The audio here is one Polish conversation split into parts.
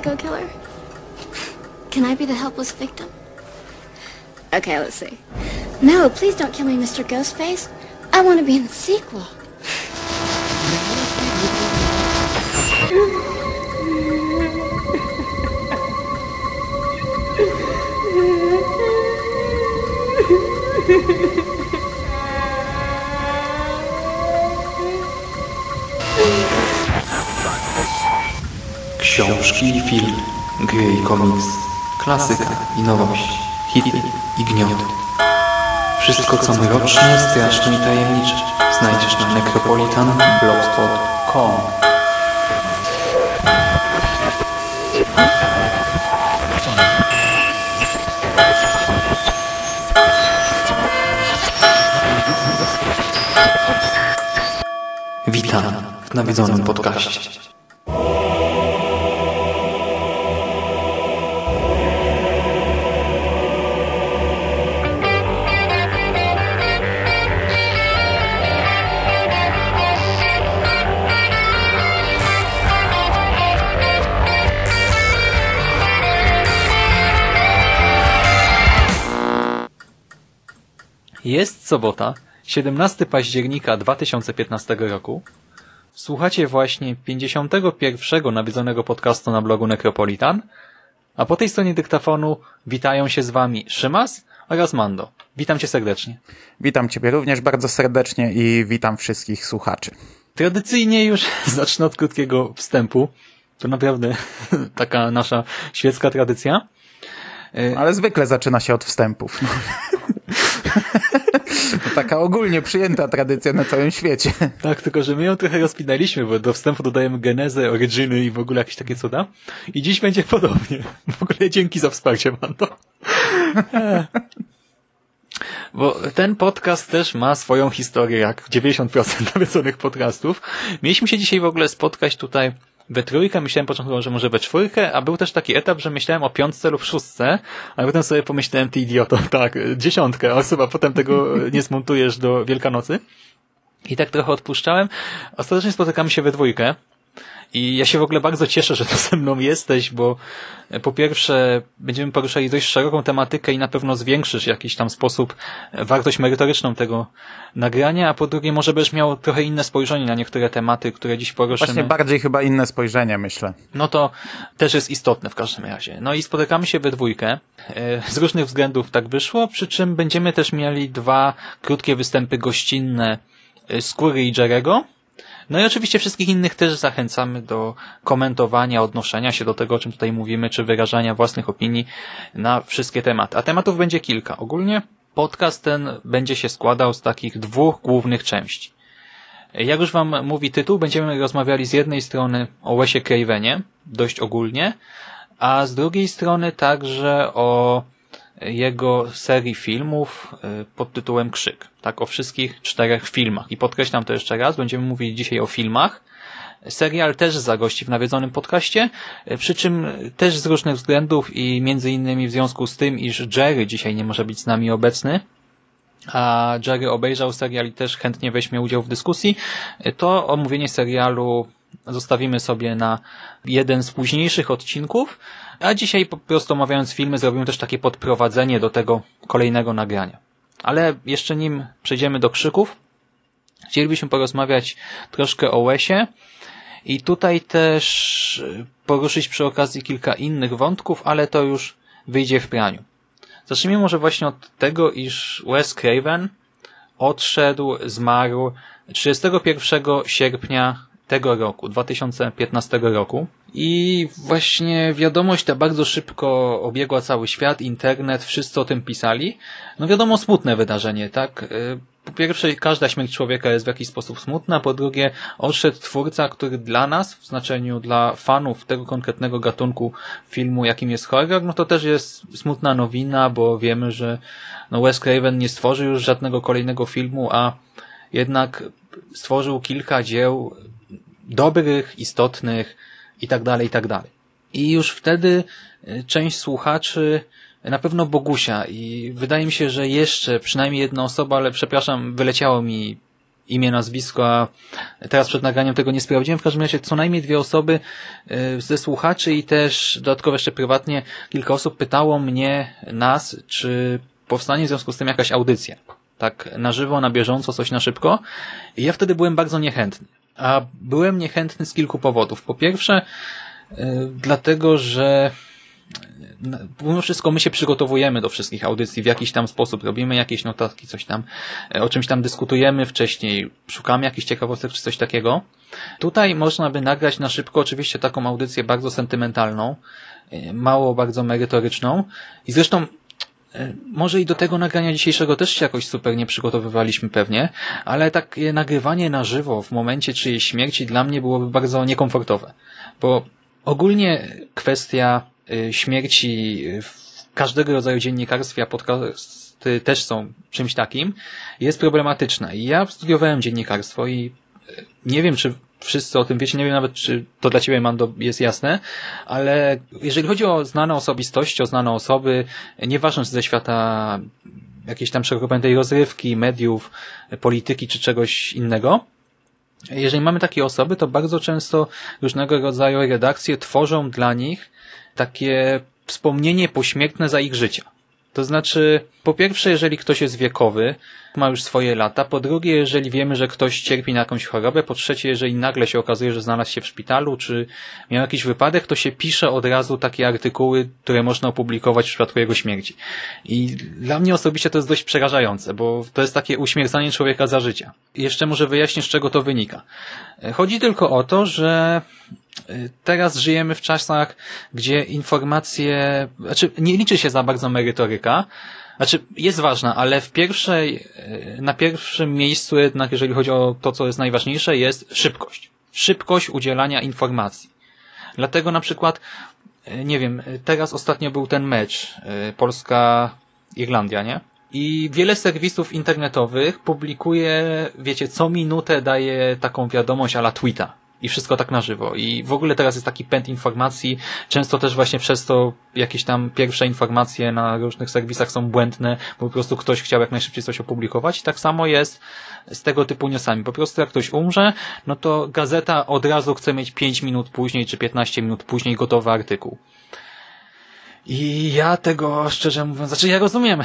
psycho killer? Can I be the helpless victim? Okay, let's see. No, please don't kill me, Mr. Ghostface. I want to be in the sequel. Książki i film, gry i komiks, klasyka i nowość, hity i gnioty. Wszystko co mroczne, straszne i tajemnicze znajdziesz na necropolitanblogspot.com Witam w nawiedzonym podcaście. Jest sobota, 17 października 2015 roku. Słuchacie właśnie 51. nawiedzonego podcastu na blogu Necropolitan, a po tej stronie dyktafonu witają się z wami Szymas oraz Mando. Witam cię serdecznie. Witam Ciebie również bardzo serdecznie i witam wszystkich słuchaczy. Tradycyjnie już zacznę od krótkiego wstępu. To naprawdę taka nasza świecka tradycja. Ale zwykle zaczyna się od wstępów. No. Taka ogólnie przyjęta tradycja na całym świecie. Tak, tylko że my ją trochę rozpinaliśmy, bo do wstępu dodajemy genezę, orygyny i w ogóle jakieś takie cuda. I dziś będzie podobnie. W ogóle dzięki za wsparcie, Mando. Bo ten podcast też ma swoją historię, jak 90% nawiedzonych podcastów. Mieliśmy się dzisiaj w ogóle spotkać tutaj we trójkę, myślałem początkowo, że może we czwórkę, a był też taki etap, że myślałem o piątce lub szóstce, ale potem sobie pomyślałem, ty idioto, tak, dziesiątkę, osób, a potem tego nie zmontujesz do Wielkanocy. I tak trochę odpuszczałem. Ostatecznie spotykamy się we dwójkę. I ja się w ogóle bardzo cieszę, że ze mną jesteś, bo po pierwsze będziemy poruszali dość szeroką tematykę i na pewno zwiększysz w jakiś tam sposób wartość merytoryczną tego nagrania, a po drugie może będziesz miał trochę inne spojrzenie na niektóre tematy, które dziś poruszymy. Właśnie bardziej chyba inne spojrzenie, myślę. No to też jest istotne w każdym razie. No i spotykamy się we dwójkę. Z różnych względów tak wyszło, przy czym będziemy też mieli dwa krótkie występy gościnne Skóry i Jerego. No i oczywiście wszystkich innych też zachęcamy do komentowania, odnoszenia się do tego, o czym tutaj mówimy, czy wyrażania własnych opinii na wszystkie tematy. A tematów będzie kilka. Ogólnie podcast ten będzie się składał z takich dwóch głównych części. Jak już Wam mówi tytuł, będziemy rozmawiali z jednej strony o Wesie Cravenie, dość ogólnie, a z drugiej strony także o jego serii filmów pod tytułem Krzyk. Tak, o wszystkich czterech filmach. I podkreślam to jeszcze raz, będziemy mówić dzisiaj o filmach. Serial też zagości w nawiedzonym podcaście, przy czym też z różnych względów i między innymi w związku z tym, iż Jerry dzisiaj nie może być z nami obecny, a Jerry obejrzał serial i też chętnie weźmie udział w dyskusji, to omówienie serialu zostawimy sobie na jeden z późniejszych odcinków, a dzisiaj po prostu omawiając filmy zrobimy też takie podprowadzenie do tego kolejnego nagrania. Ale jeszcze nim przejdziemy do krzyków, chcielibyśmy porozmawiać troszkę o Łesie i tutaj też poruszyć przy okazji kilka innych wątków, ale to już wyjdzie w praniu. Zacznijmy może właśnie od tego, iż Wes Craven odszedł, zmarł 31 sierpnia tego roku, 2015 roku. I właśnie wiadomość ta bardzo szybko obiegła cały świat, internet, wszyscy o tym pisali. No wiadomo, smutne wydarzenie, tak? Po pierwsze, każda śmierć człowieka jest w jakiś sposób smutna, po drugie, odszedł twórca, który dla nas, w znaczeniu dla fanów tego konkretnego gatunku filmu, jakim jest horror, no to też jest smutna nowina, bo wiemy, że no Wes Craven nie stworzył już żadnego kolejnego filmu, a jednak stworzył kilka dzieł dobrych, istotnych i tak dalej, i tak dalej. I już wtedy część słuchaczy, na pewno Bogusia i wydaje mi się, że jeszcze przynajmniej jedna osoba, ale przepraszam, wyleciało mi imię, nazwisko, a teraz przed nagraniem tego nie sprawdziłem. W każdym razie co najmniej dwie osoby e, ze słuchaczy i też dodatkowo jeszcze prywatnie kilka osób pytało mnie, nas, czy powstanie w związku z tym jakaś audycja. Tak na żywo, na bieżąco, coś na szybko. I ja wtedy byłem bardzo niechętny. A byłem niechętny z kilku powodów. Po pierwsze, yy, dlatego, że mimo wszystko my się przygotowujemy do wszystkich audycji w jakiś tam sposób, robimy jakieś notatki, coś tam, o czymś tam dyskutujemy wcześniej, szukamy jakichś ciekawostek czy coś takiego. Tutaj można by nagrać na szybko oczywiście taką audycję bardzo sentymentalną, mało bardzo merytoryczną i zresztą E, może i do tego nagrania dzisiejszego też się jakoś super nie przygotowywaliśmy pewnie, ale takie nagrywanie na żywo w momencie czyjejś śmierci dla mnie byłoby bardzo niekomfortowe. Bo ogólnie kwestia e, śmierci w każdego rodzaju dziennikarstwie, a podcasty też są czymś takim, jest problematyczna. I ja studiowałem dziennikarstwo i e, nie wiem, czy wszyscy o tym wiecie, nie wiem nawet, czy to dla Ciebie, Mando, jest jasne, ale jeżeli chodzi o znane osobistości, o znane osoby, nieważne czy ze świata jakiejś tam szeroko pojętej rozrywki, mediów, polityki czy czegoś innego, jeżeli mamy takie osoby, to bardzo często różnego rodzaju redakcje tworzą dla nich takie wspomnienie pośmiertne za ich życia. To znaczy, po pierwsze, jeżeli ktoś jest wiekowy, ma już swoje lata, po drugie, jeżeli wiemy, że ktoś cierpi na jakąś chorobę, po trzecie, jeżeli nagle się okazuje, że znalazł się w szpitalu, czy miał jakiś wypadek, to się pisze od razu takie artykuły, które można opublikować w przypadku jego śmierci. I dla mnie osobiście to jest dość przerażające, bo to jest takie uśmiercanie człowieka za życia. Jeszcze może wyjaśnię, z czego to wynika. Chodzi tylko o to, że teraz żyjemy w czasach, gdzie informacje, znaczy nie liczy się za bardzo merytoryka, znaczy jest ważna, ale w pierwszej, y, na pierwszym miejscu jednak, jeżeli chodzi o to, co jest najważniejsze, jest szybkość. Szybkość udzielania informacji. Dlatego na przykład, y, nie wiem, teraz ostatnio był ten mecz Polska-Irlandia, nie? I wiele serwisów internetowych publikuje, wiecie, co minutę daje taką wiadomość ala tweeta i wszystko tak na żywo. I w ogóle teraz jest taki pęd informacji, często też właśnie przez to jakieś tam pierwsze informacje na różnych serwisach są błędne, bo po prostu ktoś chciał jak najszybciej coś opublikować. I tak samo jest z tego typu newsami. Po prostu jak ktoś umrze, no to gazeta od razu chce mieć 5 minut później czy 15 minut później gotowy artykuł. I ja tego, szczerze mówiąc, znaczy ja rozumiem,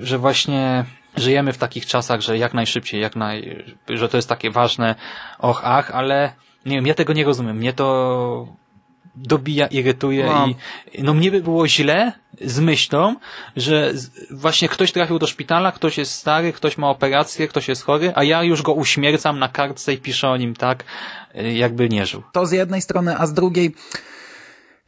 że właśnie żyjemy w takich czasach, że jak najszybciej, jak naj, że to jest takie ważne, och, ach, ale nie wiem, ja tego nie rozumiem. Mnie to dobija, irytuje no. i no mnie by było źle z myślą, że właśnie ktoś trafił do szpitala, ktoś jest stary, ktoś ma operację, ktoś jest chory, a ja już go uśmiercam na kartce i piszę o nim tak, jakby nie żył. To z jednej strony, a z drugiej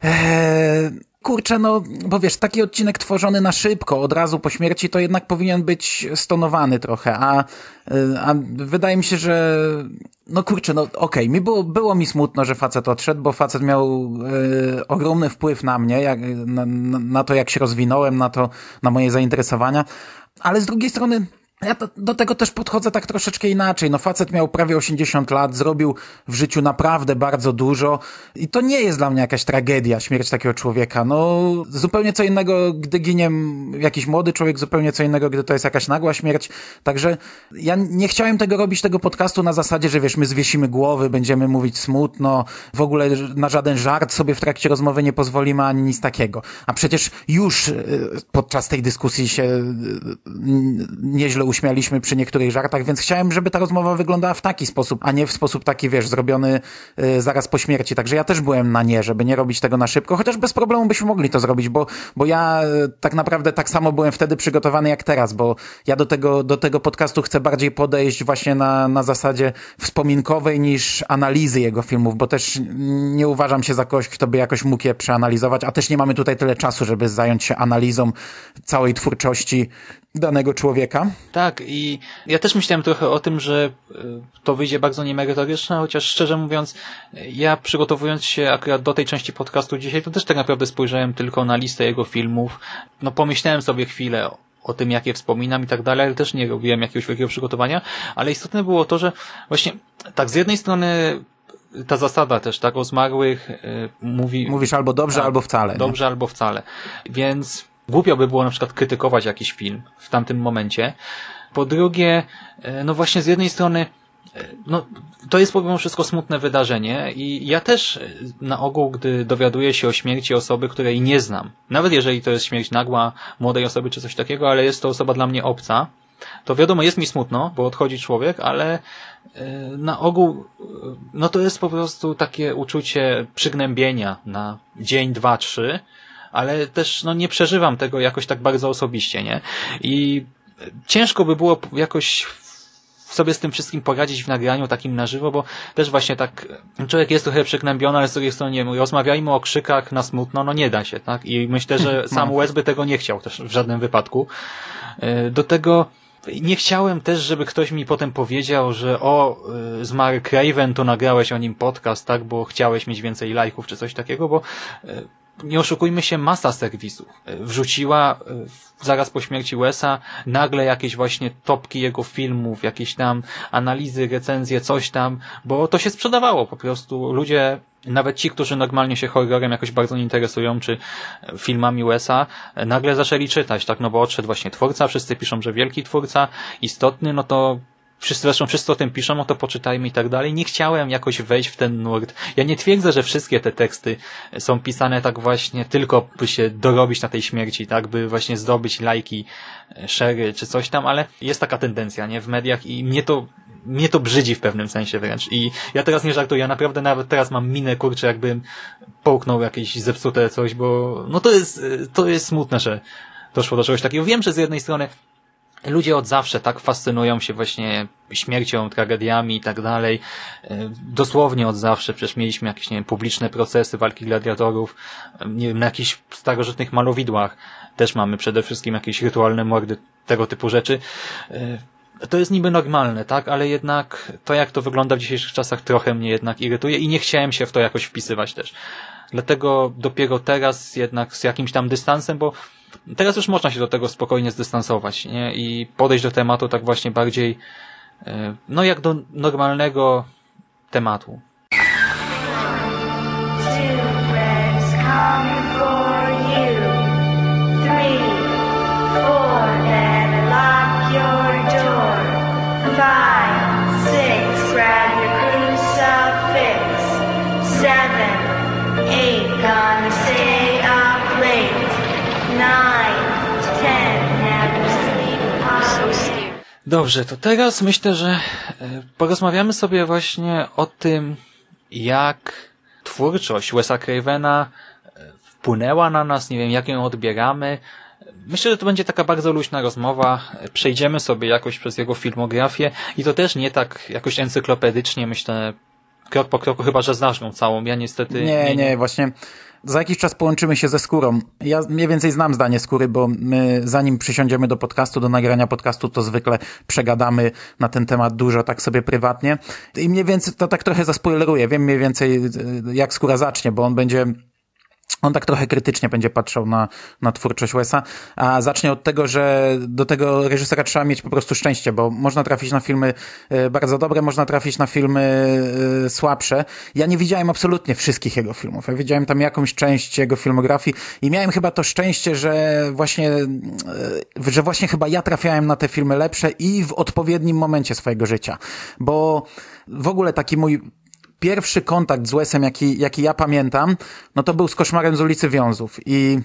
ee kurczę, no, bo wiesz, taki odcinek tworzony na szybko, od razu po śmierci, to jednak powinien być stonowany trochę, a, a wydaje mi się, że no kurczę, no okej, okay, mi było, było mi smutno, że facet odszedł, bo facet miał y, ogromny wpływ na mnie, jak, na, na to, jak się rozwinąłem, na to, na moje zainteresowania, ale z drugiej strony ja do tego też podchodzę tak troszeczkę inaczej. No facet miał prawie 80 lat, zrobił w życiu naprawdę bardzo dużo i to nie jest dla mnie jakaś tragedia, śmierć takiego człowieka. No zupełnie co innego, gdy ginie jakiś młody człowiek, zupełnie co innego, gdy to jest jakaś nagła śmierć. Także ja nie chciałem tego robić, tego podcastu na zasadzie, że wiesz, my zwiesimy głowy, będziemy mówić smutno, w ogóle na żaden żart sobie w trakcie rozmowy nie pozwolimy, ani nic takiego. A przecież już y, podczas tej dyskusji się y, nieźle uśmialiśmy przy niektórych żartach, więc chciałem, żeby ta rozmowa wyglądała w taki sposób, a nie w sposób taki, wiesz, zrobiony y, zaraz po śmierci. Także ja też byłem na nie, żeby nie robić tego na szybko, chociaż bez problemu byśmy mogli to zrobić, bo, bo ja y, tak naprawdę tak samo byłem wtedy przygotowany jak teraz, bo ja do tego, do tego podcastu chcę bardziej podejść właśnie na, na zasadzie wspominkowej niż analizy jego filmów, bo też nie uważam się za kogoś, kto by jakoś mógł je przeanalizować, a też nie mamy tutaj tyle czasu, żeby zająć się analizą całej twórczości danego człowieka. Tak, i ja też myślałem trochę o tym, że e, to wyjdzie bardzo niemerytoryczne, chociaż szczerze mówiąc, ja przygotowując się akurat do tej części podcastu dzisiaj, to też tak naprawdę spojrzałem tylko na listę jego filmów. No pomyślałem sobie chwilę o, tym, jakie wspominam i tak dalej, ale też nie robiłem jakiegoś wielkiego przygotowania, ale istotne było to, że właśnie tak z jednej strony ta zasada też, tak, o zmarłych yy, mówi... Mówisz albo dobrze, tak, albo wcale. Dobrze, nie? albo wcale. Więc Głupio by było na przykład krytykować jakiś film w tamtym momencie. Po drugie, e, no właśnie z jednej strony no, to jest pomimo wszystko smutne wydarzenie i ja też na ogół, gdy dowiaduję się o śmierci osoby, której nie znam, nawet jeżeli to jest śmierć nagła młodej osoby czy coś takiego, ale jest to osoba dla mnie obca, to wiadomo, jest mi smutno, bo odchodzi człowiek, ale e, na ogół, e, no to jest po prostu takie uczucie przygnębienia na dzień, dwa, trzy, ale też no nie przeżywam tego jakoś tak bardzo osobiście, nie? I ciężko by było jakoś sobie z tym wszystkim poradzić w nagraniu takim na żywo, bo też właśnie tak człowiek jest trochę przygnębiony, ale z drugiej strony nie wiem, rozmawiajmy o krzykach na smutno, no nie da się, tak? I myślę, że sam no. Wes by tego nie chciał też w żadnym wypadku. E, do tego nie chciałem też, żeby ktoś mi potem powiedział, że o, y, zmarł Craven, to nagrałeś o nim podcast, tak, bo chciałeś mieć więcej lajków czy coś takiego, bo y, nie oszukujmy się, masa serwisów y, wrzuciła zaraz po śmierci Wesa nagle jakieś właśnie topki jego filmów, jakieś tam analizy, recenzje, coś tam, bo to się sprzedawało po prostu. Ludzie nawet ci, którzy normalnie się horrorem jakoś bardzo nie interesują, czy filmami USA, nagle zaczęli czytać, tak, no bo odszedł właśnie twórca, wszyscy piszą, że wielki twórca, istotny, no to wszyscy, zresztą wszyscy o tym piszą, no to poczytajmy i tak dalej. Nie chciałem jakoś wejść w ten nurt. Ja nie twierdzę, że wszystkie te teksty są pisane tak właśnie tylko, by się dorobić na tej śmierci, tak, by właśnie zdobyć lajki, szery czy coś tam, ale jest taka tendencja, nie, w mediach i mnie to mnie to brzydzi w pewnym sensie wręcz. I ja teraz nie żartuję, ja naprawdę nawet teraz mam minę, kurczę, jakbym połknął jakieś zepsute coś, bo no to jest, to jest smutne, że doszło do czegoś takiego. Wiem, że z jednej strony ludzie od zawsze tak fascynują się właśnie śmiercią, tragediami i tak dalej. E, dosłownie od zawsze, przecież mieliśmy jakieś, nie wiem, publiczne procesy, walki gladiatorów, nie wiem, na jakichś starożytnych malowidłach też mamy przede wszystkim jakieś rytualne mordy, tego typu rzeczy. E, to jest niby normalne, tak? Ale jednak to, jak to wygląda w dzisiejszych czasach, trochę mnie jednak irytuje i nie chciałem się w to jakoś wpisywać też. Dlatego dopiero teraz jednak z jakimś tam dystansem, bo teraz już można się do tego spokojnie zdystansować, nie? I podejść do tematu tak właśnie bardziej, e, no jak do normalnego tematu. Dobrze, to teraz myślę, że e, porozmawiamy sobie właśnie o tym, jak twórczość Wesa Cravena e, wpłynęła na nas, nie wiem, jak ją odbieramy. Myślę, że to będzie taka bardzo luźna rozmowa. Przejdziemy sobie jakoś przez jego filmografię i to też nie tak jakoś encyklopedycznie, myślę, krok po kroku, chyba że znasz ją całą. Ja niestety... Nie, nie, nie, właśnie za jakiś czas połączymy się ze skórą. Ja mniej więcej znam zdanie skóry, bo my zanim przysiądziemy do podcastu, do nagrania podcastu, to zwykle przegadamy na ten temat dużo, tak sobie prywatnie. I mniej więcej to tak trochę zaspoileruję. Wiem mniej więcej jak skóra zacznie, bo on będzie on tak trochę krytycznie będzie patrzał na, na twórczość Wesa, a zacznie od tego, że do tego reżysera trzeba mieć po prostu szczęście, bo można trafić na filmy e, bardzo dobre, można trafić na filmy e, słabsze. Ja nie widziałem absolutnie wszystkich jego filmów. Ja widziałem tam jakąś część jego filmografii i miałem chyba to szczęście, że właśnie, e, że właśnie chyba ja trafiałem na te filmy lepsze i w odpowiednim momencie swojego życia. Bo w ogóle taki mój pierwszy kontakt z Wesem, jaki, jaki ja pamiętam, no to był z Koszmarem z ulicy Wiązów. I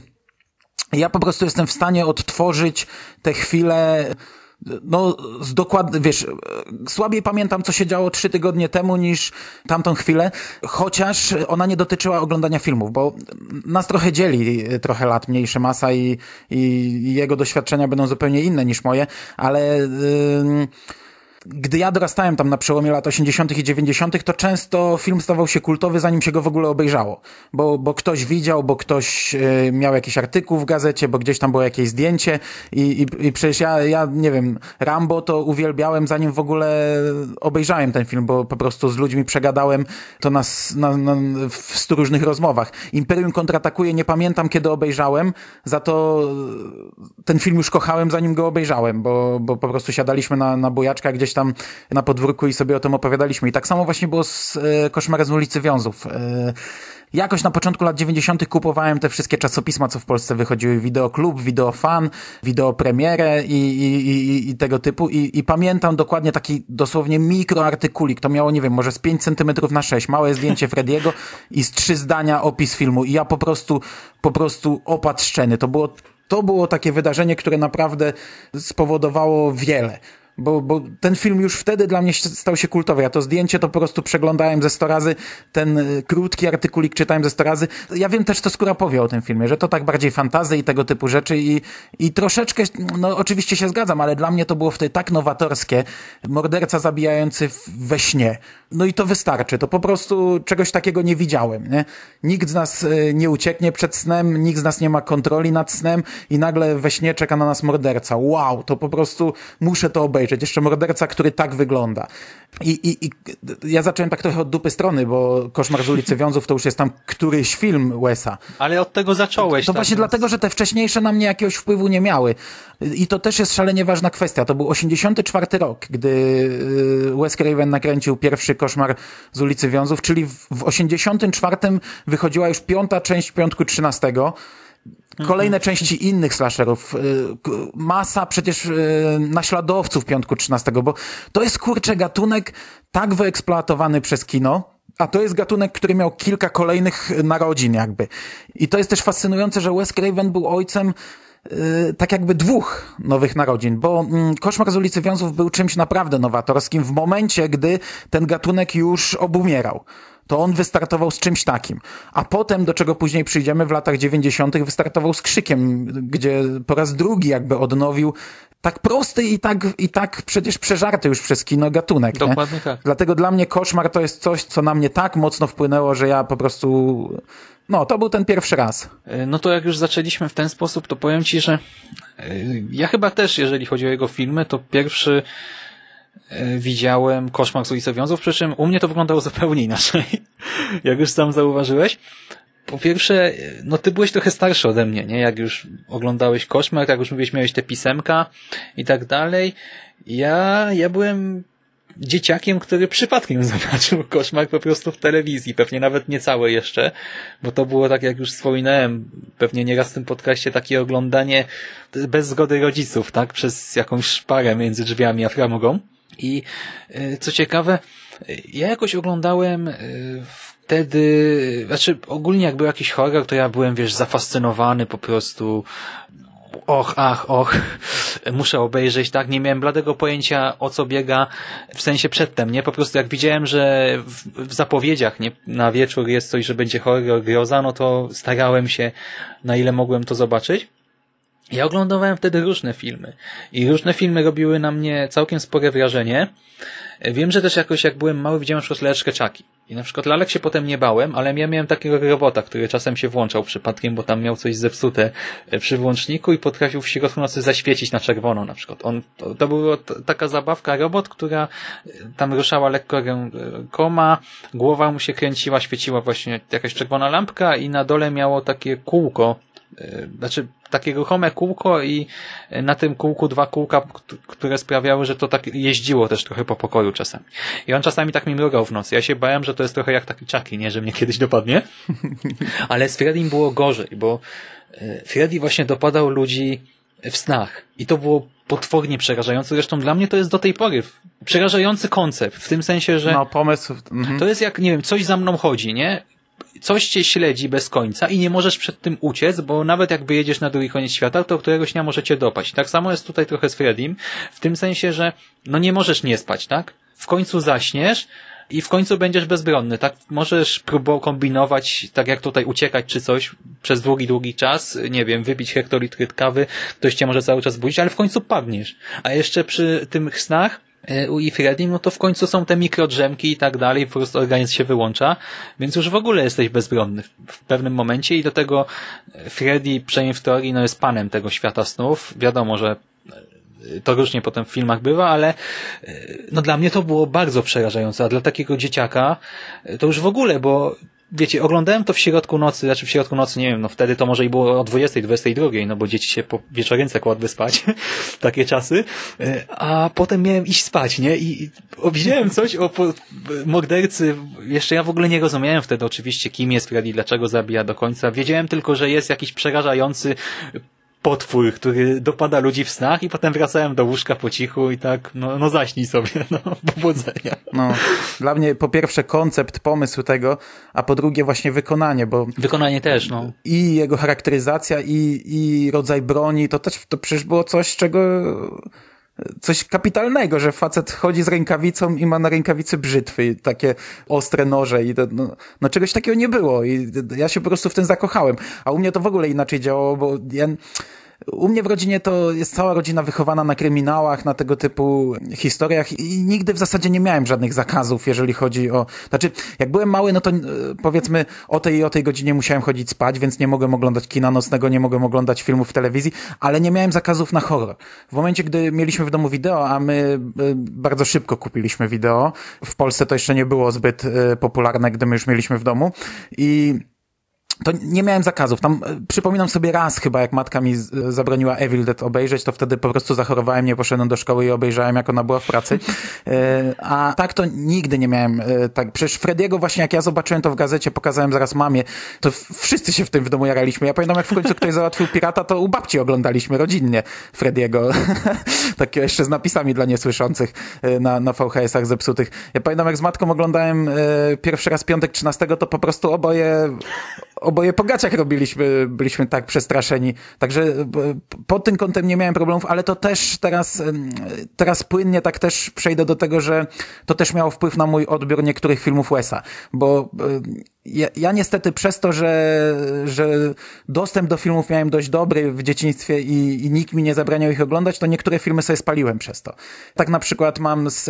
ja po prostu jestem w stanie odtworzyć te chwile no, z dokład, wiesz, słabiej pamiętam, co się działo trzy tygodnie temu niż tamtą chwilę, chociaż ona nie dotyczyła oglądania filmów, bo nas trochę dzieli trochę lat mniejsze masa i, i jego doświadczenia będą zupełnie inne niż moje, ale yy, gdy ja dorastałem tam na przełomie lat 80. i 90., to często film stawał się kultowy, zanim się go w ogóle obejrzało. Bo, bo ktoś widział, bo ktoś e, miał jakiś artykuł w gazecie, bo gdzieś tam było jakieś zdjęcie i, i, i przecież ja, ja, nie wiem, Rambo to uwielbiałem, zanim w ogóle obejrzałem ten film, bo po prostu z ludźmi przegadałem to nas na, na, w stu różnych rozmowach. Imperium kontratakuje, nie pamiętam kiedy obejrzałem, za to ten film już kochałem, zanim go obejrzałem, bo, bo po prostu siadaliśmy na, na bojaczkach gdzieś tam na podwórku i sobie o tym opowiadaliśmy. I tak samo właśnie było z e, Koszmarem z ulicy Wiązów. E, jakoś na początku lat 90. kupowałem te wszystkie czasopisma, co w Polsce wychodziły, Wideoklub, Wideofan, Wideopremierę i, i, i, i tego typu I, i pamiętam dokładnie taki dosłownie mikroartykulik, to miało, nie wiem, może z 5 centymetrów na 6, małe zdjęcie Frediego i z trzy zdania opis filmu i ja po prostu, po prostu opad szczeny. To było to było takie wydarzenie, które naprawdę spowodowało wiele bo, bo ten film już wtedy dla mnie stał się kultowy. Ja to zdjęcie to po prostu przeglądałem ze sto razy, ten y, krótki artykulik czytałem ze sto razy. Ja wiem też, co Skóra powie o tym filmie, że to tak bardziej fantazy i tego typu rzeczy i, i troszeczkę, no oczywiście się zgadzam, ale dla mnie to było wtedy tak nowatorskie. Morderca zabijający we śnie. No i to wystarczy. To po prostu czegoś takiego nie widziałem. Nie? Nikt z nas y, nie ucieknie przed snem, nikt z nas nie ma kontroli nad snem i nagle we śnie czeka na nas morderca. Wow, to po prostu muszę to obejrzeć obejrzeć. Jeszcze morderca, który tak wygląda. I, i, I ja zacząłem tak trochę od dupy strony, bo Koszmar z ulicy Wiązów to już jest tam któryś film Wesa. Ale od tego zacząłeś. To, to właśnie więc... dlatego, że te wcześniejsze na mnie jakiegoś wpływu nie miały. I to też jest szalenie ważna kwestia. To był 84 rok, gdy y, Wes Craven nakręcił pierwszy Koszmar z ulicy Wiązów, czyli w 84 wychodziła już piąta część Piątku 13 Kolejne części innych slasherów. Y, masa przecież y, naśladowców Piątku 13, bo to jest kurczę gatunek tak wyeksploatowany przez kino, a to jest gatunek, który miał kilka kolejnych narodzin jakby. I to jest też fascynujące, że Wes Craven był ojcem y, tak jakby dwóch nowych narodzin, bo mm, Koszmar z ulicy Wiązów był czymś naprawdę nowatorskim w momencie, gdy ten gatunek już obumierał to on wystartował z czymś takim. A potem, do czego później przyjdziemy, w latach 90. wystartował z krzykiem, gdzie po raz drugi jakby odnowił tak prosty i tak, i tak przecież przeżarty już przez kino gatunek. Dokładnie nie? tak. Dlatego dla mnie koszmar to jest coś, co na mnie tak mocno wpłynęło, że ja po prostu no, to był ten pierwszy raz. E, no to jak już zaczęliśmy w ten sposób, to powiem ci, że e, ja chyba też, jeżeli chodzi o jego filmy, to pierwszy widziałem Koszmar z ulicy Wiązów, przy czym u mnie to wyglądało zupełnie inaczej, jak już sam zauważyłeś. Po pierwsze, no ty byłeś trochę starszy ode mnie, nie? Jak już oglądałeś Koszmar, jak już mówiłeś, miałeś te pisemka i tak dalej. Ja, ja byłem dzieciakiem, który przypadkiem zobaczył koszmar po prostu w telewizji, pewnie nawet nie całe jeszcze, bo to było tak, jak już wspominałem, pewnie nieraz w tym podcaście takie oglądanie bez zgody rodziców, tak, przez jakąś szparę między drzwiami a framugą. I e, co ciekawe, ja jakoś oglądałem e, wtedy, znaczy ogólnie jak był jakiś horror, to ja byłem, wiesz, zafascynowany po prostu och, ach, och, muszę obejrzeć, tak? Nie miałem bladego pojęcia, o co biega, w sensie przedtem, nie? Po prostu jak widziałem, że w, zapowiedziach, nie? Na wieczór jest coś, że będzie horror, groza, no to starałem się, na ile mogłem to zobaczyć. Ja oglądałem wtedy różne filmy i różne filmy robiły na mnie całkiem spore wrażenie. Wiem, że też jakoś jak byłem mały widziałem na przykład laleczkę Czaki. I na przykład lalek się potem nie bałem, ale ja miałem takiego robota, który czasem się włączał przypadkiem, bo tam miał coś zepsute e, przy włączniku i potrafił w środku nocy zaświecić na czerwono na przykład. On, to, to była taka zabawka, robot, która e, tam ruszała lekko rękoma, głowa mu się kręciła, świeciła właśnie jakaś czerwona lampka i na dole miało takie kółko, znaczy takie ruchome kółko i na tym kółku dwa kółka, które sprawiały, że to tak jeździło też trochę po pokoju czasami. I on czasami tak mi mrugał w nocy. Ja się bałem, że to jest trochę jak taki czaki, nie? Że mnie kiedyś dopadnie. Ale z Freddym było gorzej, bo e, Freddy właśnie dopadał ludzi w snach. I to było potwornie przerażające. Zresztą dla mnie to jest do tej pory przerażający koncept. W tym sensie, że no, pomysł. Mhm. to jest jak, nie wiem, coś za mną chodzi, nie? Coś cię śledzi bez końca i nie możesz przed tym uciec, bo nawet jak wyjedziesz na drugi koniec świata, to któregoś dnia może cię dopaść. Tak samo jest tutaj trochę z Fredim, w tym sensie, że no nie możesz nie spać, tak? W końcu zaśniesz, i w końcu będziesz bezbronny, tak? Możesz próbować kombinować, tak jak tutaj uciekać czy coś przez długi, długi czas, nie wiem, wypić hektolitry kawy, ktoś cię może cały czas budzić, ale w końcu padniesz. A jeszcze przy tych snach u Freddy, no to w końcu są te mikrodrzemki i tak dalej, po prostu organizm się wyłącza, więc już w ogóle jesteś bezbronny w pewnym momencie i do tego Freddy, przynajmniej w teorii, no jest panem tego świata snów. Wiadomo, że e, to różnie potem w filmach bywa, ale e, no dla mnie to było bardzo przerażające, a dla takiego dzieciaka to już w ogóle, bo wiecie, oglądałem to w środku nocy, znaczy w środku nocy, nie wiem, no wtedy to może i było o 20, 22, no bo dzieci się po wieczorynce kładły spać, takie czasy, e, a potem miałem iść spać, nie? I widziałem coś o mordercy, jeszcze ja w ogóle nie rozumiałem wtedy oczywiście, kim jest Freddy, dlaczego zabija do końca. Wiedziałem tylko, że jest jakiś przerażający potwór, który dopada ludzi w snach i potem wracałem do łóżka po cichu i tak, no, no zaśnij sobie, no, powodzenia. No, dla mnie po pierwsze koncept, pomysł tego, a po drugie właśnie wykonanie, bo... Wykonanie też, no. I jego charakteryzacja, i, i rodzaj broni, to też, to przecież było coś, czego coś kapitalnego, że facet chodzi z rękawicą i ma na rękawicy brzytwy, takie ostre noże i to, no, no czegoś takiego nie było i ja się po prostu w tym zakochałem. A u mnie to w ogóle inaczej działało, bo ja u mnie w rodzinie to jest cała rodzina wychowana na kryminałach, na tego typu historiach i nigdy w zasadzie nie miałem żadnych zakazów, jeżeli chodzi o... Znaczy, jak byłem mały, no to e, powiedzmy o tej i o tej godzinie musiałem chodzić spać, więc nie mogłem oglądać kina nocnego, nie mogłem oglądać filmów w telewizji, ale nie miałem zakazów na horror. W momencie, gdy mieliśmy w domu wideo, a my e, bardzo szybko kupiliśmy wideo, w Polsce to jeszcze nie było zbyt e, popularne, gdy my już mieliśmy w domu i to nie miałem zakazów. Tam e, przypominam sobie raz chyba, jak matka mi zabroniła Evil Dead obejrzeć, to wtedy po prostu zachorowałem, nie poszedłem do szkoły i obejrzałem, jak ona była w pracy. E, a tak to nigdy nie miałem. E, tak, przecież Frediego właśnie jak ja zobaczyłem to w gazecie, pokazałem zaraz mamie, to wszyscy się w tym w domu jaraliśmy. Ja pamiętam, jak w końcu ktoś załatwił pirata, to u babci oglądaliśmy rodzinnie Frediego. Takie jeszcze z napisami dla niesłyszących na, na VHS-ach zepsutych. Ja pamiętam, jak z matką oglądałem pierwszy raz piątek 13, to po prostu oboje oboje po robiliśmy, byliśmy tak przestraszeni. Także e, pod tym kątem nie miałem problemów, ale to też teraz, teraz płynnie tak też przejdę do tego, że to też miało wpływ na mój odbiór niektórych filmów Wesa, bo ja, ja niestety przez to, że, że dostęp do filmów miałem dość dobry w dzieciństwie i, i nikt mi nie zabraniał ich oglądać, to niektóre filmy sobie spaliłem przez to. Tak na przykład mam z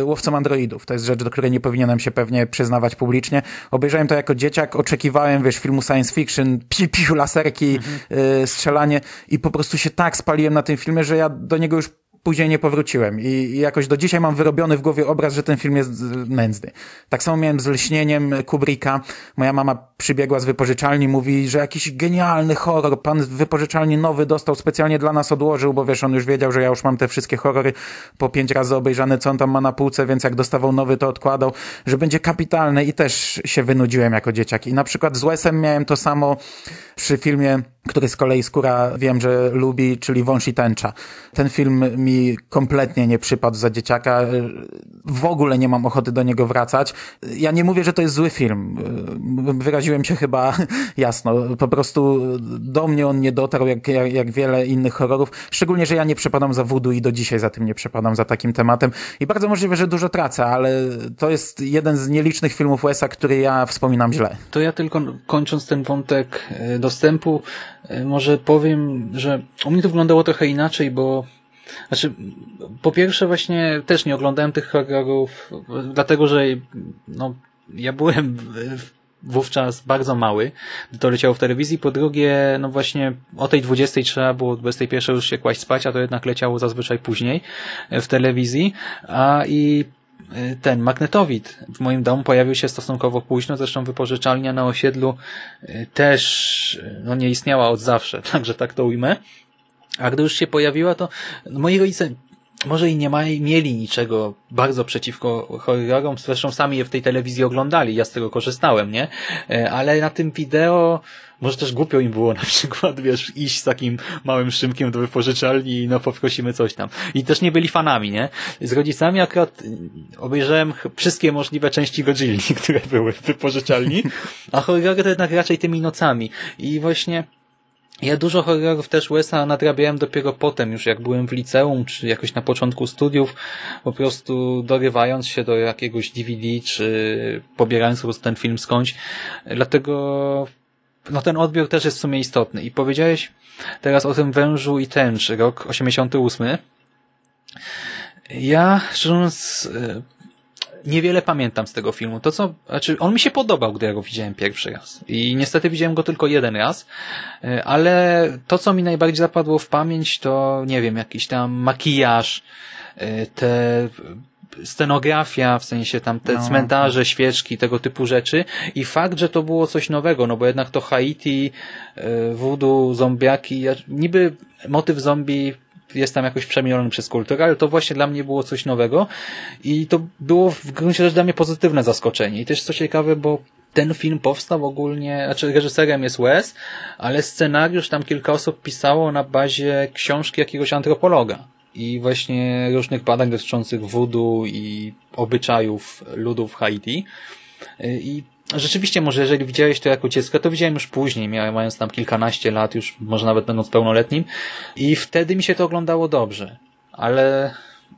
y, Łowcą Androidów. To jest rzecz, do której nie powinienem się pewnie przyznawać publicznie. Obejrzałem to jako dzieciak, oczekiwałem, wiesz, filmu science fiction, piu, piu, laserki, mhm. y, strzelanie i po prostu się tak spaliłem na tym filmie, że ja do niego już później nie powróciłem i, jakoś do dzisiaj mam wyrobiony w głowie obraz, że ten film jest nędzny. Tak samo miałem z Lśnieniem Kubricka. Moja mama przybiegła z wypożyczalni, mówi, że jakiś genialny horror, pan z wypożyczalni nowy dostał, specjalnie dla nas odłożył, bo wiesz, on już wiedział, że ja już mam te wszystkie horrory po pięć razy obejrzane, co on tam ma na półce, więc jak dostawał nowy, to odkładał, że będzie kapitalny i też się wynudziłem jako dzieciak. I na przykład z Wesem miałem to samo przy filmie który z kolei Skóra wiem, że lubi, czyli Wąż i Tęcza. Ten film mi kompletnie nie przypadł za dzieciaka. W ogóle nie mam ochoty do niego wracać. Ja nie mówię, że to jest zły film. Wyraziłem się chyba jasno. Po prostu do mnie on nie dotarł jak, jak, jak wiele innych horrorów. Szczególnie, że ja nie przepadam za voodoo i do dzisiaj za tym nie przepadam, za takim tematem. I bardzo możliwe, że dużo tracę, ale to jest jeden z nielicznych filmów Wes'a, który ja wspominam źle. To ja tylko kończąc ten wątek e, dostępu, E, może powiem, że u mnie to wyglądało trochę inaczej, bo znaczy, po pierwsze właśnie też nie oglądałem tych horrorów, dlatego że no, ja byłem wówczas bardzo mały, to leciało w telewizji, po drugie, no właśnie o tej 20 trzeba było, 21 już się kłaść spać, a to jednak leciało zazwyczaj później w telewizji, a i Y, ten magnetowid w moim domu pojawił się stosunkowo późno, zresztą wypożyczalnia na osiedlu y, też no, nie istniała od zawsze, także tak to ujmę. A gdy już się pojawiła, to moi rodzice może i nie ma, mieli niczego bardzo przeciwko horrorom, zresztą sami je w tej telewizji oglądali, ja z tego korzystałem, nie? Ale na tym wideo może też głupio im było na przykład, wiesz, iść z takim małym szymkiem do wypożyczalni i no poprosimy coś tam. I też nie byli fanami, nie? Z rodzicami akurat obejrzałem wszystkie możliwe części Godzilli, które były w wypożyczalni, a horrory to jednak raczej tymi nocami. I właśnie ja dużo horrorów też USA nadrabiałem dopiero potem, już jak byłem w liceum, czy jakoś na początku studiów, po prostu dorywając się do jakiegoś DVD, czy pobierając po prostu ten film skądś. Dlatego no ten odbiór też jest w sumie istotny. I powiedziałeś teraz o tym wężu i tęcz, rok 88. Ja, szczerze mówiąc, niewiele pamiętam z tego filmu. To co, znaczy, on mi się podobał, gdy ja go widziałem pierwszy raz. I niestety widziałem go tylko jeden raz, e, ale to, co mi najbardziej zapadło w pamięć, to, nie wiem, jakiś tam makijaż, e, te scenografia, w sensie tam te No. cmentarze, świeczki, tego typu rzeczy i fakt, że to było coś nowego, no bo jednak to Haiti, voodoo, zombiaki, ja- niby motyw zombie jest tam jakoś przemielony przez kulturę, ale to właśnie dla mnie było coś nowego i to było w gruncie rzeczy dla mnie pozytywne zaskoczenie. I też co ciekawe, bo ten film powstał ogólnie, znaczy reżyserem jest Wes, ale scenariusz tam kilka osób pisało na bazie książki jakiegoś antropologa i właśnie różnych badań dotyczących voodoo i obyczajów ludów Haiti. I rzeczywiście może jeżeli widziałeś to jako dziecko, to widziałem już później, mając tam kilkanaście lat, już może nawet będąc pełnoletnim. I wtedy mi się to oglądało dobrze, ale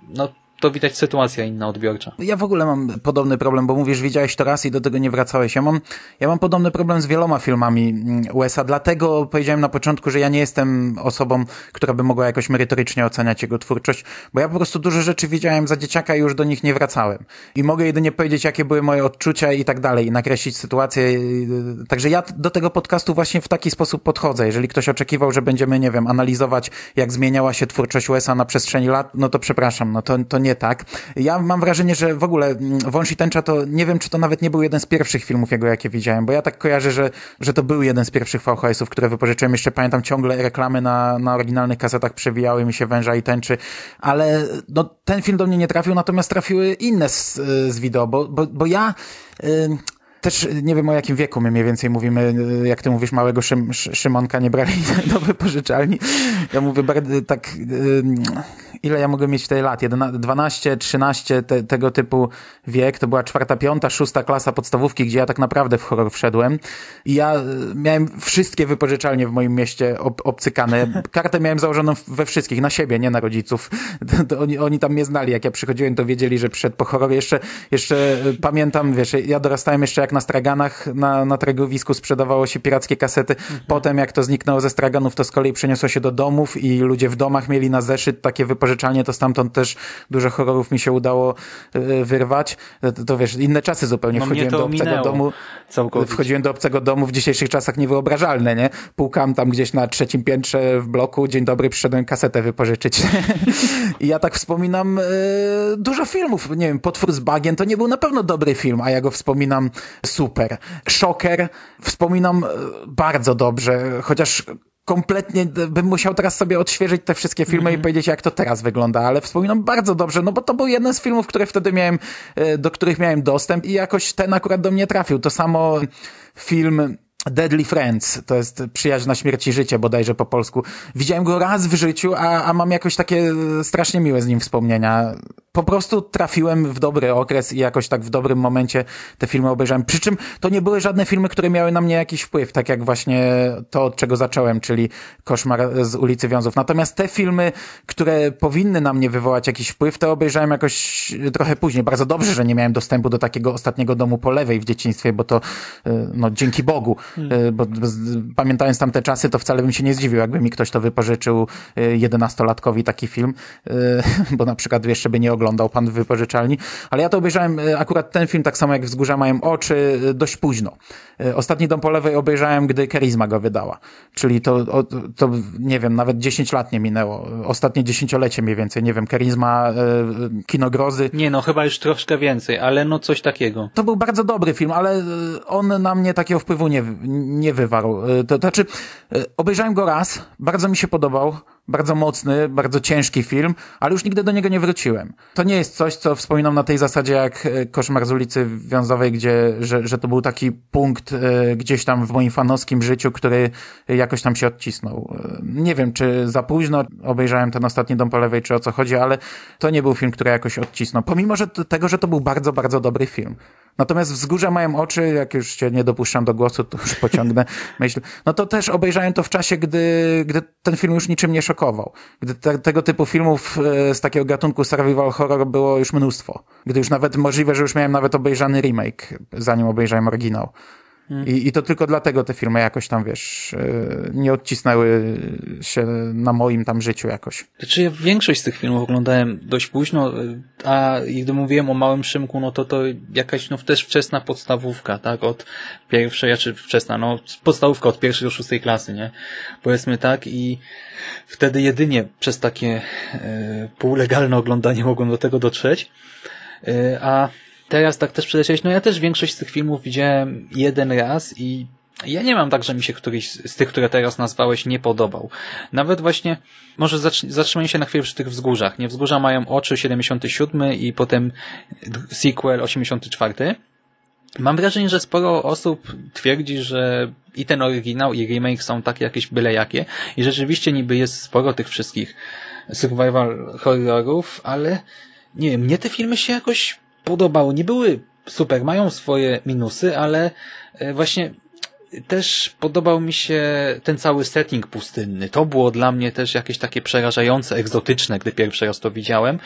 no to widać sytuacja inna, odbiorcza. Ja w ogóle mam podobny problem, bo mówisz, widziałeś to raz i do tego nie wracałeś. Ja mam, ja mam podobny problem z wieloma filmami mm, USA, dlatego powiedziałem na początku, że ja nie jestem osobą, która by mogła jakoś merytorycznie oceniać jego twórczość, bo ja po prostu dużo rzeczy widziałem za dzieciaka i już do nich nie wracałem. I mogę jedynie powiedzieć, jakie były moje odczucia i tak dalej, i nakreślić sytuację. I- Także ja do tego podcastu właśnie w taki sposób podchodzę. Jeżeli ktoś oczekiwał, że będziemy, nie wiem, analizować, jak zmieniała się twórczość USA na przestrzeni lat, no to przepraszam, no to, to nie tak. Ja mam wrażenie, że w ogóle mm, Wąż i Tęcza to nie wiem, czy to nawet nie był jeden z pierwszych filmów jego, jakie widziałem, bo ja tak kojarzę, że, że to był jeden z pierwszych VHS-ów, które wypożyczyłem. Jeszcze pamiętam ciągle reklamy na, na oryginalnych kasetach przewijały mi się Węża i Tęczy, ale no, ten film do mnie nie trafił, natomiast trafiły inne z, z wideo, bo, bo, bo ja... Też nie wiem o jakim wieku my mniej więcej mówimy, y, jak ty mówisz, małego Szym, Szy- Szymonka nie brali do wypożyczalni. Ja mówię tak, ile ja mogę mieć wtedy lat? 11, 12, 13, te, tego typu wiek. To była czwarta, piąta, szósta klasa podstawówki, gdzie ja tak naprawdę w horror wszedłem. I ja y, miałem wszystkie wypożyczalnie w moim mieście ob, obcykane. Kartę miałem założoną we wszystkich, na siebie, nie na rodziców. To, to oni, oni tam mnie znali. Jak ja przychodziłem, to wiedzieli, że przyszedł po horror. Jeszcze, jeszcze y, pamiętam, wiesz, ja dorastałem jeszcze jak na straganach, na, na targowisku sprzedawało się pirackie kasety. Potem jak to zniknęło ze straganów, to z kolei przeniosło się do domów i ludzie w domach mieli na zeszyt takie wypożyczalnie, to stamtąd też dużo horrorów mi się udało y, wyrwać. To, to wiesz, inne czasy zupełnie. No Wchodziłem do obcego domu. całkowicie. Wchodziłem do obcego domu w dzisiejszych czasach niewyobrażalne, nie? Pukam tam gdzieś na trzecim piętrze w bloku. Dzień dobry, przyszedłem kasetę wypożyczyć. I ja tak wspominam e, dużo filmów. Nie wiem, Potwór z bagien to nie był na pewno dobry film, a ja go wspominam super. Szoker wspominam e, bardzo dobrze, chociaż kompletnie bym musiał teraz sobie odświeżyć te wszystkie filmy i powiedzieć, jak to teraz wygląda, ale wspominam bardzo dobrze, no bo to był jeden z filmów, które wtedy miałem, e, do których miałem dostęp i jakoś ten akurat do mnie trafił. To samo film Deadly Friends, to jest Przyjaźń na śmierć i życie, bodajże po polsku. Widziałem go raz w życiu, a, a mam jakoś takie strasznie miłe z nim wspomnienia. Po prostu trafiłem w dobry okres i jakoś tak w dobrym momencie te filmy obejrzałem. Przy czym to nie były żadne filmy, które miały na mnie jakiś wpływ, tak jak właśnie to, od czego zacząłem, czyli Koszmar z ulicy Wiązów. Natomiast te filmy, które powinny na mnie wywołać jakiś wpływ, to obejrzałem jakoś trochę później. Bardzo dobrze, że nie miałem dostępu do takiego ostatniego domu po lewej w dzieciństwie, bo to, y, no dzięki Bogu, Y, bo, bo pamiętając tamte czasy, to wcale bym się nie zdziwił, jakby mi ktoś to wypożyczył y, jedenastolatkowi taki film, y, bo na przykład jeszcze by nie oglądał pan w wypożyczalni. Ale ja to obejrzałem, akurat ten film, tak samo jak Wzgórza mają oczy, dość późno. Ostatni dom po lewej obejrzałem, gdy Kerizma go wydała. Czyli to, to nie wiem, nawet 10 lat nie minęło. Ostatnie dziesięciolecie mniej więcej, nie wiem, Kerizma, y, Kino Grozy. Nie no, chyba już troszkę więcej, ale no coś takiego. To był bardzo dobry film, ale on na mnie takiego wpływu nie, nie wywarł. To, to znaczy, y, obejrzałem go raz, bardzo mi się podobał, bardzo mocny, bardzo ciężki film, ale już nigdy do niego nie wróciłem. To nie jest coś, co wspominam na tej zasadzie jak y, Koszmar z ulicy Wiązowej, gdzie, że, że to był taki punkt gdzieś tam w moim fanowskim życiu, który jakoś tam się odcisnął. Nie wiem, czy za późno obejrzałem ten ostatni dom po lewej, czy o co chodzi, ale to nie był film, który jakoś odcisnął. Pomimo że tego, że to był bardzo, bardzo dobry film. Natomiast Wzgórze mają oczy, jak już cię nie dopuszczam do głosu, to już pociągnę myśl. No to też obejrzałem to w czasie, gdy, gdy ten film już niczym nie szokował. Gdy te, tego typu filmów e, z takiego gatunku survival horror było już mnóstwo. Gdy już nawet możliwe, że już miałem nawet obejrzany remake, zanim obejrzałem oryginał. I, I to tylko dlatego te filmy jakoś tam, wiesz, e, nie odcisnęły się na moim tam życiu jakoś. Znaczy ja większość z tych filmów oglądałem dość późno, y, a gdy mówiłem o Małym Szymku, no to to jakaś no też wczesna podstawówka, tak, od pierwszej, czy wczesna, no podstawówka od pierwszej do szóstej klasy, nie? Powiedzmy tak i wtedy jedynie przez takie e, półlegalne oglądanie mogłem do tego dotrzeć. Y, a teraz tak też przyleciałeś, no ja też większość z tych filmów widziałem jeden raz i ja nie mam tak, że mi się któryś z tych, które teraz nazwałeś, nie podobał. Nawet właśnie, może zatrzymajmy się na chwilę przy tych wzgórzach. Nie, wzgórza mają oczy 77 i potem sequel 84. Mam wrażenie, że sporo osób twierdzi, że i ten oryginał, i remake są takie jakieś byle jakie. I rzeczywiście niby jest sporo tych wszystkich survival horrorów, ale nie wiem, mnie te filmy się jakoś podobały. Nie były super, mają swoje minusy, ale e, właśnie też podobał mi się ten cały setting pustynny. To było dla mnie też jakieś takie przerażające, egzotyczne, gdy pierwszy raz to widziałem.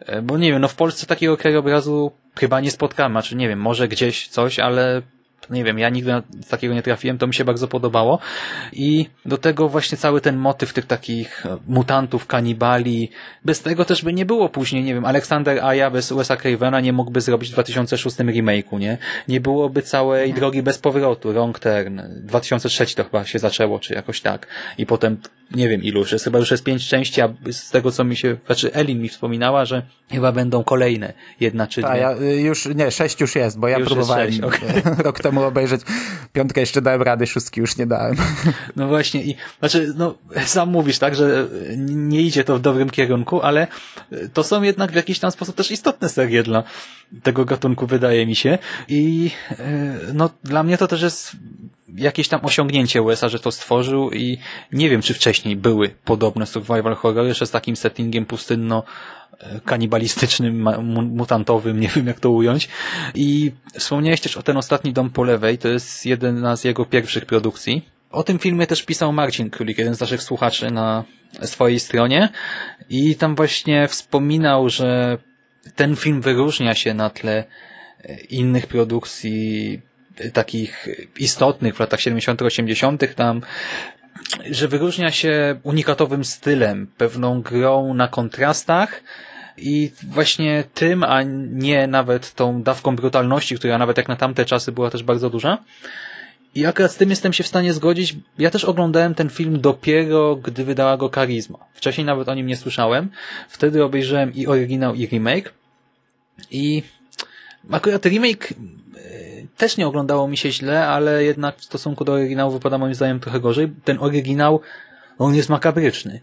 E, bo nie wiem, no w Polsce takiego krajobrazu chyba nie spotkamy, znaczy nie wiem, może gdzieś coś, ale nie wiem, ja nigdy na takiego nie trafiłem, to mi się bardzo podobało. I do tego właśnie cały ten motyw tych takich mutantów, kanibali, bez tego też by nie było później, nie wiem, Aleksander Aja bez USA Cravena nie mógłby zrobić w 2006 remake'u, nie? Nie byłoby całej drogi bez powrotu, Wrong Turn, 2003 to chyba się zaczęło, czy jakoś tak. I potem nie wiem ilu już jest, chyba już jest pięć części, a z tego co mi się, znaczy Elin mi wspominała, że chyba będą kolejne, jedna czy dwie. ja y, już, nie, sześć już jest, bo ja już próbowałem sześć, okay. rok temu obejrzeć, piątkę jeszcze dałem rady, szóstki już nie dałem. No właśnie i, znaczy, no, sam mówisz, tak, że nie idzie to w dobrym kierunku, ale to są jednak w jakiś tam sposób też istotne serie dla tego gatunku, wydaje mi się i y, no, dla mnie to też jest jakieś tam osiągnięcie USA, że to stworzył i nie wiem, czy wcześniej były podobne survival horror jeszcze z takim settingiem pustynno e, kanibalistycznym, mutantowym, nie wiem jak to ująć. I wspomniałeś też o ten ostatni dom po lewej, to jest jedna z jego pierwszych produkcji. O tym filmie też pisał Marcin Królik, jeden z naszych słuchaczy na swojej stronie i tam właśnie wspominał, że ten film wyróżnia się na tle innych produkcji takich istotnych w latach 70 80 tam że wyróżnia się unikatowym stylem, pewną grą na kontrastach i właśnie tym, a nie nawet tą dawką brutalności, która nawet jak na tamte czasy była też bardzo duża. I akurat z tym jestem się w stanie zgodzić. Ja też oglądałem ten film dopiero, gdy wydała go Karizma. Wcześniej nawet o nim nie słyszałem. Wtedy obejrzałem i oryginał, i remake. I akurat remake też nie oglądało mi się źle, ale jednak w stosunku do oryginału wypada moim zdaniem trochę gorzej. Ten oryginał, on jest makabryczny.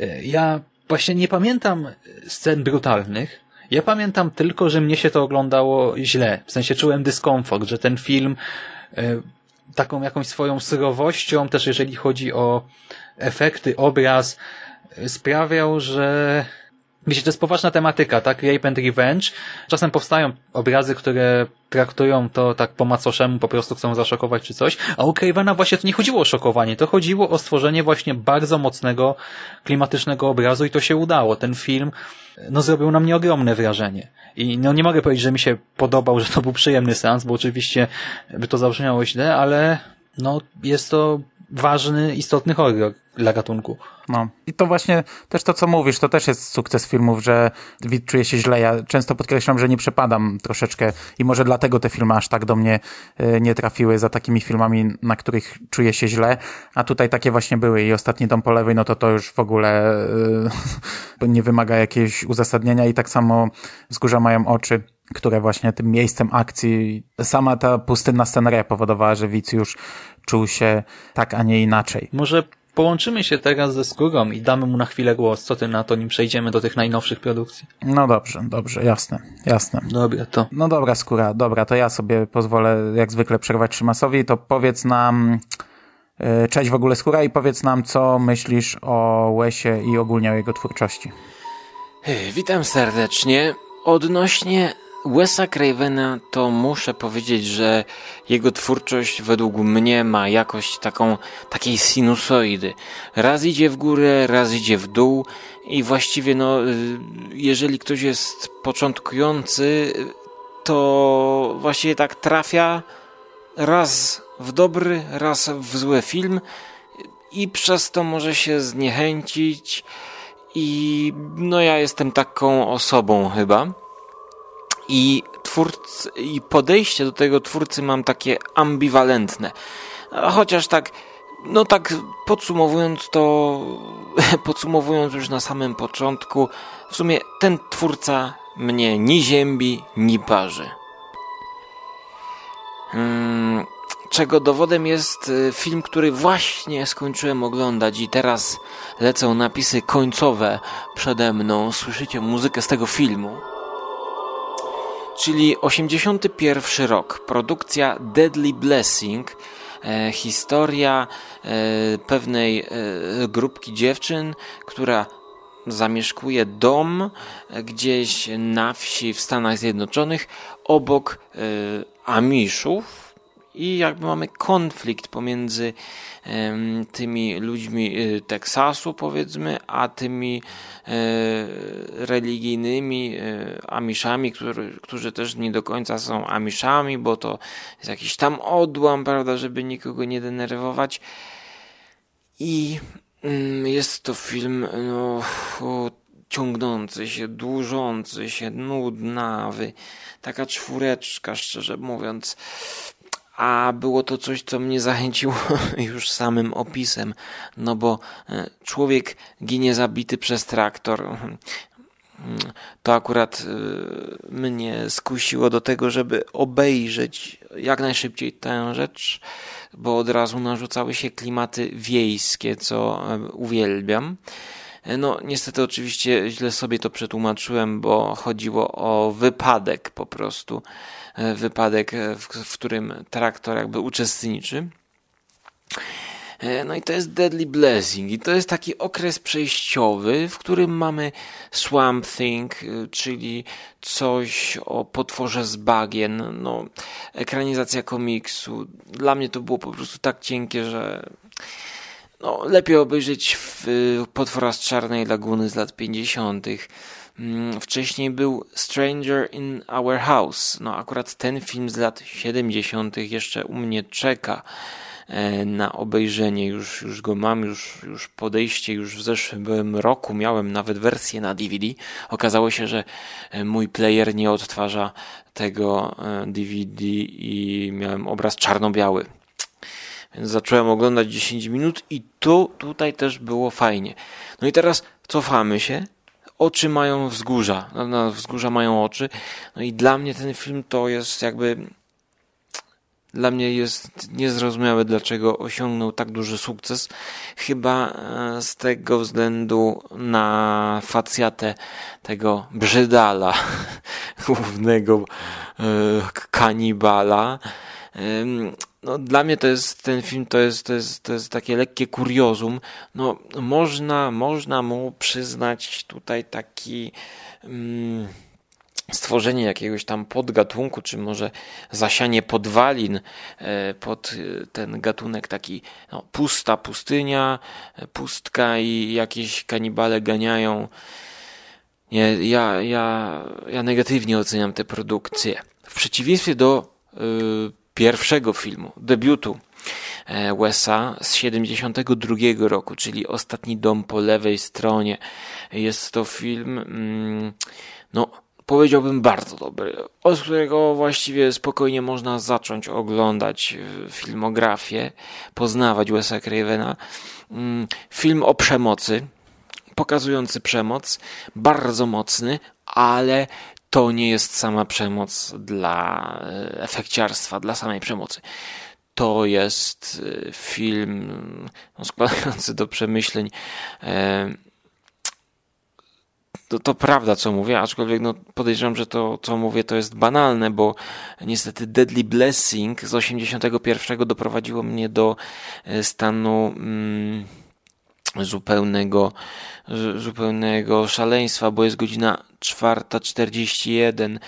E, ja właśnie nie pamiętam scen brutalnych. Ja pamiętam tylko, że mnie się to oglądało źle. W sensie czułem dyskomfort, że ten film e, taką jakąś swoją surowością, też jeżeli chodzi o efekty, obraz, e, sprawiał, że Wiecie, to jest poważna tematyka, tak? Rape and revenge. Czasem powstają obrazy, które traktują to tak po macoszemu, po prostu chcą zaszokować czy coś, a u Cravena właśnie to nie chodziło o szokowanie, to chodziło o stworzenie właśnie bardzo mocnego, klimatycznego obrazu i to się udało. Ten film no zrobił na mnie ogromne wrażenie. I no nie mogę powiedzieć, że mi się podobał, że to był przyjemny seans, bo oczywiście by to zabrzmiało źle, ale no jest to ważny, istotny horror dla gatunku. No. I to właśnie też to, co mówisz, to też jest sukces filmów, że widz czuje się źle. Ja często podkreślam, że nie przepadam troszeczkę i może dlatego te filmy aż tak do mnie e, nie trafiły za takimi filmami, na których czuję się źle, a tutaj takie właśnie były i Ostatni Dom po lewej, no to to już w ogóle yy, nie wymaga jakiegoś uzasadnienia i tak samo Wzgórza mają oczy które właśnie tym miejscem akcji, sama ta pustynna sceneria powodowała, że widz już czuł się tak, a nie inaczej. Może połączymy się teraz ze Skórą i damy mu na chwilę głos. Co ty na to, nim przejdziemy do tych najnowszych produkcji? No dobrze, dobrze, jasne, jasne. Dobra, to. No dobra, Skóra, dobra, to ja sobie pozwolę jak zwykle przerwać Szymasowi, to powiedz nam... E, cześć w ogóle Skóra i powiedz nam, co myślisz o Łesie i ogólnie o jego twórczości. Witam serdecznie. Odnośnie Wesa Cravena to muszę powiedzieć, że jego twórczość według mnie ma jakość taką, takiej sinusoidy. Raz idzie w górę, raz idzie w dół i właściwie no, y, jeżeli ktoś jest początkujący, to właściwie tak trafia raz w dobry, raz w zły film i przez to może się zniechęcić i no ja jestem taką osobą chyba i twórcy, i podejście do tego twórcy mam takie ambiwalentne. Chociaż tak, no tak podsumowując to, podsumowując już na samym początku, w sumie ten twórca mnie ni ziębi, ni parzy. Hmm, czego dowodem jest y, film, który właśnie skończyłem oglądać i teraz lecą napisy końcowe przede mną. Słyszycie muzykę z tego filmu. Czyli 81 rok, produkcja Deadly Blessing, e, historia e, pewnej e, grupki dziewczyn, która zamieszkuje dom e, gdzieś na wsi w Stanach Zjednoczonych obok e, Amiszów i jakby mamy konflikt pomiędzy tymi ludźmi e, Teksasu powiedzmy, a tymi religijnymi Amiszami, którzy, którzy też nie do końca są Amiszami, bo to jest jakiś tam odłam, prawda, żeby nikogo nie denerwować. I Mm, jest to film no, ciągnący się, dłużący się, nudnawy. Taka czwóreczka, szczerze mówiąc. A było to coś, co mnie zachęciło już samym opisem, no bo e, człowiek ginie zabity przez traktor. Mm, to akurat e, mnie skusiło do tego, żeby obejrzeć jak najszybciej tę rzecz bo od razu narzucały się klimaty wiejskie, co e, uwielbiam. No, niestety, oczywiście źle sobie to przetłumaczyłem, bo chodziło o wypadek po prostu. E, wypadek, w, w którym traktor jakby uczestniczy. E, no i to jest Deadly Blessing i to jest taki okres przejściowy, w którym mamy Swamp Thing, e, czyli coś o potworze z bagien, no ekranizacja komiksu. Dla mnie to było po prostu tak cienkie, że no, lepiej obejrzeć w Potwora z Czarnej Laguny z lat 50. Mm, wcześniej był Stranger in Our House. No akurat ten film z lat 70. jeszcze u mnie czeka. E, na obejrzenie. Już, już go mam, już, już podejście, już w zeszłym roku miałem nawet wersję na DVD. Okazało się, że e, mój player nie odtwarza tego DVD e, i miałem obraz czarno-biały. Więc zacząłem oglądać 10 minut i tu, tutaj też było fajnie. No i teraz cofamy się. Oczy mają wzgórza. No, wzgórza mają oczy. No i dla mnie ten film to jest jakby dla mnie jest niezrozumiałe, dlaczego osiągnął tak duży sukces. Chyba e, z tego względu na facjatę tego brzydala, głównego e, kanibala. No, dla mnie to jest ten film, to jest, to jest, to jest takie lekkie kuriozum. No, można, można mu przyznać tutaj taki. Mm, stworzenie jakiegoś tam podgatunku, czy może zasianie podwalin e, pod e, ten gatunek taki no, pusta pustynia, e, pustka i jakieś kanibale ganiają. Nie, ja, ja, ja negatywnie oceniam tę produkcję. W przeciwieństwie do pierwszego filmu, debiutu Wesa z 72 roku, czyli Ostatni dom po lewej stronie. Jest to film, mm, no, powiedziałbym bardzo dobry, od którego właściwie spokojnie można zacząć oglądać e, filmografię, poznawać Wes'a Cravena. Mm, film o przemocy, pokazujący przemoc, bardzo mocny, ale to nie jest sama przemoc dla e, efekciarstwa, dla samej przemocy. To jest e, film no, składający do przemyśleń to, to prawda, co mówię, aczkolwiek no, podejrzewam, że to, co mówię, to jest banalne, bo niestety Deadly Blessing z 81 doprowadziło mnie do e, stanu mm, zupełnego, zupełnego szaleństwa, bo jest godzina 4.41,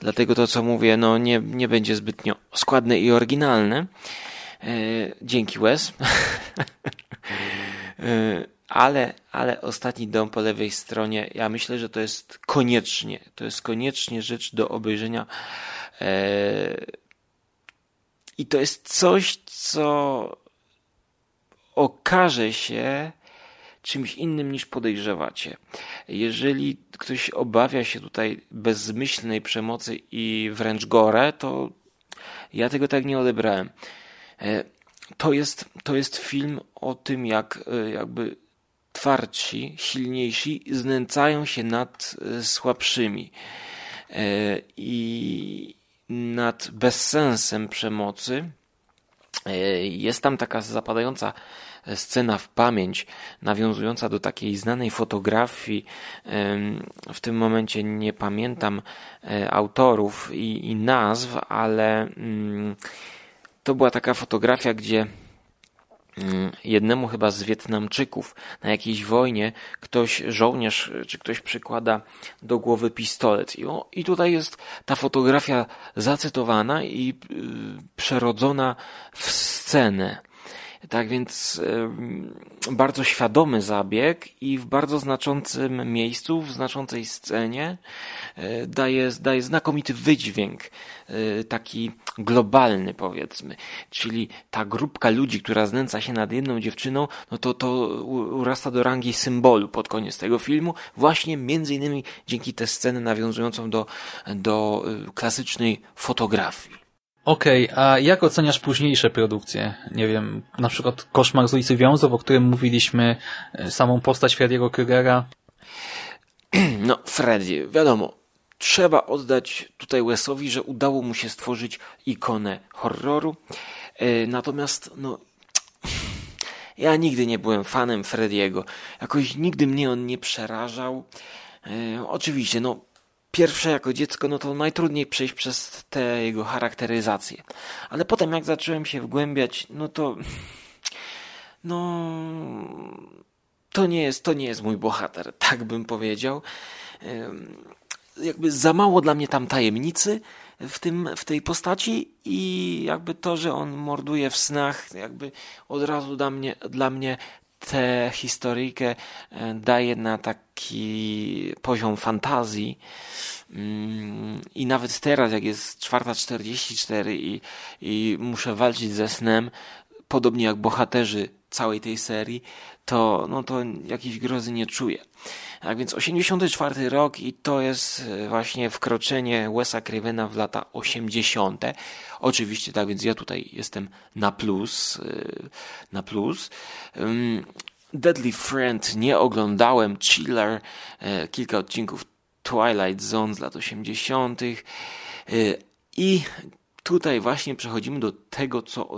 dlatego to, co mówię, no nie, nie będzie zbytnio składne i oryginalne. E, dzięki Wes. e, ale, ale ostatni dom po lewej stronie, ja myślę, że to jest koniecznie, to jest koniecznie rzecz do obejrzenia. Eee, I to jest coś, co okaże się czymś innym niż podejrzewacie. Jeżeli ktoś obawia się tutaj bezmyślnej przemocy i wręcz gore, to ja tego tak nie odebrałem. Eee, to jest, to jest film o tym, jak e, jakby twardsi, silniejsi znęcają się nad e, słabszymi e, i nad bezsensem przemocy. E, jest tam taka zapadająca scena w pamięć, nawiązująca do takiej znanej fotografii. W tym momencie nie pamiętam autorów i, i nazw, ale mm, to była taka fotografia, gdzie jednemu chyba z Wietnamczyków na jakiejś wojnie ktoś, żołnierz czy ktoś przykłada do głowy pistolet. I, o, i tutaj jest ta fotografia zacytowana i yy, przerodzona w scenę. Tak więc bardzo świadomy zabieg i w bardzo znaczącym miejscu, w znaczącej scenie e, daje, daje znakomity wydźwięk, e, taki globalny powiedzmy. Czyli ta grupka ludzi, która znęca się nad jedną dziewczyną, no to to urasta do rangi symbolu pod koniec tego filmu, właśnie między innymi dzięki tej sceny nawiązującą do, do e, klasycznej fotografii. Okej, okay, a jak oceniasz późniejsze produkcje? Nie wiem, na przykład Koszmar z ulicy Wiązów, o którym mówiliśmy, e, samą postać Freddy'ego Krugera? No, Freddy, wiadomo, trzeba oddać tutaj Wesowi, że udało mu się stworzyć ikonę horroru. E, natomiast, no, ja nigdy nie byłem fanem Frediego. Jakoś nigdy mnie on nie przerażał. E, oczywiście, no, pierwsze jako dziecko, no to najtrudniej przejść przez tę jego charakteryzację. Ale potem jak zacząłem się wgłębiać, no to no to nie jest, to nie jest mój bohater, tak bym powiedział. Jakby za mało dla mnie tam tajemnicy w, tym, w tej postaci i jakby to, że on morduje w snach, jakby od razu dla mnie, dla mnie tę historyjkę e, daje na taki poziom fantazji. Mm, I nawet teraz, jak jest 4.44 i, i muszę walczyć ze snem, podobnie jak bohaterzy całej tej serii, to, no to jakiejś grozy nie czuję. Tak więc 84 rok i to jest e, właśnie wkroczenie Wesa Cravena w lata 80. Oczywiście, tak więc ja tutaj jestem na plus, e, na plus. Deadly Friend nie oglądałem, Chiller, e, kilka odcinków Twilight Zone z lat 80. I tutaj właśnie przechodzimy do tego, co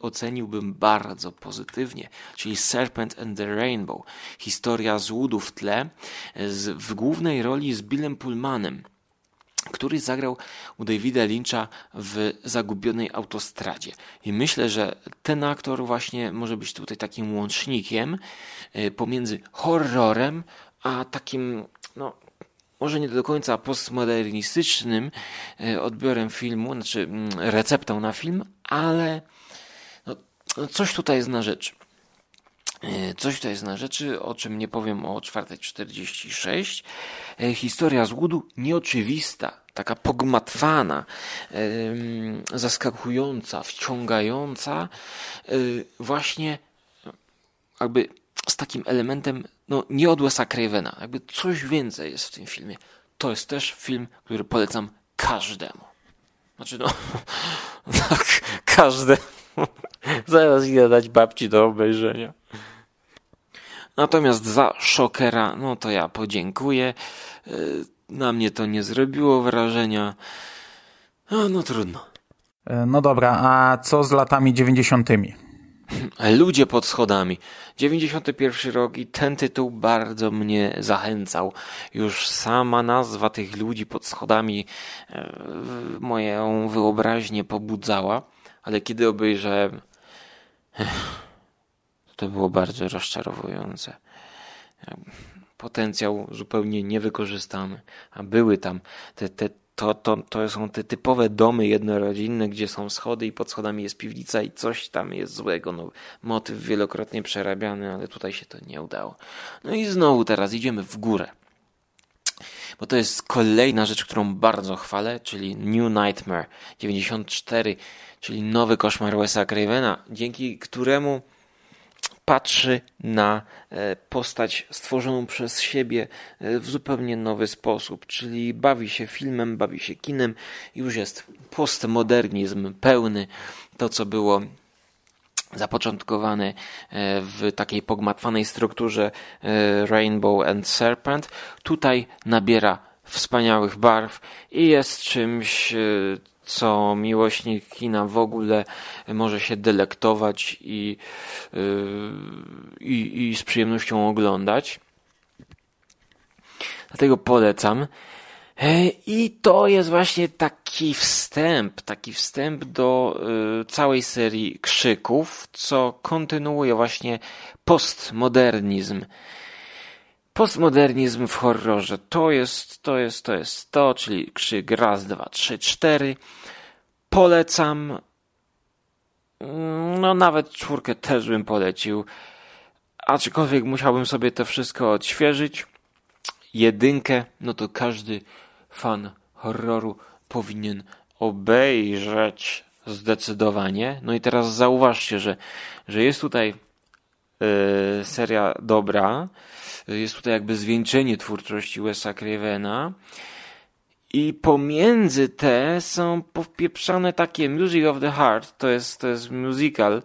oceniłbym bardzo pozytywnie, czyli Serpent and the Rainbow. Historia złudu w tle, z, w głównej roli z Billem Pullmanem który zagrał u Davida Lyncha w Zagubionej Autostradzie. I myślę, że ten aktor właśnie może być tutaj takim łącznikiem e, pomiędzy horrorem, a takim, no, może nie do końca postmodernistycznym e, odbiorem filmu, znaczy mm, receptą na film, ale no, no coś tutaj jest na rzeczy. E, coś tutaj jest na rzeczy, o czym nie powiem o 4.46. E, historia z głodu nieoczywista, taka pogmatwana, zaskakująca, wciągająca, właśnie jakby z takim elementem no, nie od Wes'a Cravena. Jakby coś więcej jest w tym filmie. To jest też film, który polecam każdemu. Znaczy, no, tak, każdemu. Zaraz idę dać babci do obejrzenia. Natomiast za szokera, no to ja podziękuję. E, na mnie to nie zrobiło wrażenia. No, no trudno. E, no dobra, a co z latami dziewięćdziesiątymi? Ludzie pod schodami. 91 rok i ten tytuł bardzo mnie zachęcał. Już sama nazwa tych ludzi pod schodami e, moją wyobraźnię pobudzała, ale kiedy obejrzałem, to było bardzo rozczarowujące. Potencjał zupełnie niewykorzystany, a były tam te, te to, to, to są te typowe domy jednorodzinne, gdzie są schody i pod schodami jest piwnica i coś tam jest złego. No, motyw wielokrotnie przerabiany, ale tutaj się to nie udało. No i znowu teraz idziemy w górę. Bo to jest kolejna rzecz, którą bardzo chwalę, czyli New Nightmare 94, czyli nowy koszmar Wes'a Cravena, dzięki któremu patrzy na e, postać stworzoną przez siebie e, w zupełnie nowy sposób, czyli bawi się filmem, bawi się kinem, już jest postmodernizm pełny, to co było zapoczątkowany e, w takiej pogmatwanej strukturze Rainbow and Serpent, tutaj nabiera wspaniałych barw i jest czymś, co miłośnik kina w ogóle może się delektować i, i, i z przyjemnością oglądać. Dlatego polecam. E, I to jest właśnie taki wstęp, taki wstęp do y, całej serii krzyków, co kontynuuje właśnie postmodernizm. Postmodernizm w horrorze to jest, to jest, to jest to, czyli krzyk raz, dwa, trzy, cztery. Polecam. Mm, no, nawet czwórkę też bym polecił. Aczkolwiek musiałbym sobie to wszystko odświeżyć. Jedynkę, no to każdy fan horroru powinien obejrzeć zdecydowanie. No i teraz zauważcie, że, że jest tutaj yy, seria dobra, jest tutaj jakby zwieńczenie twórczości Wesa Cravena i pomiędzy te są popieprzane takie Music of the Heart, to jest, to jest musical,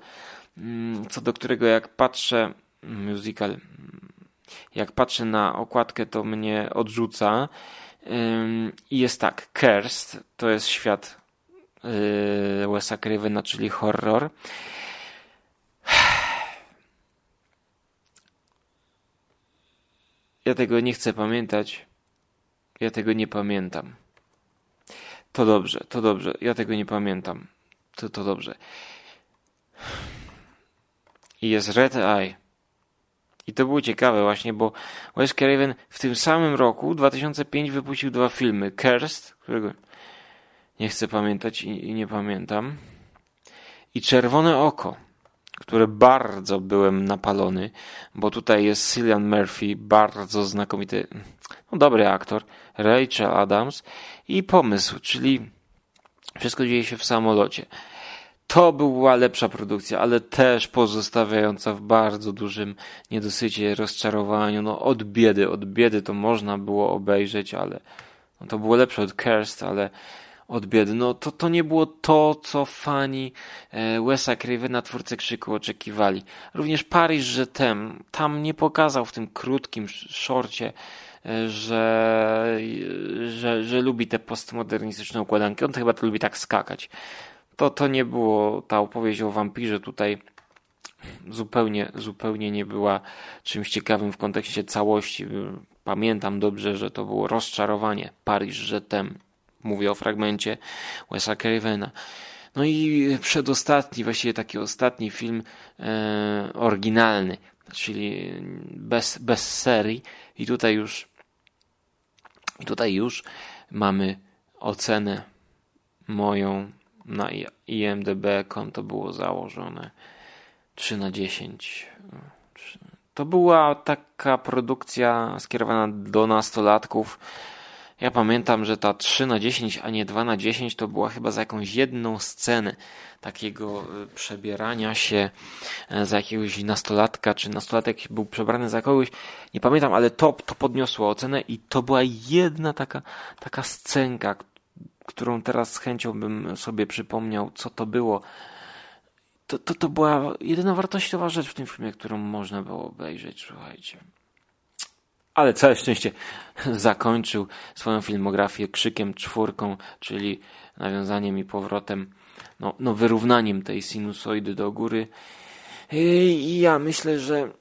mm, co do którego jak patrzę, musical, jak patrzę na okładkę, to mnie odrzuca. I jest tak, Cursed to jest świat yy, Wesa Cravena, czyli horror. Ja tego nie chcę pamiętać. Ja tego nie pamiętam. To dobrze, to dobrze. Ja tego nie pamiętam. To, to dobrze. I jest Red Eye. I to było ciekawe właśnie, bo Wes Craven w tym samym roku, 2005, wypuścił dwa filmy. Cursed, którego nie chcę pamiętać i, i nie pamiętam. I Czerwone Oko, które bardzo byłem napalony, bo tutaj jest Cillian Murphy, bardzo znakomity, no dobry aktor, Rachel Adams i pomysł, czyli wszystko dzieje się w samolocie. To była lepsza produkcja, ale też pozostawiająca w bardzo dużym niedosycie, rozczarowaniu. No od biedy, od biedy to można było obejrzeć, ale no, to było lepsze od Cursed, ale od biedy. No to, to nie było to, co fani e, Wesa Cravena, twórcy Krzyku, oczekiwali. Również Paris że tem, tam nie pokazał w tym krótkim szorcie, e, że, że, że lubi te postmodernistyczne układanki. On chyba to lubi tak skakać to, to nie było ta opowieść o wampirze tutaj zupełnie, zupełnie nie była czymś ciekawym w kontekście całości. Pamiętam dobrze, że to było rozczarowanie Paris że tem. Mówię o fragmencie Wesa Cravena. No i przedostatni, właściwie taki ostatni film e, oryginalny, czyli bez, bez serii. I tutaj już i tutaj już mamy ocenę moją na IMDB konto było założone 3 na 10. To była taka produkcja skierowana do nastolatków. Ja pamiętam, że ta 3 na 10, a nie 2 na 10 to była chyba za jakąś jedną scenę takiego y, przebierania się e, za jakiegoś nastolatka, czy nastolatek był przebrany za kogoś. Nie pamiętam, ale to, to podniosło ocenę i to była jedna taka, taka scenka, którą teraz z chęcią bym sobie przypomniał, co to było. To, to, to była jedyna wartościowa rzecz w tym filmie, którą można było obejrzeć, słuchajcie. Ale całe szczęście zakończył swoją filmografię krzykiem czwórką, czyli nawiązaniem i powrotem, no, no wyrównaniem tej sinusoidy do góry. I ja myślę, że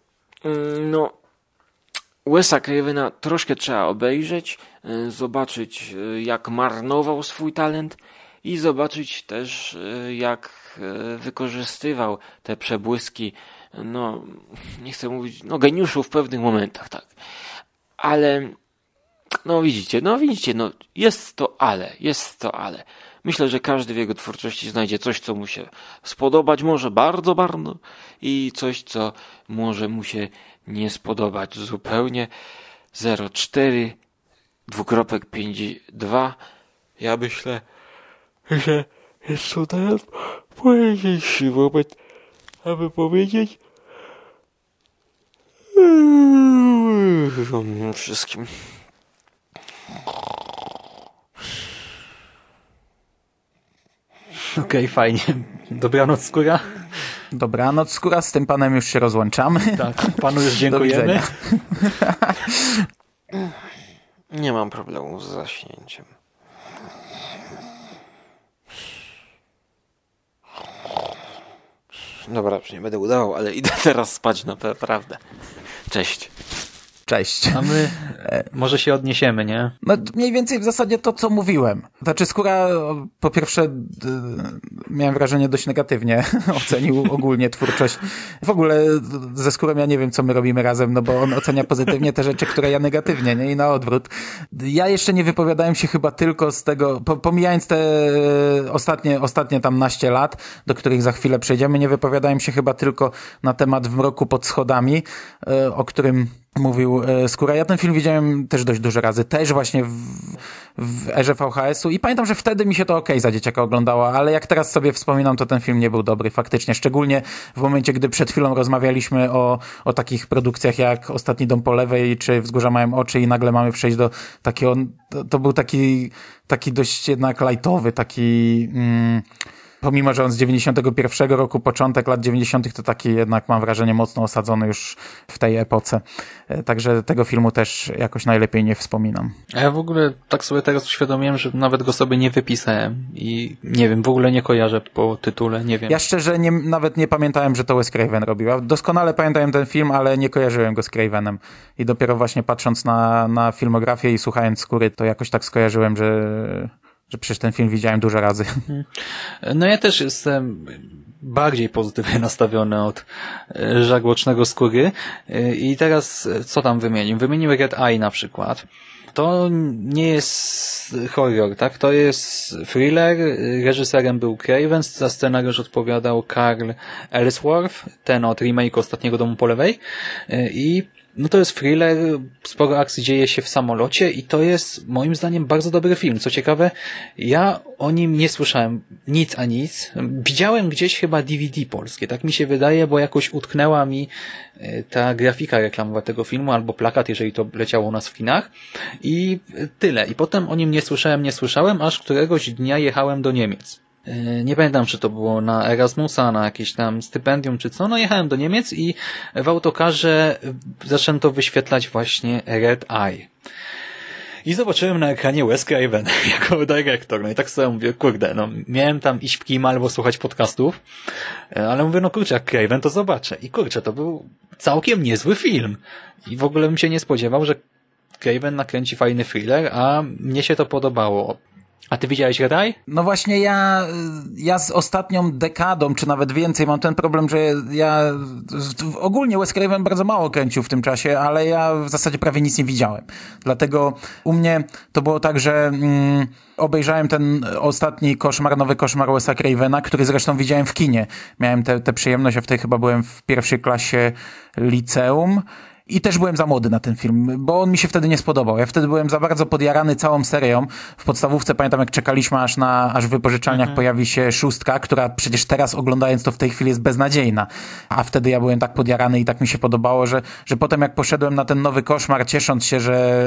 mm, no Wesa Cravena troszkę trzeba obejrzeć, e, zobaczyć e, jak marnował swój talent i zobaczyć też e, jak wykorzystywał te przebłyski, no nie chcę mówić, no geniuszu w pewnych momentach, tak. Ale no widzicie, no widzicie, no jest to ale, jest to ale. Myślę, że każdy w jego twórczości znajdzie coś, co mu się spodobać może bardzo, bardzo i coś, co może mu się nie spodobać zupełnie. 04 dwukropek 52 ja myślę, że jest to teraz najlepszy moment, aby powiedzieć wszystkim. Okej, okay, fajnie. Dobranoc, skóra. Dobranoc, skóra, z tym panem już się rozłączamy. Tak, panu już dziękujemy. Nie mam problemu z zaśnięciem. Dobra, już nie będę udawał, ale idę teraz spać na naprawdę. Cześć. Cześć. A my może się odniesiemy, nie? No mniej więcej w zasadzie to, co mówiłem. Znaczy skóra po pierwsze miałem wrażenie dość negatywnie ocenił ogólnie twórczość. W ogóle ze skórą ja nie wiem, co my robimy razem, no bo on ocenia pozytywnie te rzeczy, które ja negatywnie, nie? I na odwrót. Ja jeszcze nie wypowiadałem się chyba tylko z tego, pomijając te ostatnie, ostatnie tam naście lat, do których za chwilę przejdziemy, nie wypowiadałem się chyba tylko na temat w mroku pod schodami, e, o którym mówił e, Skóra. Ja ten film widziałem też dość dużo razy, też właśnie w, w erze VHS-u i pamiętam, że wtedy mi się to ok za dzieciaka oglądało, ale jak teraz sobie wspominam, to ten film nie był dobry faktycznie, szczególnie w momencie, gdy przed chwilą rozmawialiśmy o, o takich produkcjach jak Ostatni Dom po lewej, czy Wzgórza mają oczy i nagle mamy przejść do takiego, to, to był taki, taki dość jednak lightowy, taki... Mm, pomimo, że on z 91 roku, początek lat 90. to taki jednak mam wrażenie mocno osadzony już w tej epoce. E, także tego filmu też jakoś najlepiej nie wspominam. A ja w ogóle tak sobie teraz uświadomiłem, że nawet go sobie nie wypisałem i nie wiem, w ogóle nie kojarzę po tytule, nie wiem. Ja szczerze nie, nawet nie pamiętałem, że to Wes Craven robił. Ja doskonale pamiętałem ten film, ale nie kojarzyłem go z Cravenem. I dopiero właśnie patrząc na, na filmografię i słuchając skóry, to jakoś tak skojarzyłem, że że przecież ten film widziałem dużo razy. No ja też jestem bardziej pozytywnie nastawiony od e, żagłocznego skóry e, i teraz e, co tam wymienił? Wymienił Red Eye na przykład. To nie jest horror, tak? To jest thriller. Reżyserem był Craven, za scenariusz odpowiadał Carl Ellsworth, ten od remake Ostatniego Domu po lewej. I no to jest thriller, sporo akcji dzieje się w samolocie i to jest moim zdaniem bardzo dobry film. Co ciekawe, ja o nim nie słyszałem nic a nic. Widziałem gdzieś chyba DVD polskie, tak mi się wydaje, bo jakoś utknęła mi e, ta grafika reklamowa tego filmu albo plakat, jeżeli to leciało u nas w kinach i tyle. I potem o nim nie słyszałem, nie słyszałem, aż któregoś dnia jechałem do Niemiec. E, nie pamiętam, czy to było na Erasmusa, na jakieś tam stypendium, czy co. No jechałem do Niemiec i w autokarze zaczęto wyświetlać właśnie Red Eye. I zobaczyłem na ekranie Wes Craven jako dyrektor. No i tak sobie mówię, kurde, no miałem tam iść w kim albo słuchać podcastów, e, ale mówię, no kurczę, jak Craven to zobaczę. I kurczę, to był całkiem niezły film. I w ogóle bym się nie spodziewał, że Craven nakręci fajny thriller, a mnie się to podobało. A ty widziałeś Redaj? No właśnie ja, ja z ostatnią dekadą, czy nawet więcej, mam ten problem, że ja ogólnie Wes Craven bardzo mało kręcił w tym czasie, ale ja w zasadzie prawie nic nie widziałem. Dlatego u mnie to było tak, że mm, obejrzałem ten ostatni koszmar, nowy koszmar Wesa Cravena, który zresztą widziałem w kinie. Miałem tę przyjemność, a wtedy chyba byłem w pierwszej klasie liceum i też byłem za młody na ten film, bo on mi się wtedy nie spodobał. Ja wtedy byłem za bardzo podjarany całą serią. W podstawówce pamiętam, jak czekaliśmy aż na, aż w wypożyczalniach mhm. pojawi się szóstka, która przecież teraz oglądając to w tej chwili jest beznadziejna. A wtedy ja byłem tak podjarany i tak mi się podobało, że, że potem jak poszedłem na ten nowy koszmar, ciesząc się, że,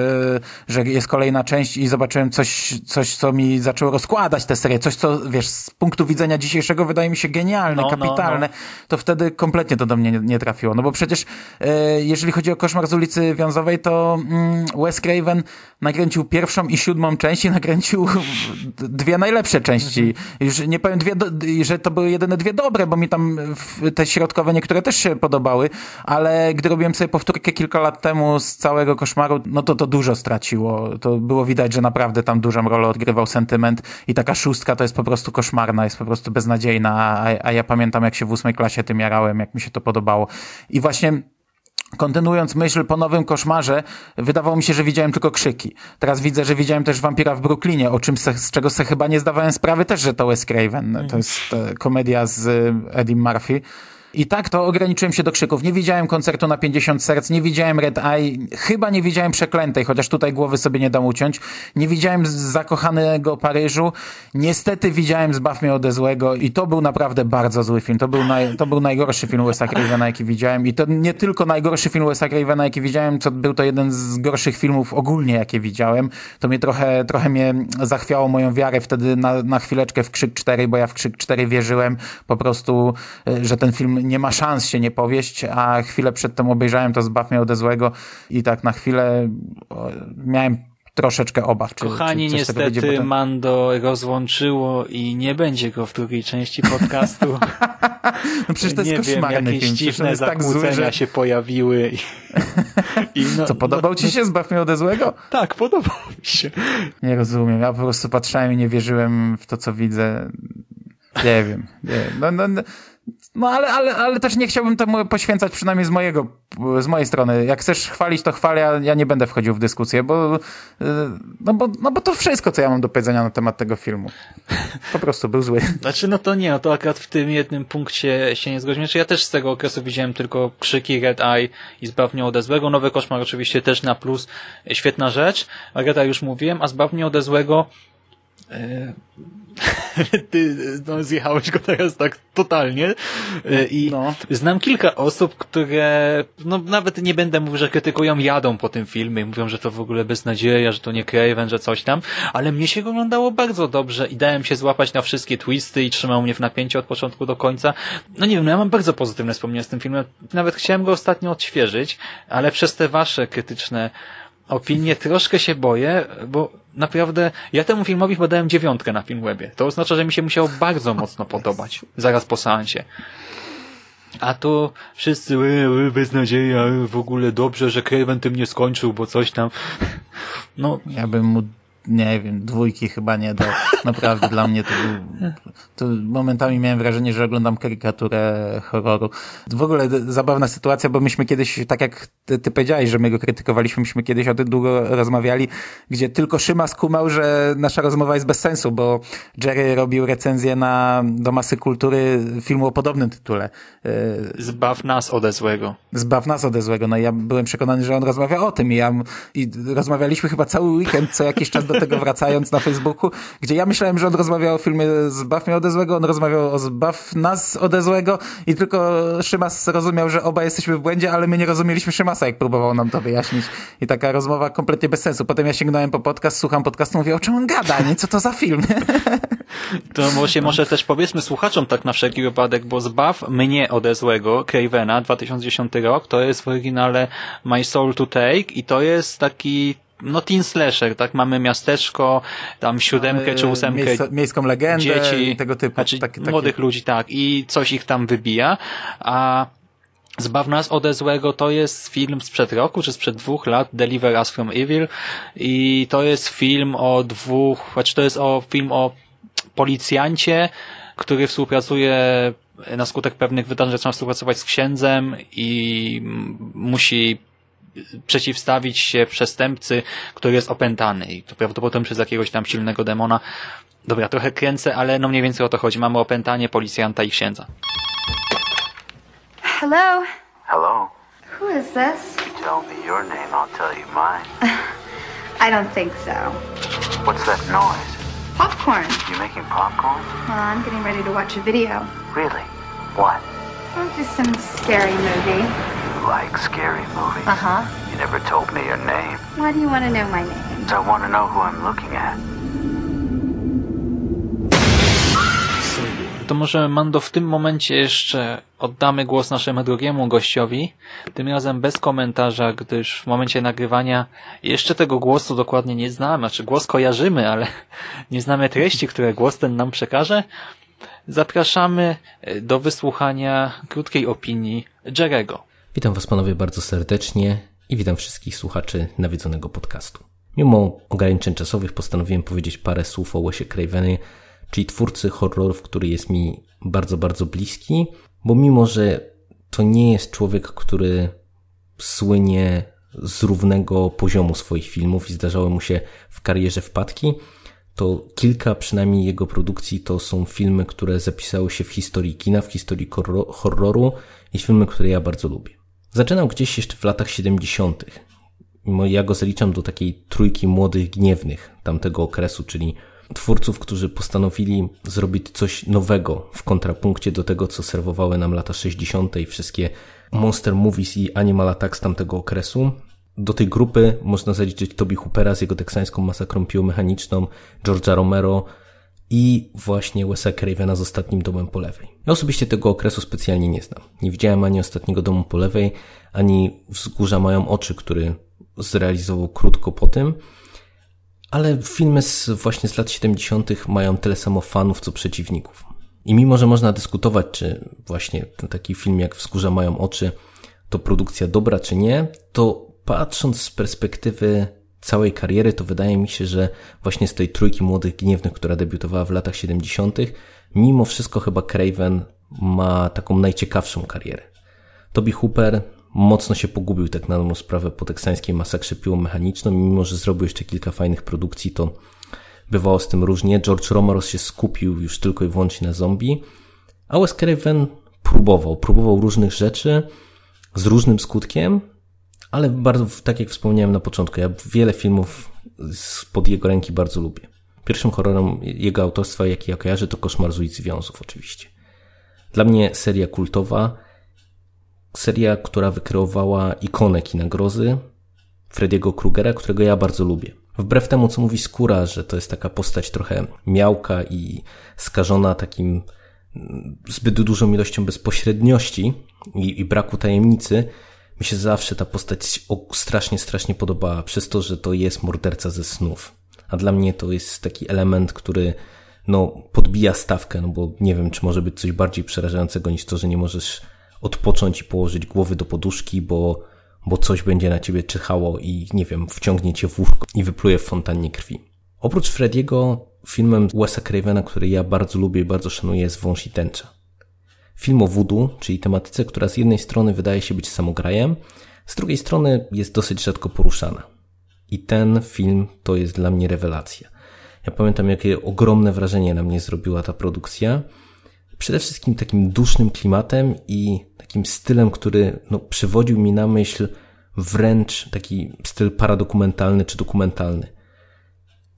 że jest kolejna część i zobaczyłem coś, coś, co mi zaczęło rozkładać tę serię, coś, co, wiesz, z punktu widzenia dzisiejszego wydaje mi się genialne, no, kapitalne, no, no. to wtedy kompletnie to do mnie nie, nie trafiło. No bo przecież, e, jeżeli chodzi o o Koszmar z ulicy Wiązowej, to mm, Wes Craven nakręcił pierwszą i siódmą część i nakręcił dwie najlepsze części. Już nie powiem, dwie, że to były jedyne dwie dobre, bo mi tam te środkowe niektóre też się podobały, ale gdy robiłem sobie powtórkę kilka lat temu z całego Koszmaru, no to to dużo straciło. To było widać, że naprawdę tam dużą rolę odgrywał sentyment i taka szóstka to jest po prostu koszmarna, jest po prostu beznadziejna, a, a ja pamiętam jak się w ósmej klasie tym jarałem, jak mi się to podobało. I właśnie Kontynuując myśl po nowym koszmarze, wydawało mi się, że widziałem tylko krzyki. Teraz widzę, że widziałem też wampira w Brooklynie, o czym se, z czego sobie chyba nie zdawałem sprawy też, że to Wes Craven. To jest e, komedia z Eddie Murphy. I tak to ograniczyłem się do krzyków. Nie widziałem koncertu na 50 serc, nie widziałem Red Eye, chyba nie widziałem Przeklętej, chociaż tutaj głowy sobie nie dam uciąć. Nie widziałem Zakochanego Paryżu. Niestety widziałem Zbaw mnie ode złego i to był naprawdę bardzo zły film. To był, naj, to był najgorszy film Wes'a Cravena, jaki widziałem. I to nie tylko najgorszy film Wes'a Cravena, jaki widziałem, co był to jeden z gorszych filmów ogólnie, jakie widziałem. To mnie trochę, trochę mnie zachwiało moją wiarę wtedy na, na chwileczkę w Krzyk 4, bo ja w Krzyk 4 wierzyłem po prostu, e, że ten film nie ma szans się nie powieść, a chwilę przedtem obejrzałem to Zbaw mnie ode złego i tak na chwilę miałem troszeczkę obaw. Czy, Kochani, czy niestety potem... Mando rozłączyło i nie będzie go w drugiej części podcastu. no przecież to jest nie koszmarny wiem, film. dziwne tak tak że... się pojawiły. I, i no, Co, podobał no, ci się Zbaw mnie ode złego? Tak, podobał mi się. Nie rozumiem. Ja po prostu patrzyłem i nie wierzyłem w to, co widzę. Nie wiem. Nie. No, no, no. No ale, ale, ale też nie chciałbym temu poświęcać przynajmniej z mojego, z mojej strony. Jak chcesz chwalić, to chwal, ja, ja nie będę wchodził w dyskusję, bo, y, no bo, no bo to wszystko, co ja mam do powiedzenia na temat tego filmu. Po prostu był zły. Znaczy, no to nie, no to akurat w tym jednym punkcie się nie zgodzimy. Znaczy, ja też z tego okresu widziałem tylko krzyki Red Eye i Zbaw mnie ode złego. Nowy Koszmar oczywiście też na plus. Świetna rzecz. Red Eye już mówiłem, a Zbaw mnie ode złego y, ty no, zjechałeś go teraz tak totalnie e, i no. znam kilka osób, które no nawet nie będę mówił, że krytykują, jadą po tym filmie i mówią, że to w ogóle beznadzieja, że to nie Craven, że coś tam, ale mnie się oglądało bardzo dobrze i dałem się złapać na wszystkie twisty i trzymał mnie w napięciu od początku do końca. No nie wiem, no ja mam bardzo pozytywne wspomnienia z tym filmem. Nawet chciałem go ostatnio odświeżyć, ale przez te wasze krytyczne opinie troszkę się boję, bo naprawdę ja temu filmowi chyba dałem dziewiątkę na Filmwebie. To oznacza, że mi się musiał bardzo mocno podobać zaraz po seansie. A tu wszyscy e, e, beznadzieja, w ogóle dobrze, że Craven tym nie skończył, bo coś tam. No, ja bym mu nie wiem, dwójki chyba nie dał. Naprawdę dla mnie to był, to momentami miałem wrażenie, że oglądam karykaturę horroru. W ogóle zabawna sytuacja, bo myśmy kiedyś, tak jak ty, ty powiedziałeś, że my go krytykowaliśmy, myśmy kiedyś o tym długo rozmawiali, gdzie tylko Szyma skumał, że nasza rozmowa jest bez sensu, bo Jerry robił recenzję na do masy kultury filmu o podobnym tytule. Zbaw nas ode złego. Zbaw nas ode złego. No i ja byłem przekonany, że on rozmawia o tym i ja i rozmawialiśmy chyba cały weekend, co jakiś czas do tego wracając na Facebooku, gdzie ja myślałem, że on rozmawiał o filmie Zbaw mnie ode złego, on rozmawiał o Zbaw nas ode złego i tylko Szymas rozumiał, że oba jesteśmy w błędzie, ale my nie rozumieliśmy Szymasa, jak próbował nam to wyjaśnić. I taka rozmowa kompletnie bez sensu. Potem ja sięgnąłem po podcast, słucham podcastu, mówię, o czym on gada, nie? Co to za film? To może, może też powiedzmy słuchaczom tak na wszelki wypadek, bo Zbaw mnie ode złego, Cravena, 2010 rok, to jest w oryginale My Soul to Take i to jest taki no teen slasher, tak? Mamy miasteczko, tam siódemkę Mamy czy ósemkę. Miejsco, miejską legendę dzieci, tego typu. Znaczy młodych ludzi, tak. I coś ich tam wybija. A Zbaw nas ode złego to jest film sprzed roku, czy sprzed dwóch lat, Deliver Us From Evil i to jest film o dwóch, znaczy to jest o film o policjancie, który współpracuje na skutek pewnych wydarzeń zaczyna współpracować z księdzem i musi przeciwstawić się przestępcy, który jest opętany i to prawdopodobnie przez jakiegoś tam silnego demona. Dobra, trochę kręcę, ale no mniej więcej o to chodzi. Mamy opętanie policjanta i księdza. Hello? Hello? Who is this? You tell me your name, I'll tell you mine. I don't think so. What's that noise? Popcorn. You making popcorn? Well, I'm getting ready to watch a video. Really? What? Oh, just some scary movie like scary movies. Uh huh. You never told me your name. Why do you want to know my name? I want to know who I'm looking at. To może, Mando, w tym momencie jeszcze oddamy głos naszemu drugiemu gościowi, tym razem bez komentarza, gdyż w momencie nagrywania jeszcze tego głosu dokładnie nie znamy, znaczy głos kojarzymy, ale nie znamy treści, które głos ten nam przekaże. Zapraszamy do wysłuchania krótkiej opinii Jerego. Witam Was panowie bardzo serdecznie i witam wszystkich słuchaczy nawiedzonego podcastu. Mimo ograniczeń czasowych postanowiłem powiedzieć parę słów o Wesie Craveny, czyli twórcy horrorów, który jest mi bardzo, bardzo bliski, bo mimo, że to nie jest człowiek, który słynie z równego poziomu swoich filmów i zdarzały mu się w karierze wpadki, to kilka przynajmniej jego produkcji to są filmy, które zapisały się w historii kina, w historii horroru i filmy, które ja bardzo lubię. Zaczynał gdzieś jeszcze w latach 70. Ja go zaliczam do takiej trójki młodych gniewnych tamtego okresu, czyli twórców, którzy postanowili zrobić coś nowego w kontrapunkcie do tego, co serwowały nam lata 60. i wszystkie monster movies i animal attacks tamtego okresu. Do tej grupy można zaliczyć Toby Hoopera z jego teksańską masakrą piłomechaniczną, George'a Romero i właśnie Wes'a Cravena z Ostatnim Domem po lewej. Ja osobiście tego okresu specjalnie nie znam. Nie widziałem ani Ostatniego Domu po lewej, ani Wzgórza mają oczy, który zrealizował krótko po tym, ale filmy z, właśnie z lat 70. mają tyle samo fanów, co przeciwników. I mimo, że można dyskutować, czy właśnie taki film jak Wzgórza mają oczy to produkcja dobra, czy nie, to patrząc z perspektywy całej kariery, to wydaje mi się, że właśnie z tej trójki młodych gniewnych, która debiutowała w latach 70., mimo wszystko chyba Craven ma taką najciekawszą karierę. Toby Hooper mocno się pogubił tak na dobrą sprawę po teksańskiej masakrze piłą mechaniczną, mimo że zrobił jeszcze kilka fajnych produkcji, to bywało z tym różnie. George Romero się skupił już tylko i wyłącznie na zombie, a Wes Craven próbował, próbował różnych rzeczy z różnym skutkiem, ale bardzo, tak jak wspomniałem na początku, ja wiele filmów spod jego ręki bardzo lubię. Pierwszym horrorem jego autorstwa, jaki ja kojarzę, to Koszmar z ulic Związów oczywiście. Dla mnie seria kultowa, seria, która wykreowała ikonę kina grozy, Frediego Krugera, którego ja bardzo lubię. Wbrew temu, co mówi Skóra, że to jest taka postać trochę miałka i skażona takim mm, zbyt dużą ilością bezpośredniości i, i braku tajemnicy, mi się zawsze ta postać strasznie, strasznie podobała, przez to, że to jest morderca ze snów. A dla mnie to jest taki element, który no, podbija stawkę, no bo nie wiem, czy może być coś bardziej przerażającego niż to, że nie możesz odpocząć i położyć głowy do poduszki, bo, bo coś będzie na ciebie czyhało i nie wiem, wciągnie cię w łóżko i wypluje w fontannie krwi. Oprócz Frediego, filmem Wes'a Cravena, który ja bardzo lubię i bardzo szanuję, jest Wąż i Tęcza. Film o voodoo, czyli tematyce, która z jednej strony wydaje się być samograjem, z drugiej strony jest dosyć rzadko poruszana. I ten film to jest dla mnie rewelacja. Ja pamiętam, jakie ogromne wrażenie na mnie zrobiła ta produkcja. Przede wszystkim takim dusznym klimatem i takim stylem, który no, przywodził mi na myśl wręcz taki styl paradokumentalny czy dokumentalny.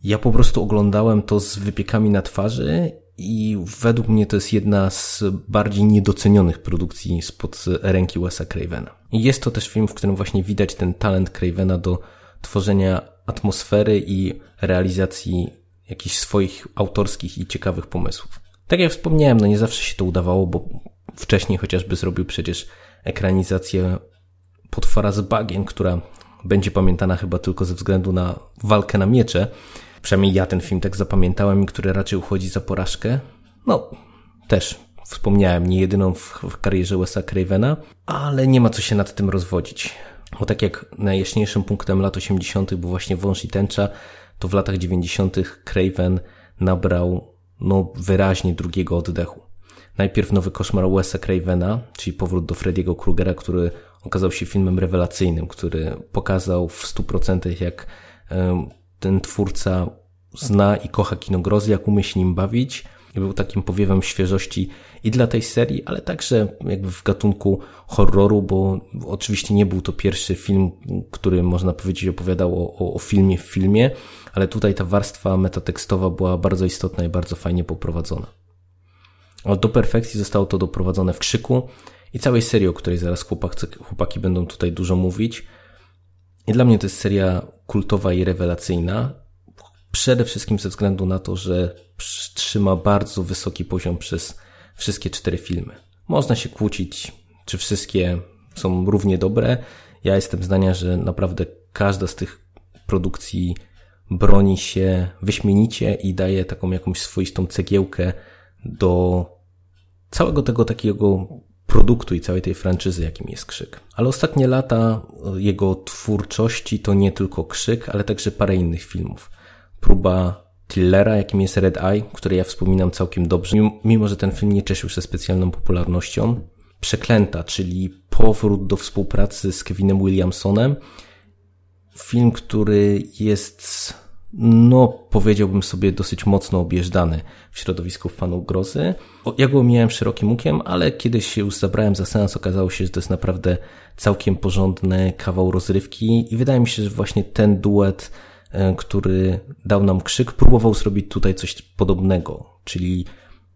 Ja po prostu oglądałem to z wypiekami na twarzy i według mnie to jest jedna z bardziej niedocenionych produkcji spod ręki Wes'a Cravena. I jest to też film, w którym właśnie widać ten talent Cravena do tworzenia atmosfery i realizacji jakichś swoich autorskich i ciekawych pomysłów. Tak jak wspomniałem, no nie zawsze się to udawało, bo wcześniej chociażby zrobił przecież ekranizację Potwora z bagien, która będzie pamiętana chyba tylko ze względu na walkę na miecze, Przynajmniej ja ten film tak zapamiętałem i który raczej uchodzi za porażkę. No, też wspomniałem, nie jedyną w, w karierze Wes'a Cravena, ale nie ma co się nad tym rozwodzić. Bo tak jak najjaśniejszym punktem lat 80. był właśnie Wąż i Tęcza, to w latach 90. Craven nabrał no, wyraźnie drugiego oddechu. Najpierw nowy koszmar Wes'a Cravena, czyli powrót do Frediego Krugera, który okazał się filmem rewelacyjnym, który pokazał w 100% jak ten twórca zna i kocha kino grozy, jak umie się nim bawić. I był takim powiewem świeżości i dla tej serii, ale także jakby w gatunku horroru, bo oczywiście nie był to pierwszy film, który można powiedzieć opowiadał o, o filmie w filmie, ale tutaj ta warstwa metatekstowa była bardzo istotna i bardzo fajnie poprowadzona. Do perfekcji zostało to doprowadzone w krzyku i całej serii, o której zaraz chłopaki, chłopaki będą tutaj dużo mówić. I dla mnie to jest seria kultowa i rewelacyjna. Przede wszystkim ze względu na to, że trzyma bardzo wysoki poziom przez wszystkie cztery filmy. Można się kłócić, czy wszystkie są równie dobre. Ja jestem zdania, że naprawdę każda z tych produkcji broni się wyśmienicie i daje taką jakąś swoistą cegiełkę do całego tego takiego produktu i całej tej franczyzy, jakim jest Krzyk. Ale ostatnie lata jego twórczości to nie tylko Krzyk, ale także parę innych filmów. Próba thrillera, jakim jest Red Eye, który ja wspominam całkiem dobrze, mimo że ten film nie cieszył się specjalną popularnością. Przeklęta, czyli powrót do współpracy z Kevinem Williamsonem. Film, który jest no powiedziałbym sobie dosyć mocno objeżdżany w środowisku fanów grozy. Ja go miałem szerokim łukiem, ale kiedy się już zabrałem za sens, okazało się, że to jest naprawdę całkiem porządny kawał rozrywki i wydaje mi się, że właśnie ten duet, e, który dał nam krzyk, próbował zrobić tutaj coś podobnego, czyli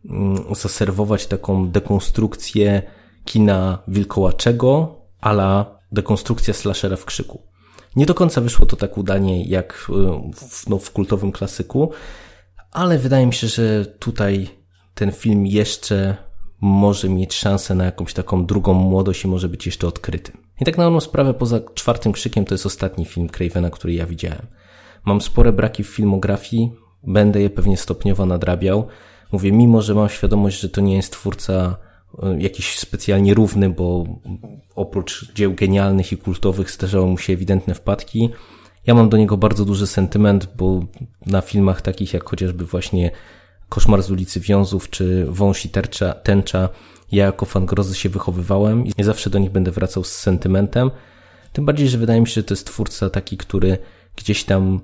mm, zaserwować taką dekonstrukcję kina wilkołaczego, ala dekonstrukcja slashera w krzyku. Nie do końca wyszło to tak udanie jak w, no, w kultowym klasyku, ale wydaje mi się, że tutaj ten film jeszcze może mieć szansę na jakąś taką drugą młodość i może być jeszcze odkrytym. I tak na dobrą sprawę, poza czwartym krzykiem, to jest ostatni film Cravena, który ja widziałem. Mam spore braki w filmografii, będę je pewnie stopniowo nadrabiał. Mówię, mimo że mam świadomość, że to nie jest twórca jakiś specjalnie równy, bo oprócz dzieł genialnych i kultowych zdarzały mu się ewidentne wpadki. Ja mam do niego bardzo duży sentyment, bo na filmach takich jak chociażby właśnie Koszmar z ulicy Wiązów czy Wąż i tercza, Tęcza ja jako fan grozy się wychowywałem i zawsze do nich będę wracał z sentymentem. Tym bardziej, że wydaje mi się, że to jest twórca taki, który gdzieś tam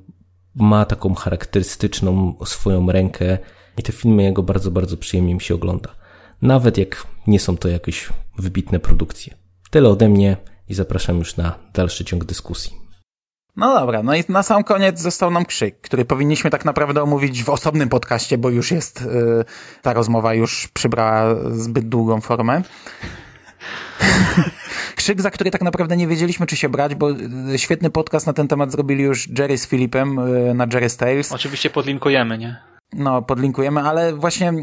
ma taką charakterystyczną swoją rękę i te filmy jego bardzo, bardzo przyjemnie mi się ogląda nawet jak nie są to jakieś wybitne produkcje. Tyle ode mnie i zapraszam już na dalszy ciąg dyskusji. No dobra, no i na sam koniec został nam krzyk, który powinniśmy tak naprawdę omówić w osobnym podcaście, bo już jest, yy, ta rozmowa już przybrała zbyt długą formę. Krzyk, za który tak naprawdę nie wiedzieliśmy, czy się brać, bo y, świetny podcast na ten temat zrobili już Jerry z Filipem y, na Jerry's Tales. Oczywiście podlinkujemy, nie? No, podlinkujemy, ale właśnie e,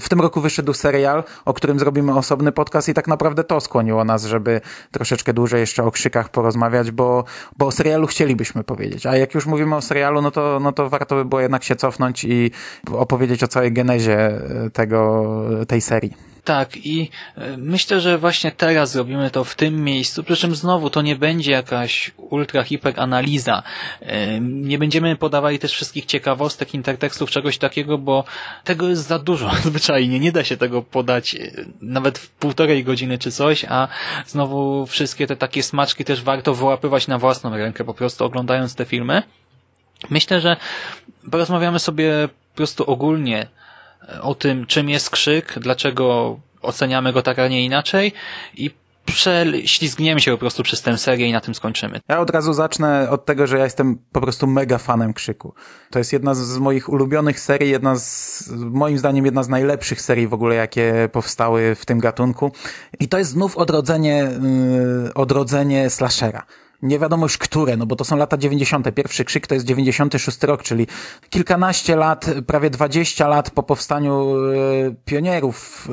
w tym roku wyszedł serial, o którym zrobimy osobny podcast i tak naprawdę to skłoniło nas, żeby troszeczkę dłużej jeszcze o krzykach porozmawiać, bo, bo o serialu chcielibyśmy powiedzieć. A jak już mówimy o serialu, no to, no to warto by było jednak się cofnąć i opowiedzieć o całej genezie e, tego, tej serii. Tak, i e, myślę, że właśnie teraz zrobimy to w tym miejscu, przy czym znowu to nie będzie jakaś ultra hiper analiza. E, nie będziemy podawali też wszystkich ciekawostek, intertekstów, czegoś takiego, bo tego jest za dużo zwyczajnie. Nie da się tego podać e, nawet w półtorej godziny czy coś, a znowu wszystkie te takie smaczki też warto wyłapywać na własną rękę, po prostu oglądając te filmy. Myślę, że porozmawiamy sobie po prostu ogólnie o tym, czym jest krzyk, dlaczego oceniamy go tak, a nie inaczej i prześlizgniemy się po prostu przez tę serię i na tym skończymy. Ja od razu zacznę od tego, że ja jestem po prostu mega fanem Krzyku. To jest jedna z moich ulubionych serii, jedna z, moim zdaniem, jedna z najlepszych serii w ogóle, jakie powstały w tym gatunku. I to jest znów odrodzenie, yy, odrodzenie slashera nie wiadomo już które, no bo to są lata 90. Pierwszy krzyk to jest 96 rok, czyli kilkanaście lat, prawie 20 lat po powstaniu e, pionierów e,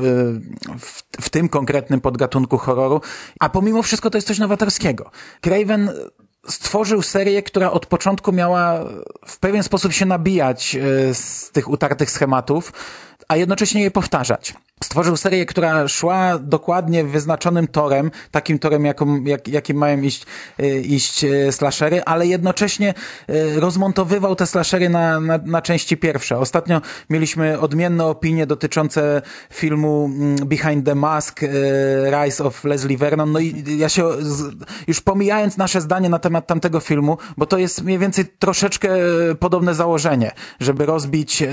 w, w tym konkretnym podgatunku horroru, a pomimo wszystko to jest coś nowatorskiego. Craven stworzył serię, która od początku miała w pewien sposób się nabijać e, z tych utartych schematów, a jednocześnie je powtarzać. Stworzył serię, która szła dokładnie wyznaczonym torem, takim torem, jak, jakim mają iść, e, iść e, slashery, ale jednocześnie e, rozmontowywał te slashery na, na, na części pierwsze. Ostatnio mieliśmy odmienne opinie dotyczące filmu mm, Behind the Mask, Rise of Leslie Vernon, no i ja się, już pomijając nasze zdanie na temat tamtego filmu, bo to jest mniej więcej troszeczkę podobne założenie, żeby rozbić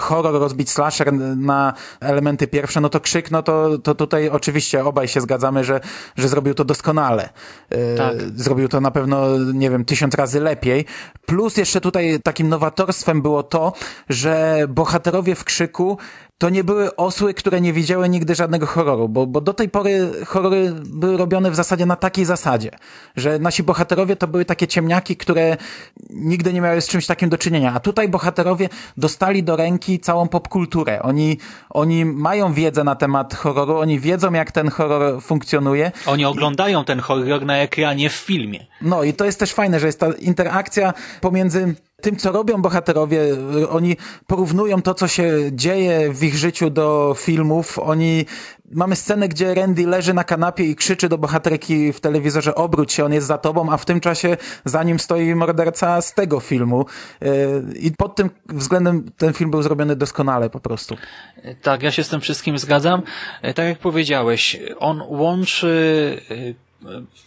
horror, rozbić slasher na elementy pierwsze, no to krzyk, no to, to tutaj oczywiście obaj się zgadzamy, że, że zrobił to doskonale. E, tak. Zrobił to na pewno, nie wiem, tysiąc razy lepiej. Plus jeszcze tutaj takim nowatorstwem było to, że bohaterowie w krzyku to nie były osły, które nie widziały nigdy żadnego horroru, bo, bo do tej pory horrory były robione w zasadzie na takiej zasadzie, że nasi bohaterowie to były takie ciemniaki, które nigdy nie miały z czymś takim do czynienia, a tutaj bohaterowie dostali do ręki całą popkulturę. Oni, oni mają wiedzę na temat horroru, oni wiedzą jak ten horror funkcjonuje. Oni oglądają ten horror na ekranie w filmie. No i to jest też fajne, że jest ta interakcja pomiędzy tym, co robią bohaterowie, oni porównują to, co się dzieje w ich życiu do filmów. Oni mamy scenę, gdzie Randy leży na kanapie i krzyczy do bohaterki w telewizorze obróć się, on jest za tobą, a w tym czasie za nim stoi morderca z tego filmu. I pod tym względem ten film był zrobiony doskonale po prostu. Tak, ja się z tym wszystkim zgadzam. Tak jak powiedziałeś, on łączy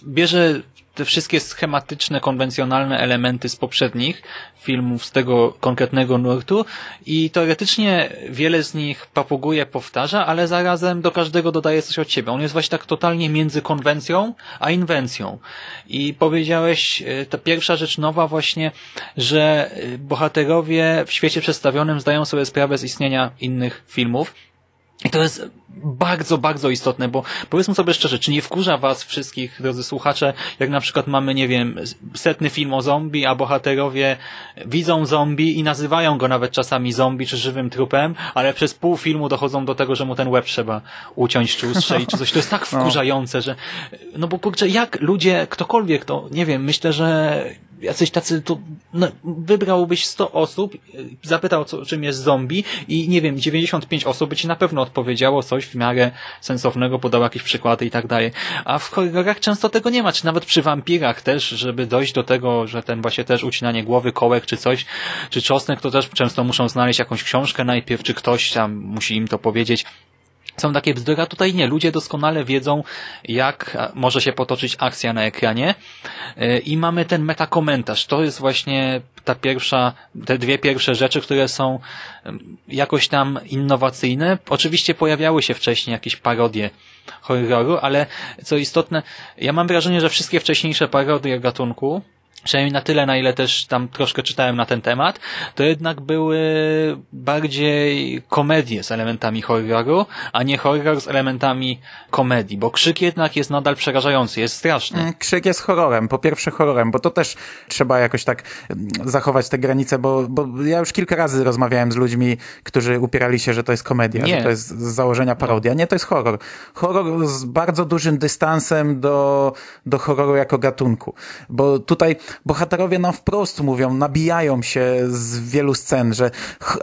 bierze te wszystkie schematyczne, konwencjonalne elementy z poprzednich filmów z tego konkretnego nurtu i teoretycznie wiele z nich papuguje, powtarza, ale zarazem do każdego dodaje coś od siebie. On jest właśnie tak totalnie między konwencją a inwencją. I powiedziałeś, e, ta pierwsza rzecz nowa właśnie, że e, bohaterowie w świecie przedstawionym zdają sobie sprawę z istnienia innych filmów i to jest bardzo, bardzo istotne, bo powiedzmy sobie szczerze, czy nie wkurza was wszystkich, drodzy słuchacze, jak na przykład mamy, nie wiem, setny film o zombie, a bohaterowie widzą zombie i nazywają go nawet czasami zombie czy żywym trupem, ale przez pół filmu dochodzą do tego, że mu ten łeb trzeba uciąć czy ustrzelić czy coś. To jest tak no. wkurzające, że no bo kurczę, jak ludzie, ktokolwiek to, nie wiem, myślę, że jacyś tacy, to no, wybrałbyś 100 osób, zapytał, co, czym jest zombie i nie wiem, 95 osób by ci na pewno odpowiedziało coś w miarę sensownego, podał jakieś przykłady i tak dalej. A w horrorach często tego nie ma, czy nawet przy wampirach też, żeby dojść do tego, że ten właśnie też ucinanie głowy, kołek czy coś, czy czosnek, to też często muszą znaleźć jakąś książkę najpierw, czy ktoś tam musi im to powiedzieć są takie bzdury, a tutaj nie. Ludzie doskonale wiedzą, jak może się potoczyć akcja na ekranie y, i mamy ten metakomentarz. To jest właśnie ta pierwsza, te dwie pierwsze rzeczy, które są jakoś tam innowacyjne. Oczywiście pojawiały się wcześniej jakieś parodie horroru, ale co istotne, ja mam wrażenie, że wszystkie wcześniejsze parodie gatunku przynajmniej na tyle, na ile też tam troszkę czytałem na ten temat, to jednak były bardziej komedie z elementami horroru, a nie horror z elementami komedii, bo krzyk jednak jest nadal przerażający, jest straszny. Mm, krzyk jest horrorem, po pierwsze horrorem, bo to też trzeba jakoś tak mm, zachować te granice, bo, bo ja już kilka razy rozmawiałem z ludźmi, którzy upierali się, że to jest komedia, nie. że to jest z założenia parodia. Nie, to jest horror. Horror z bardzo dużym dystansem do, do horroru jako gatunku, bo tutaj bohaterowie nam wprost mówią, nabijają się z wielu scen, że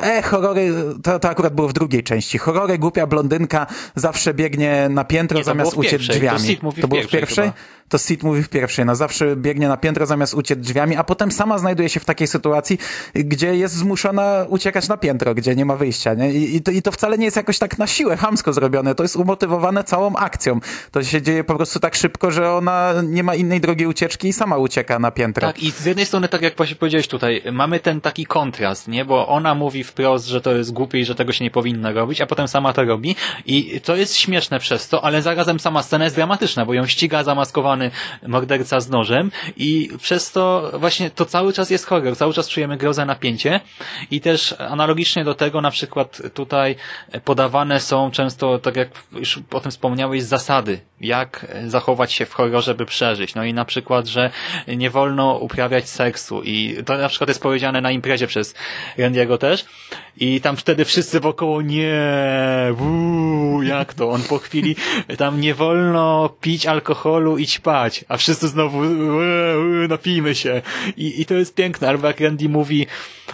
e, horrory, to, to akurat było w drugiej części, horrory, głupia blondynka zawsze biegnie na piętro Nie, zamiast uciec drzwiami. To, to było w pierwszej? Chyba to Sid mówi w pierwszej, no zawsze biegnie na piętro zamiast uciec drzwiami, a potem sama znajduje się w takiej sytuacji, gdzie jest zmuszona uciekać na piętro, gdzie nie ma wyjścia, nie? I, i, to, i to wcale nie jest jakoś tak na siłę, hamsko zrobione, to jest umotywowane całą akcją. To się dzieje po prostu tak szybko, że ona nie ma innej drogi ucieczki i sama ucieka na piętro. Tak, i z jednej strony, tak jak właśnie powiedziałeś tutaj, mamy ten taki kontrast, nie? Bo ona mówi wprost, że to jest głupie i że tego się nie powinno robić, a potem sama to robi i to jest śmieszne przez to, ale zarazem sama scena jest dramatyczna, bo ją ściga zamaskowany morderca z nożem i przez to właśnie to cały czas jest horror, cały czas czujemy grozę, napięcie i też analogicznie do tego na przykład tutaj podawane są często, tak jak już o tym wspomniałeś, zasady, jak zachować się w horrorze, by przeżyć. No i na przykład, że nie wolno uprawiać seksu i to na przykład jest powiedziane na imprezie przez Randiego też i tam wtedy wszyscy wokoło nie, uuu, jak to? On po chwili tam nie wolno pić alkoholu i ćpać a wszyscy znowu napijmy się. I, I to jest piękne. Albo jak Randy mówi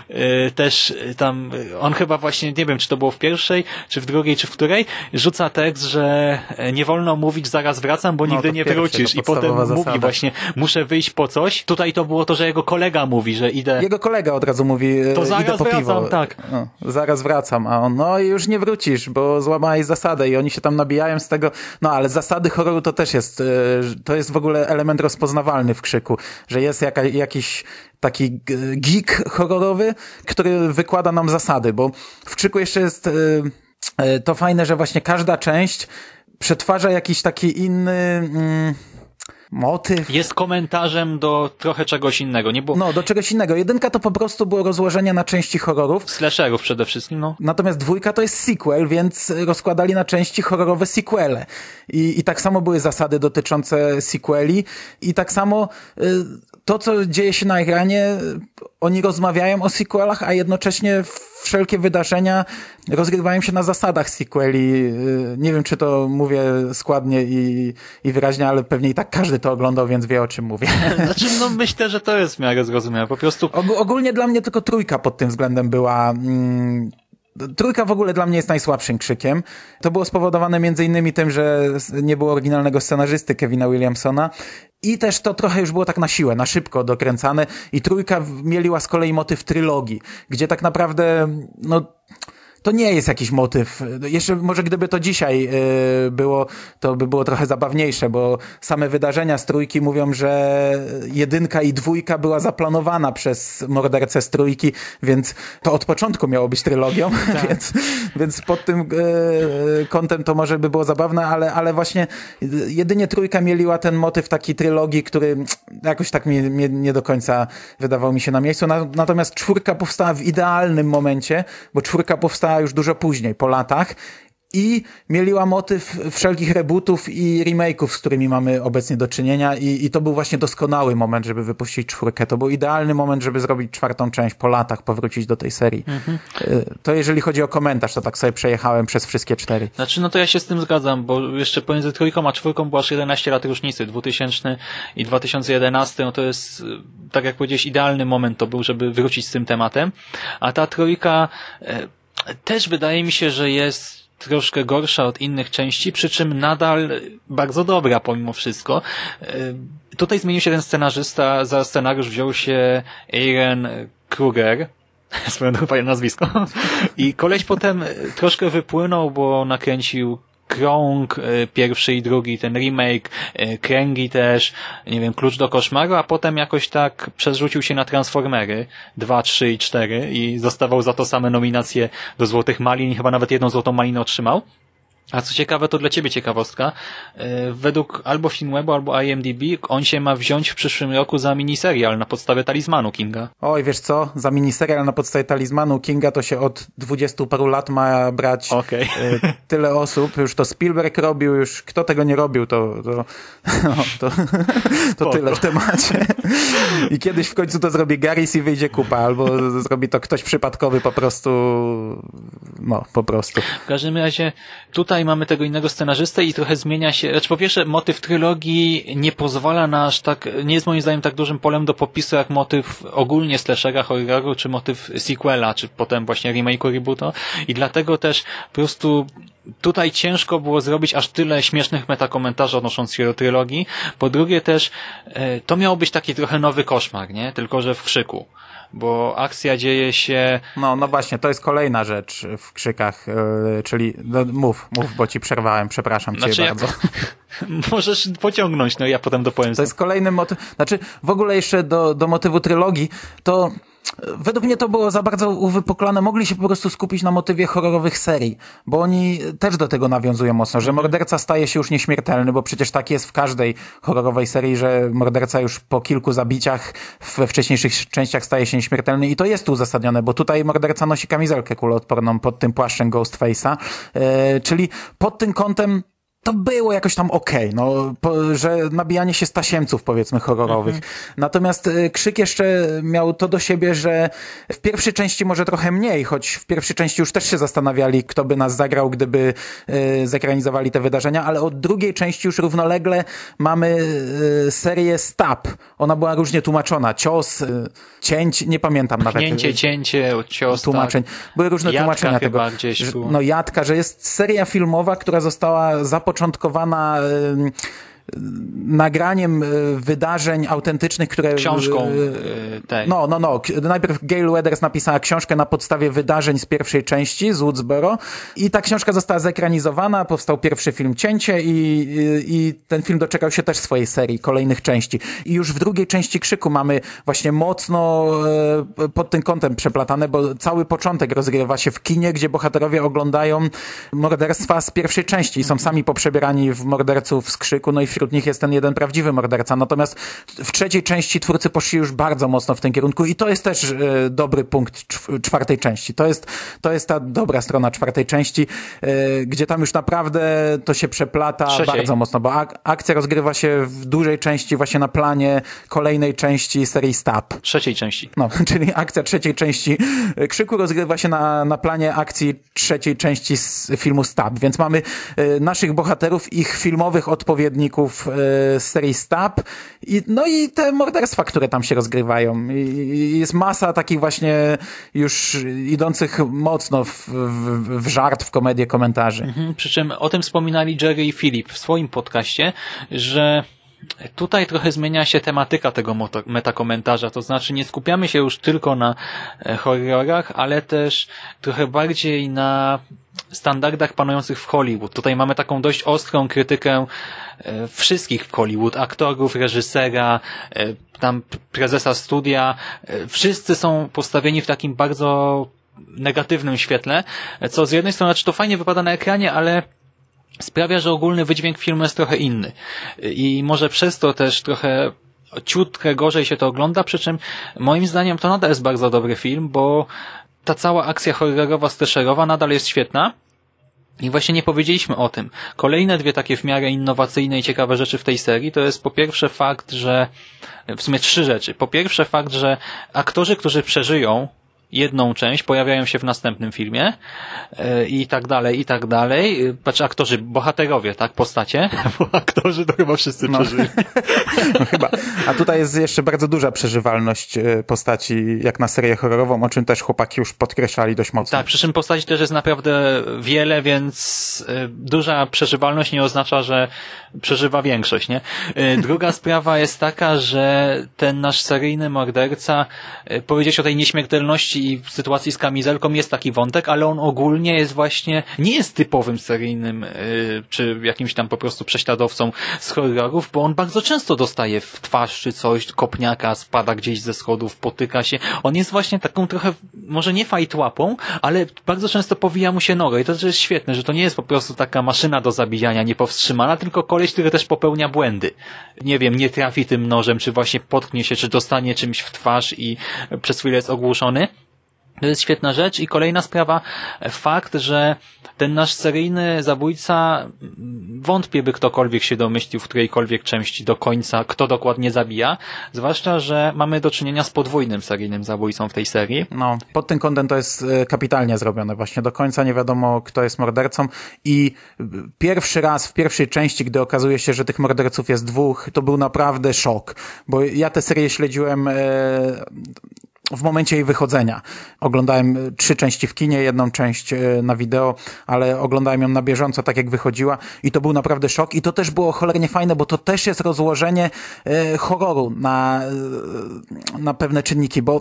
yy, też y, tam, on chyba właśnie, nie wiem, czy to było w pierwszej, czy w drugiej, czy w której, rzuca tekst, że nie wolno mówić zaraz wracam, bo no, nigdy nie wrócisz. I potem zasada. mówi właśnie, muszę wyjść po coś. Tutaj to było to, że jego kolega mówi, że idę... Jego kolega od razu mówi, e, to zaraz idę po wracam, piwo. tak. No, zaraz wracam, a on, no i już nie wrócisz, bo złamałeś zasadę i oni się tam nabijają z tego, no ale zasady horroru to też jest, e, to jest w ogóle element rozpoznawalny w krzyku, że jest jaka, jakiś taki geek horrorowy, który wykłada nam zasady, bo w krzyku jeszcze jest e, to fajne, że właśnie każda część przetwarza jakiś taki inny... Mm, motyw. Jest komentarzem do trochę czegoś innego. Nie było... No, do czegoś innego. Jedynka to po prostu było rozłożenie na części horrorów. Slasherów przede wszystkim, no. Natomiast dwójka to jest sequel, więc rozkładali na części horrorowe sequele. I, i tak samo były zasady dotyczące sequeli. I tak samo y, to, co dzieje się na ekranie, oni rozmawiają o sequelach, a jednocześnie wszelkie wydarzenia rozgrywają się na zasadach sequeli. Y, nie wiem, czy to mówię składnie i, i wyraźnie, ale pewnie i tak każdy to oglądał, więc wie o czym mówię. Znaczy, no myślę, że to jest w miarę zrozumiałe. Po prostu... Og ogólnie dla mnie tylko trójka pod tym względem była... Mm, Trójka w ogóle dla mnie jest najsłabszym krzykiem. To było spowodowane między innymi tym, że nie było oryginalnego scenarzysty Kevina Williamsona i też to trochę już było tak na siłę, na szybko dokręcane i trójka mieliła z kolei motyw trylogii, gdzie tak naprawdę, no, to nie jest jakiś motyw. Jeszcze może gdyby to dzisiaj y, było, to by było trochę zabawniejsze, bo same wydarzenia z trójki mówią, że jedynka i dwójka była zaplanowana przez mordercę z trójki, więc to od początku miało być trylogią, więc, więc pod tym y, kątem to może by było zabawne, ale, ale właśnie jedynie trójka mieliła ten motyw taki trylogii, który jakoś tak mi, mi nie do końca wydawał mi się na miejscu. Natomiast czwórka powstała w idealnym momencie, bo czwórka powstała już dużo później, po latach i mieliła motyw wszelkich rebootów i remake'ów, z którymi mamy obecnie do czynienia i, i to był właśnie doskonały moment, żeby wypuścić czwórkę. To był idealny moment, żeby zrobić czwartą część po latach, powrócić do tej serii. Mhm. To jeżeli chodzi o komentarz, to tak sobie przejechałem przez wszystkie cztery. Znaczy, no to ja się z tym zgadzam, bo jeszcze pomiędzy trójką a czwórką było aż 11 lat różnicy. 2000 i 2011 no to jest, tak jak powiedziałeś, idealny moment to był, żeby wrócić z tym tematem. A ta trójka e, też wydaje mi się, że jest troszkę gorsza od innych części, przy czym nadal bardzo dobra pomimo wszystko. E, tutaj zmienił się ten scenarzysta, za scenariusz wziął się Aaron Kruger, swoją drogą nazwisko. I koleś potem troszkę wypłynął, bo nakręcił Krąg e, pierwszy i drugi, ten remake, e, Kręgi też, nie wiem, Klucz do koszmaru, a potem jakoś tak przerzucił się na Transformery 2, 3 i 4 i dostawał za to same nominacje do Złotych Malin i chyba nawet jedną Złotą Malinę otrzymał. A co ciekawe, to dla ciebie ciekawostka. E, według albo Filmwebu, albo IMDb on się ma wziąć w przyszłym roku za miniserial na podstawie talizmanu Kinga. Oj, wiesz co? Za miniserial na podstawie talizmanu Kinga to się od dwudziestu paru lat ma brać okay. E, tyle osób. Już to Spielberg robił, już kto tego nie robił, to, to, no, to, to tyle w temacie. I kiedyś w końcu to zrobi Garys i wyjdzie kupa, albo zrobi to ktoś przypadkowy po prostu, no, po prostu. W każdym razie tutaj tutaj mamy tego innego scenarzystę i trochę zmienia się, znaczy po pierwsze motyw trylogii nie pozwala na aż tak, nie jest moim zdaniem tak dużym polem do popisu jak motyw ogólnie slashera, horroru, czy motyw sequela, czy potem właśnie remake'u, rebootu i dlatego też po prostu tutaj ciężko było zrobić aż tyle śmiesznych metakomentarzy odnoszących się do trylogii. Po drugie też, e, to miał być taki trochę nowy koszmar, nie? Tylko, że w krzyku bo akcja dzieje się... No, no właśnie, to jest kolejna rzecz w krzykach, yy, czyli no, mów, mów, bo ci przerwałem, przepraszam cię znaczy, bardzo. Możesz pociągnąć, no ja potem dopowiem. To jest kolejny motyw, znaczy w ogóle jeszcze do, do motywu trylogii, to Według mnie to było za bardzo uwypuklane. Mogli się po prostu skupić na motywie horrorowych serii, bo oni też do tego nawiązują mocno, że morderca staje się już nieśmiertelny, bo przecież tak jest w każdej horrorowej serii, że morderca już po kilku zabiciach we wcześniejszych częściach staje się nieśmiertelny i to jest tu uzasadnione, bo tutaj morderca nosi kamizelkę kuloodporną pod tym płaszczem Ghostface'a, yy, czyli pod tym kątem to było jakoś tam okej, okay, no, po, że nabijanie się stasiemców, powiedzmy, horrorowych. Mhm. Natomiast y, Krzyk jeszcze miał to do siebie, że w pierwszej części może trochę mniej, choć w pierwszej części już też się zastanawiali, kto by nas zagrał, gdyby y, zekranizowali te wydarzenia, ale od drugiej części już równolegle mamy y, serię Stab. Ona była różnie tłumaczona. Cios, y, cięć, nie pamiętam nawet. Cięcie, cięcie, cios, Tłumaczeń. Tak. Były różne Jadka tłumaczenia tego. Gdzieś no Jadka, że jest seria filmowa, która została zapoczątkowana zapoczątkowana nagraniem e, wydarzeń autentycznych, które... Książką e, tej. No, no, no. Najpierw Gail Weathers napisała książkę na podstawie wydarzeń z pierwszej części, z Woodsboro i ta książka została zekranizowana, powstał pierwszy film Cięcie i, i, ten film doczekał się też swojej serii, kolejnych części. I już w drugiej części Krzyku mamy właśnie mocno e, pod tym kątem przeplatane, bo cały początek rozgrywa się w kinie, gdzie bohaterowie oglądają morderstwa z pierwszej części i są sami poprzebierani w morderców z Krzyku, no i wśród nich jest ten jeden prawdziwy morderca. Natomiast w trzeciej części twórcy poszli już bardzo mocno w tym kierunku i to jest też e, dobry punkt czwartej części. To jest, to jest ta dobra strona czwartej części, e, gdzie tam już naprawdę to się przeplata Trzeciej. bardzo mocno, bo ak akcja rozgrywa się w dużej części właśnie na planie kolejnej części serii Stab. Trzeciej części. No, czyli akcja trzeciej części e, Krzyku rozgrywa się na, na planie akcji trzeciej części z filmu Stab, więc mamy naszych bohaterów, ich filmowych odpowiedników z e, serii Stab i, no i te morderstwa, które tam się rozgrywają. I, jest masa takich właśnie już idących mocno w, w, w żart, w komedię komentarzy. Mhm, przy czym o tym wspominali Jerry i Filip w swoim podcaście, że tutaj trochę zmienia się tematyka tego metakomentarza, to znaczy nie skupiamy się już tylko na e, horrorach, ale też trochę bardziej na standardach panujących w Hollywood. Tutaj mamy taką dość ostrą krytykę e, wszystkich w Hollywood, aktorów, reżysera, e, tam prezesa studia. E, Wszyscy są postawieni w takim bardzo negatywnym świetle, co z jednej strony znaczy to fajnie wypada na ekranie, ale sprawia, że ogólny wydźwięk filmu jest trochę inny. I może przez to też trochę ciutkę gorzej się to ogląda, przy czym moim zdaniem to nadal jest bardzo dobry film, bo ta cała akcja horrorowa, slasherowa nadal jest świetna. I właśnie nie powiedzieliśmy o tym. Kolejne dwie takie w miarę innowacyjne i ciekawe rzeczy w tej serii to jest po pierwsze fakt, że w sumie trzy rzeczy. Po pierwsze fakt, że aktorzy, którzy przeżyją jedną część, pojawiają się w następnym filmie e, i tak dalej, i tak dalej. E, Znaczy aktorzy, bohaterowie, tak, postacie, bo aktorzy to chyba wszyscy przeżyli. No chyba. A tutaj jest jeszcze bardzo duża przeżywalność e, postaci, jak na serię horrorową, o czym też chłopaki już podkreślali dość mocno. Tak, przy czym postaci też jest naprawdę wiele, więc y, duża przeżywalność nie oznacza, że przeżywa większość, nie? Druga sprawa jest taka, że ten nasz seryjny morderca, powiedzieć o tej nieśmiertelności i sytuacji z kamizelką jest taki wątek, ale on ogólnie jest właśnie, nie jest typowym seryjnym, y, czy jakimś tam po prostu prześladowcą z horrorów, bo on bardzo często dostaje w twarz czy coś, kopniaka, spada gdzieś ze schodów, potyka się. On jest właśnie taką trochę, może nie fajtłapą, ale bardzo często powija mu się nogę i to też jest świetne, że to nie jest po prostu taka maszyna do zabijania niepowstrzymana, tylko koleś, który też popełnia błędy. Nie wiem, nie trafi tym nożem, czy właśnie potknie się, czy dostanie czymś w twarz i przez chwilę jest ogłuszony. To jest świetna rzecz. I kolejna sprawa, fakt, że ten nasz seryjny zabójca, mm, wątpię by ktokolwiek się domyślił w którejkolwiek części do końca, kto dokładnie zabija, zwłaszcza, że mamy do czynienia z podwójnym seryjnym zabójcą w tej serii. No, pod tym kątem to jest e, kapitalnie zrobione. Właśnie do końca. Nie wiadomo, kto jest mordercą. I e, pierwszy raz w pierwszej części, gdy okazuje się, że tych morderców jest dwóch, to był naprawdę szok, bo ja tę serię śledziłem e, w momencie jej wychodzenia. Oglądałem e, trzy części w kinie, jedną część e, na wideo, ale oglądałem ją na bieżąco, tak jak wychodziła i to był naprawdę szok i to też było cholernie fajne, bo to też jest rozłożenie e, horroru na, na pewne czynniki, bo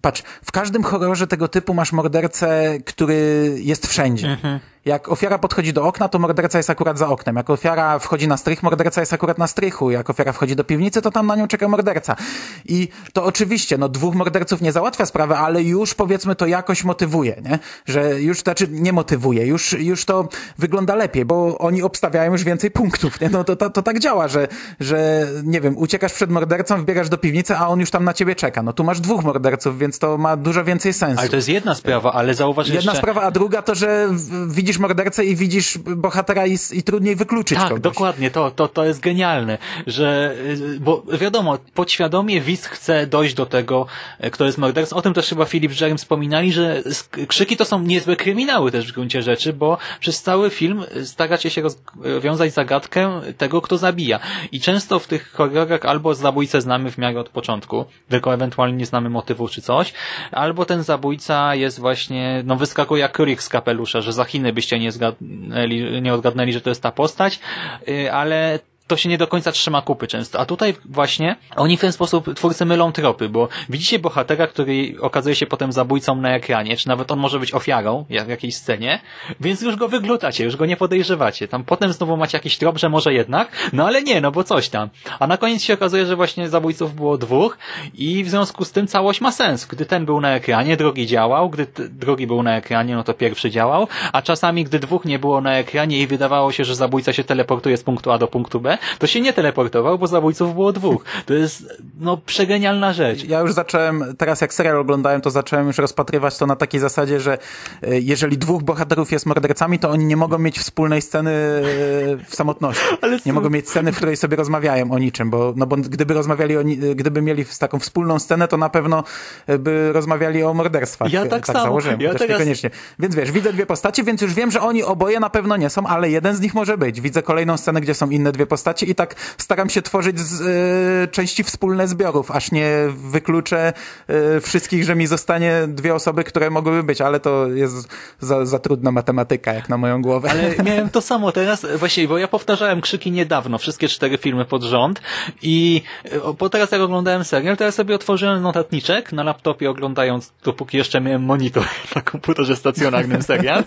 patrz, w każdym horrorze tego typu masz mordercę, który jest wszędzie. Jak ofiara podchodzi do okna, to morderca jest akurat za oknem. Jak ofiara wchodzi na strych, morderca jest akurat na strychu. Jak ofiara wchodzi do piwnicy, to tam na nią czeka morderca. I to oczywiście, no dwóch morderców nie załatwia sprawy, ale już powiedzmy to jakoś motywuje, nie? Że już, znaczy nie motywuje, już, już to wygląda lepiej, bo oni obstawiają już więcej punktów, nie? No to, to, to tak działa, że, że nie wiem, uciekasz przed mordercą, wbiegasz do piwnicy, a on już tam na ciebie czeka. No tu masz dwóch morderców, więc to ma dużo więcej sensu. Ale to jest jedna sprawa, ale zauważ Jedna jeszcze... sprawa, a druga to, że w- widzisz mordercę i widzisz bohatera i, i trudniej wykluczyć Tak, kogoś. dokładnie, to, to, to jest genialne, że, y, bo wiadomo, podświadomie widz chce dojść do tego, y, kto jest mordercą. O tym też chyba Filip z Jerem wspominali, że krzyki to są niezłe kryminały też w gruncie rzeczy, bo przez cały film staracie się rozwiązać zagadkę tego, kto zabija. I często w tych horrorach albo zabójcę znamy w miarę od początku, tylko ewentualnie nie znamy motywu czy coś, albo ten zabójca jest właśnie, no wyskakuje jak królik z kapelusza, że za Chiny byście nie zgadnęli, nie odgadnęli, że to jest ta postać, y, ale to się nie do końca trzyma kupy często. A tutaj właśnie oni w ten sposób twórcy mylą tropy, bo widzicie bohatera, który okazuje się potem zabójcą na ekranie, czy nawet on może być ofiarą w jakiejś scenie, więc już go wyglutacie, już go nie podejrzewacie. Tam potem znowu macie jakiś trop, że może jednak, no ale nie, no bo coś tam. A na koniec się okazuje, że właśnie zabójców było dwóch i w związku z tym całość ma sens. Gdy ten był na ekranie, drugi działał, gdy drugi był na ekranie, no to pierwszy działał, a czasami, gdy dwóch nie było na ekranie i wydawało się, że zabójca się teleportuje z punktu A do punktu B, to się nie teleportował, bo zabójców było dwóch. To jest, no, przegenialna rzecz. Ja już zacząłem, teraz jak serial oglądałem, to zacząłem już rozpatrywać to na takiej zasadzie, że e, jeżeli dwóch bohaterów jest mordercami, to oni nie mogą mieć wspólnej sceny e, w samotności. Ale Nie mogą mieć sceny, w której sobie rozmawiają o niczym, bo, no bo gdyby rozmawiali o, ni- gdyby mieli taką wspólną scenę, to na pewno e, by rozmawiali o morderstwach. Ja E, tak samo. założyłem, Ja teraz- niekoniecznie. Więc wiesz, widzę dwie postacie, więc już wiem, że oni oboje na pewno nie są, ale jeden z nich może być. Widzę kolejną scenę, gdzie są inne dwie postacie, postaci i tak staram się tworzyć z, y, części wspólne zbiorów, aż nie wykluczę y, wszystkich, że mi zostanie dwie osoby, które mogłyby być, ale to jest za, za trudna matematyka, jak na moją głowę. Ale miałem to samo teraz, właśnie, bo ja powtarzałem krzyki niedawno, wszystkie cztery filmy pod rząd i bo teraz jak oglądałem serial, to ja sobie otworzyłem notatniczek na laptopie oglądając, dopóki jeszcze miałem monitor na komputerze stacjonarnym serial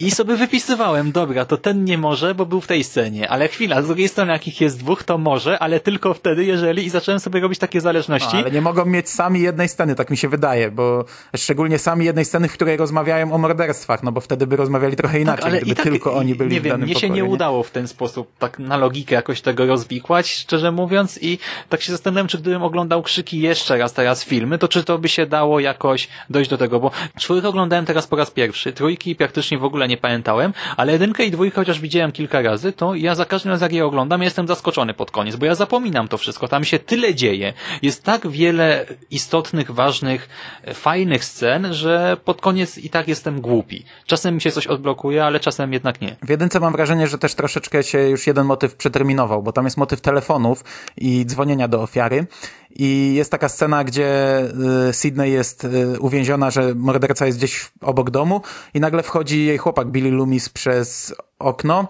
i sobie wypisywałem, dobra, to ten nie może, bo był w tej scenie, ale chwila, z drugiej strony jakich jest dwóch, to może, ale tylko wtedy, jeżeli i zacząłem sobie robić takie zależności. No, ale nie mogą mieć sami jednej sceny, tak mi się wydaje, bo szczególnie sami jednej sceny, w której rozmawiają o morderstwach, no bo wtedy by rozmawiali trochę inaczej, tak, ale gdyby tak, tylko oni byli nie w wiem, danym mnie pokoju, się nie, nie, udało w ten sposób tak na logikę jakoś tego rozwikłać, szczerze mówiąc i tak się zastanawiam, czy gdybym oglądał krzyki jeszcze raz teraz filmy, to czy to by się dało jakoś dojść do tego, bo czwórkę oglądałem teraz po raz pierwszy, trójki praktycznie w ogóle nie pamiętałem, ale jedynkę i dwójkę chociaż widziałem kilka razy, to ja za każdym razem jak je oglądam, jestem zaskoczony pod koniec, bo ja zapominam to wszystko, tam się tyle dzieje, jest tak wiele istotnych, ważnych, fajnych scen, że pod koniec i tak jestem głupi. Czasem mi się coś odblokuje, ale czasem jednak nie. W jedynce mam wrażenie, że też troszeczkę się już jeden motyw przeterminował, bo tam jest motyw telefonów i dzwonienia do ofiary i jest taka scena, gdzie y, Sydney jest y, uwięziona, że morderca jest gdzieś obok domu i nagle wchodzi jej chłopak Billy Loomis przez okno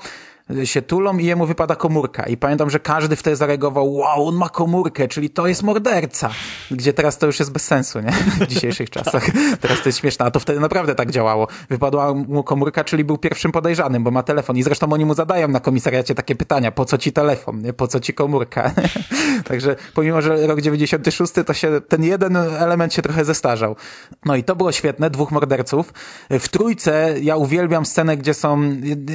się tulą i jemu wypada komórka. I pamiętam, że każdy wtedy zareagował, wow, on ma komórkę, czyli to jest morderca. Gdzie teraz to już jest bez sensu, nie? W dzisiejszych czasach. Teraz to jest śmieszne, a to wtedy naprawdę tak działało. Wypadła mu komórka, czyli był pierwszym podejrzanym, bo ma telefon. I zresztą oni mu zadają na komisariacie takie pytania, po co ci telefon, nie? Po co ci komórka? Także pomimo, że rok 96, to się ten jeden element się trochę zestarzał. No i to było świetne, dwóch morderców. W trójce ja uwielbiam scenę, gdzie są,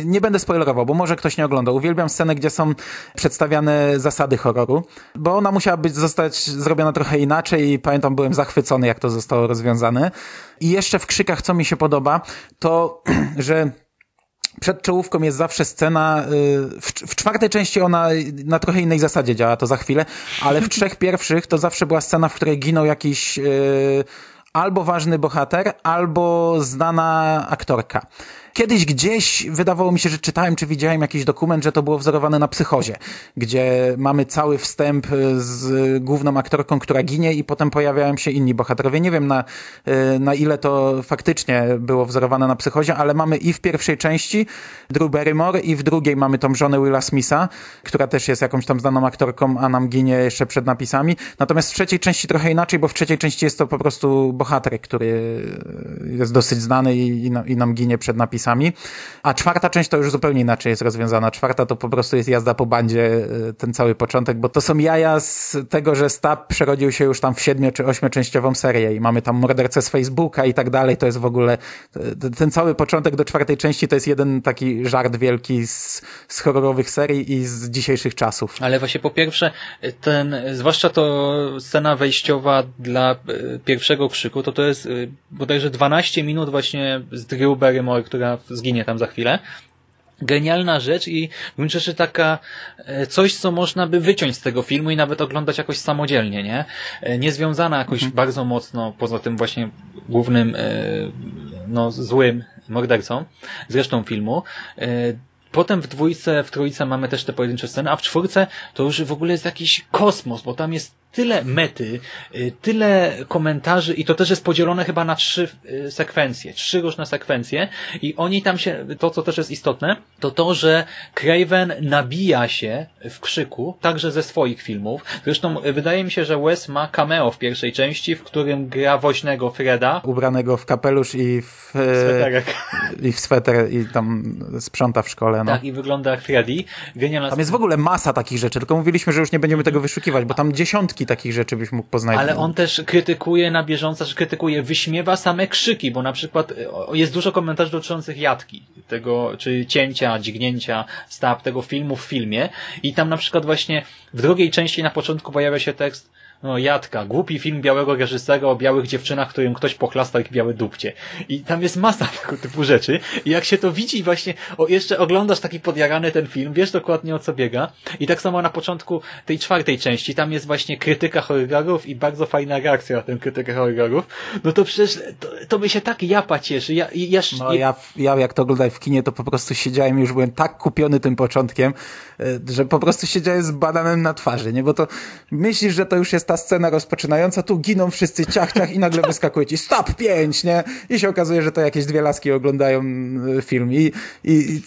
nie będę spoilerował, bo może ktoś nie oglądał. Uwielbiam scenę, gdzie są przedstawiane zasady horroru, bo ona musiała być zostać zrobiona trochę inaczej i pamiętam, byłem zachwycony, jak to zostało rozwiązane. I jeszcze w krzykach, co mi się podoba, to, że przed czołówką jest zawsze scena, w, w, czwartej części ona na trochę innej zasadzie działa, to za chwilę, ale w trzech pierwszych to zawsze była scena, w której ginął jakiś yy, albo ważny bohater, albo znana aktorka. Kiedyś gdzieś wydawało mi się, że czytałem czy widziałem jakiś dokument, że to było wzorowane na psychozie, gdzie mamy cały wstęp z główną aktorką, która ginie i potem pojawiają się inni bohaterowie. Nie wiem na, na ile to faktycznie było wzorowane na psychozie, ale mamy i w pierwszej części Drew Barrymore i w drugiej mamy tą żonę Willa Smitha, która też jest jakąś tam znaną aktorką, a nam ginie jeszcze przed napisami. Natomiast w trzeciej części trochę inaczej, bo w trzeciej części jest to po prostu bohater, który jest dosyć znany i, i, i nam ginie przed napisami A czwarta część to już zupełnie inaczej jest rozwiązana. Czwarta to po prostu jest jazda po bandzie, y, ten cały początek, bo to są jaja z tego, że Stab przerodził się już tam w siedmiu czy ośmioczęściową serię i mamy tam mordercę z Facebooka i tak dalej. To jest w ogóle y, ten cały początek do czwartej części to jest jeden taki żart wielki z, z horrorowych serii i z dzisiejszych czasów. Ale właśnie po pierwsze, ten, zwłaszcza to scena wejściowa dla pierwszego krzyku, to to jest bodajże 12 minut właśnie z Drew Barrymore, która zginie tam za chwilę. Genialna rzecz i w gruncie rzeczy taka e, coś, co można by wyciąć z tego filmu i nawet oglądać jakoś samodzielnie, nie? E, Niezwiązana jakoś mhm. bardzo mocno, poza tym właśnie głównym, e, no, złym mordercą, zresztą filmu. Potem w dwójce, w trójce mamy też te pojedyncze sceny, a w czwórce to już w ogóle jest jakiś kosmos, bo tam jest tyle mety, y, tyle komentarzy i to też jest podzielone chyba na trzy y, sekwencje, trzy różne sekwencje i oni tam się, to co też jest istotne, to to, że Craven nabija się w krzyku, także ze swoich filmów. Zresztą y, wydaje mi się, że Wes ma cameo w pierwszej części, w którym gra woźnego Freda. Ubranego w kapelusz i w, Sweterek. i w sweter i tam sprząta w szkole. No. Tak, i wygląda jak Freddy. Genialna tam jest w ogóle masa takich rzeczy, tylko mówiliśmy, że już nie będziemy tego wyszukiwać, bo tam dziesiątki takich rzeczy byś mógł poznać. Ale on też krytykuje na bieżąco, że krytykuje, wyśmiewa same krzyki, bo na przykład jest dużo komentarzy dotyczących jatki, tego, czy cięcia, dźgnięcia, stab tego filmu w filmie i tam na przykład właśnie w drugiej części na początku pojawia się tekst no Jadka, głupi film białego reżysera o białych dziewczynach, którym ktoś pochlastał ich białe dupcie. I tam jest masa tego typu rzeczy. I jak się to widzi właśnie, o, jeszcze oglądasz taki podjarany ten film, wiesz dokładnie o co biega. I tak samo na początku tej czwartej części, tam jest właśnie krytyka horrorów i bardzo fajna reakcja na tę krytykę horrorów. No to przecież, to, to by się tak japa cieszy. Ja, ja, No ja, ja jak to oglądałem w kinie, to po prostu siedziałem i już byłem tak kupiony tym początkiem, e, że po prostu siedziałem z bananem na twarzy, nie? Bo to myślisz, że to już jest ta scena rozpoczynająca, tu giną wszyscy ciach, ciach i nagle wyskakuje ci stop, pięć, nie? I się okazuje, że to jakieś dwie laski oglądają e, film i, i,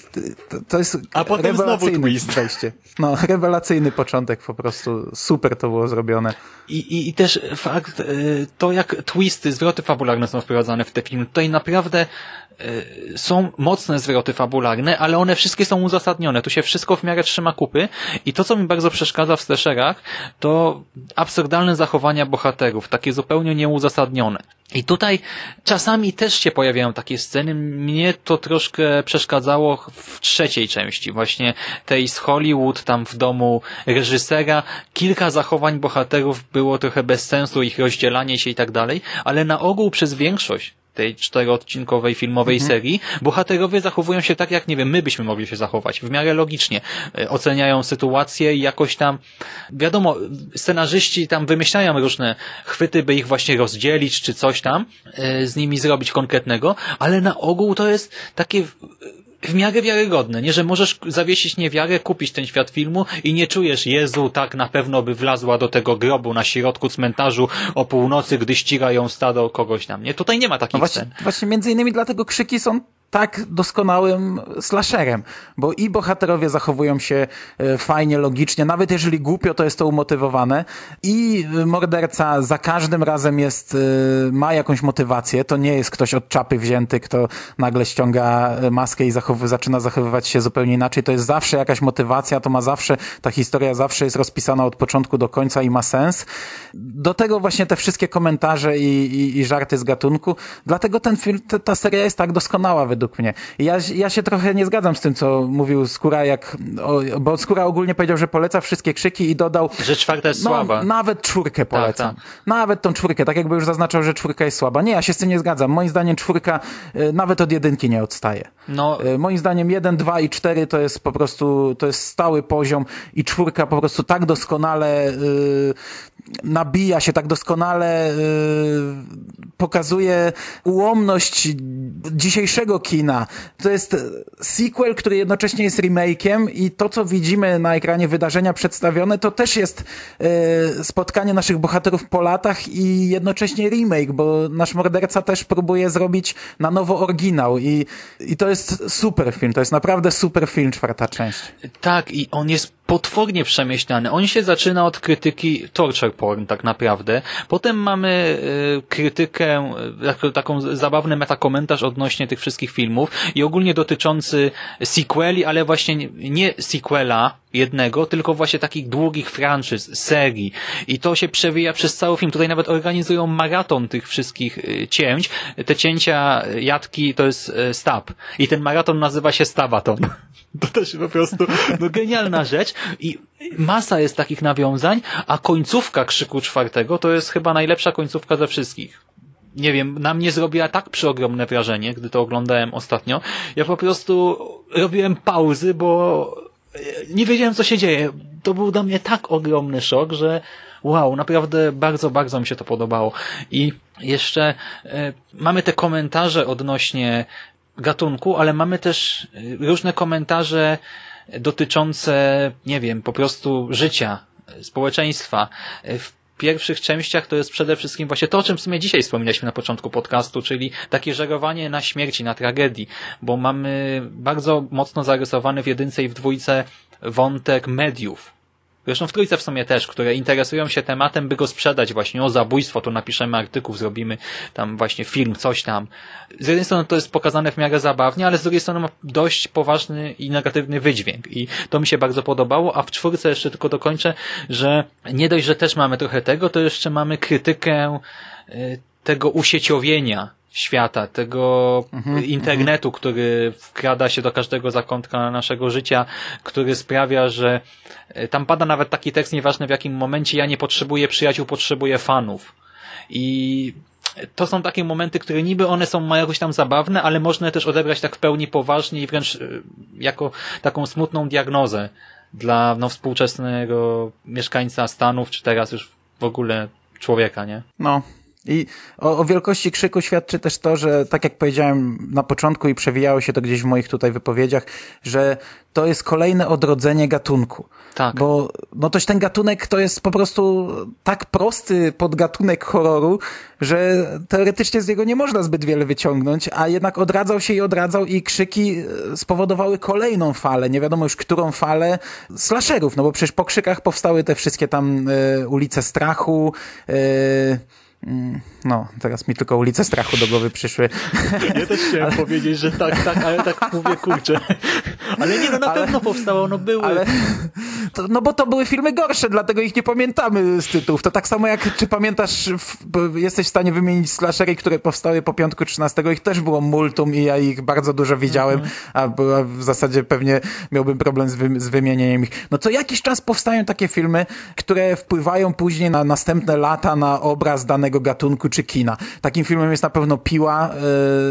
to, to jest A potem znowu twist. wejście. No, rewelacyjny początek po prostu, super to było zrobione. I, i, I też fakt, y, to jak twisty, zwroty fabularne są wprowadzane w te filmy, tutaj naprawdę są mocne zwroty fabularne, ale one wszystkie są uzasadnione. Tu się wszystko w miarę trzyma kupy i to, co mi bardzo przeszkadza w slasherach, to absurdalne zachowania bohaterów, takie zupełnie nieuzasadnione. I tutaj czasami też się pojawiają takie sceny. Mnie to troszkę przeszkadzało w trzeciej części, właśnie tej z Hollywood, tam w domu reżysera. Kilka zachowań bohaterów było trochę bez sensu, ich rozdzielanie się i tak dalej, ale na ogół przez większość tej czteroodcinkowej filmowej serii, bohaterowie zachowują się tak, jak nie wiem, my byśmy mogli się zachować, w miarę logicznie. E, Oceniają sytuację i jakoś tam, wiadomo, scenarzyści tam wymyślają różne chwyty, by ich właśnie rozdzielić, czy coś tam, e, z nimi zrobić konkretnego, ale na ogół to jest takie w- miarę wiarygodne, nie, że możesz zawiesić niewiarę, kupić ten świat filmu i nie czujesz, Jezu, tak na pewno by wlazła do tego grobu na środku cmentarzu o północy, gdy ściga ją stado kogoś tam, nie? Tutaj nie ma takich No właśnie, scen. właśnie między innymi dlatego krzyki są tak doskonałym slasherem, bo i bohaterowie zachowują się e, fajnie, logicznie, nawet jeżeli głupio, to jest to umotywowane. I morderca za każdym razem jest, e, ma jakąś motywację, to nie jest ktoś od czapy wzięty, kto nagle ściąga e, maskę i zachowy, zaczyna zachowywać się zupełnie inaczej, to jest zawsze jakaś motywacja, to ma zawsze, ta historia zawsze jest rozpisana od początku do końca i ma sens. Do tego właśnie te wszystkie komentarze i, i, i żarty z gatunku, dlatego ten film, ta seria jest tak doskonała według mnie. I Ja, ja się trochę nie zgadzam z tym, co mówił Skóra, jak, o, bo Skóra ogólnie powiedział, że poleca wszystkie krzyki i dodał, Że czwarta jest no, słaba. nawet czwórkę polecam. tak. Nawet tą czwórkę, tak jakby już zaznaczał, że czwórka jest słaba. Nie, ja się z tym nie zgadzam. Moim zdaniem czwórka y, nawet od jedynki nie odstaje. No, Y, Moim zdaniem 1, 2 i 4 to jest po prostu, to jest stały poziom i czwórka po prostu tak doskonale y, nabija się, tak doskonale y, pokazuje ułomność dzisiejszego kina. To jest sequel, który jednocześnie jest remake'iem i to, co widzimy na ekranie wydarzenia przedstawione, to też jest y, spotkanie naszych bohaterów po latach i jednocześnie remake, bo nasz morderca też próbuje zrobić na nowo oryginał i, i to jest super film, to jest naprawdę super film, czwarta część. Tak, i on jest potwornie przemyślany. On się zaczyna od krytyki torture porn tak naprawdę. Potem mamy y, krytykę, y, taką- taką zabawny metakomentarz odnośnie tych wszystkich filmów i ogólnie dotyczący sequeli, ale właśnie nie, nie sequela jednego, tylko właśnie takich długich franczyz, serii. I to się przewija przez cały film. Tutaj nawet organizują maraton tych wszystkich y, cięć. Te cięcia y, jatki to jest y, stab. I ten maraton nazywa się stabaton. To też po prostu no, genialna rzecz i masa jest takich nawiązań, a końcówka Krzyku Czwartego to jest chyba najlepsza końcówka ze wszystkich. Nie wiem, na mnie zrobiła tak przeogromne wrażenie, gdy to oglądałem ostatnio. Ja po prostu robiłem pauzy, bo nie wiedziałem, co się dzieje. To był dla mnie tak ogromny szok, że wow, naprawdę bardzo, bardzo mi się to podobało. I jeszcze e, mamy te komentarze odnośnie gatunku, ale mamy też y, różne komentarze dotyczące, nie wiem, po prostu życia, społeczeństwa. Y, W pierwszych częściach to jest przede wszystkim właśnie to, o czym w sumie dzisiaj wspominaliśmy na początku podcastu, czyli takie żerowanie na śmierci, na tragedii, bo mamy bardzo mocno zarysowany w jedynce i w dwójce wątek mediów. Zresztą w trójce w sumie też, które interesują się tematem, by go sprzedać właśnie. O zabójstwo, tu napiszemy artykuł, zrobimy tam właśnie film, coś tam. Z jednej strony to jest pokazane w miarę zabawnie, ale z drugiej strony ma dość poważny i negatywny wydźwięk. I to mi się bardzo podobało, a w czwórce jeszcze tylko dokończę, że nie dość, że też mamy trochę tego, to jeszcze mamy krytykę y, tego usieciowienia świata, tego Mhm, internetu, który wkrada się do każdego zakątka naszego życia, który sprawia, że tam pada nawet taki tekst, nieważne w jakim momencie, ja nie potrzebuję przyjaciół, potrzebuję fanów. I to są takie momenty, które niby one są mają jakoś tam zabawne, ale można też odebrać tak w pełni poważnie i wręcz e, jako taką smutną diagnozę dla no, współczesnego mieszkańca Stanów, czy teraz już w ogóle człowieka, nie? No. I o, o wielkości krzyku świadczy też to, że tak jak powiedziałem na początku i przewijało się to gdzieś w moich tutaj wypowiedziach, że to jest kolejne odrodzenie gatunku. Tak. Bo no toś ten gatunek to jest po prostu tak prosty podgatunek horroru, że teoretycznie z niego nie można zbyt wiele wyciągnąć, a jednak odradzał się i odradzał i krzyki e, spowodowały kolejną falę, nie wiadomo już którą falę slasherów, no bo przecież po krzykach powstały te wszystkie tam e, ulice strachu, mm, no, teraz mi tylko ulice strachu do głowy przyszły. Ja też chciałem powiedzieć, że tak, tak, ale tak mówię, kurczę. Ale nie, no na Ale- pewno powstało, no były. Ale, to, no bo to były filmy gorsze, dlatego ich nie pamiętamy z tytułów. To tak samo jak, czy pamiętasz, w, jesteś w stanie wymienić slashery, które powstały po piątku 13, ich też było multum i ja ich bardzo dużo widziałem, a, bo- a w zasadzie pewnie miałbym problem z, wy, z wymienieniem ich. No co jakiś czas powstają takie filmy, które wpływają później na następne lata na obraz danego gatunku czy kina. Takim filmem jest na pewno Piła,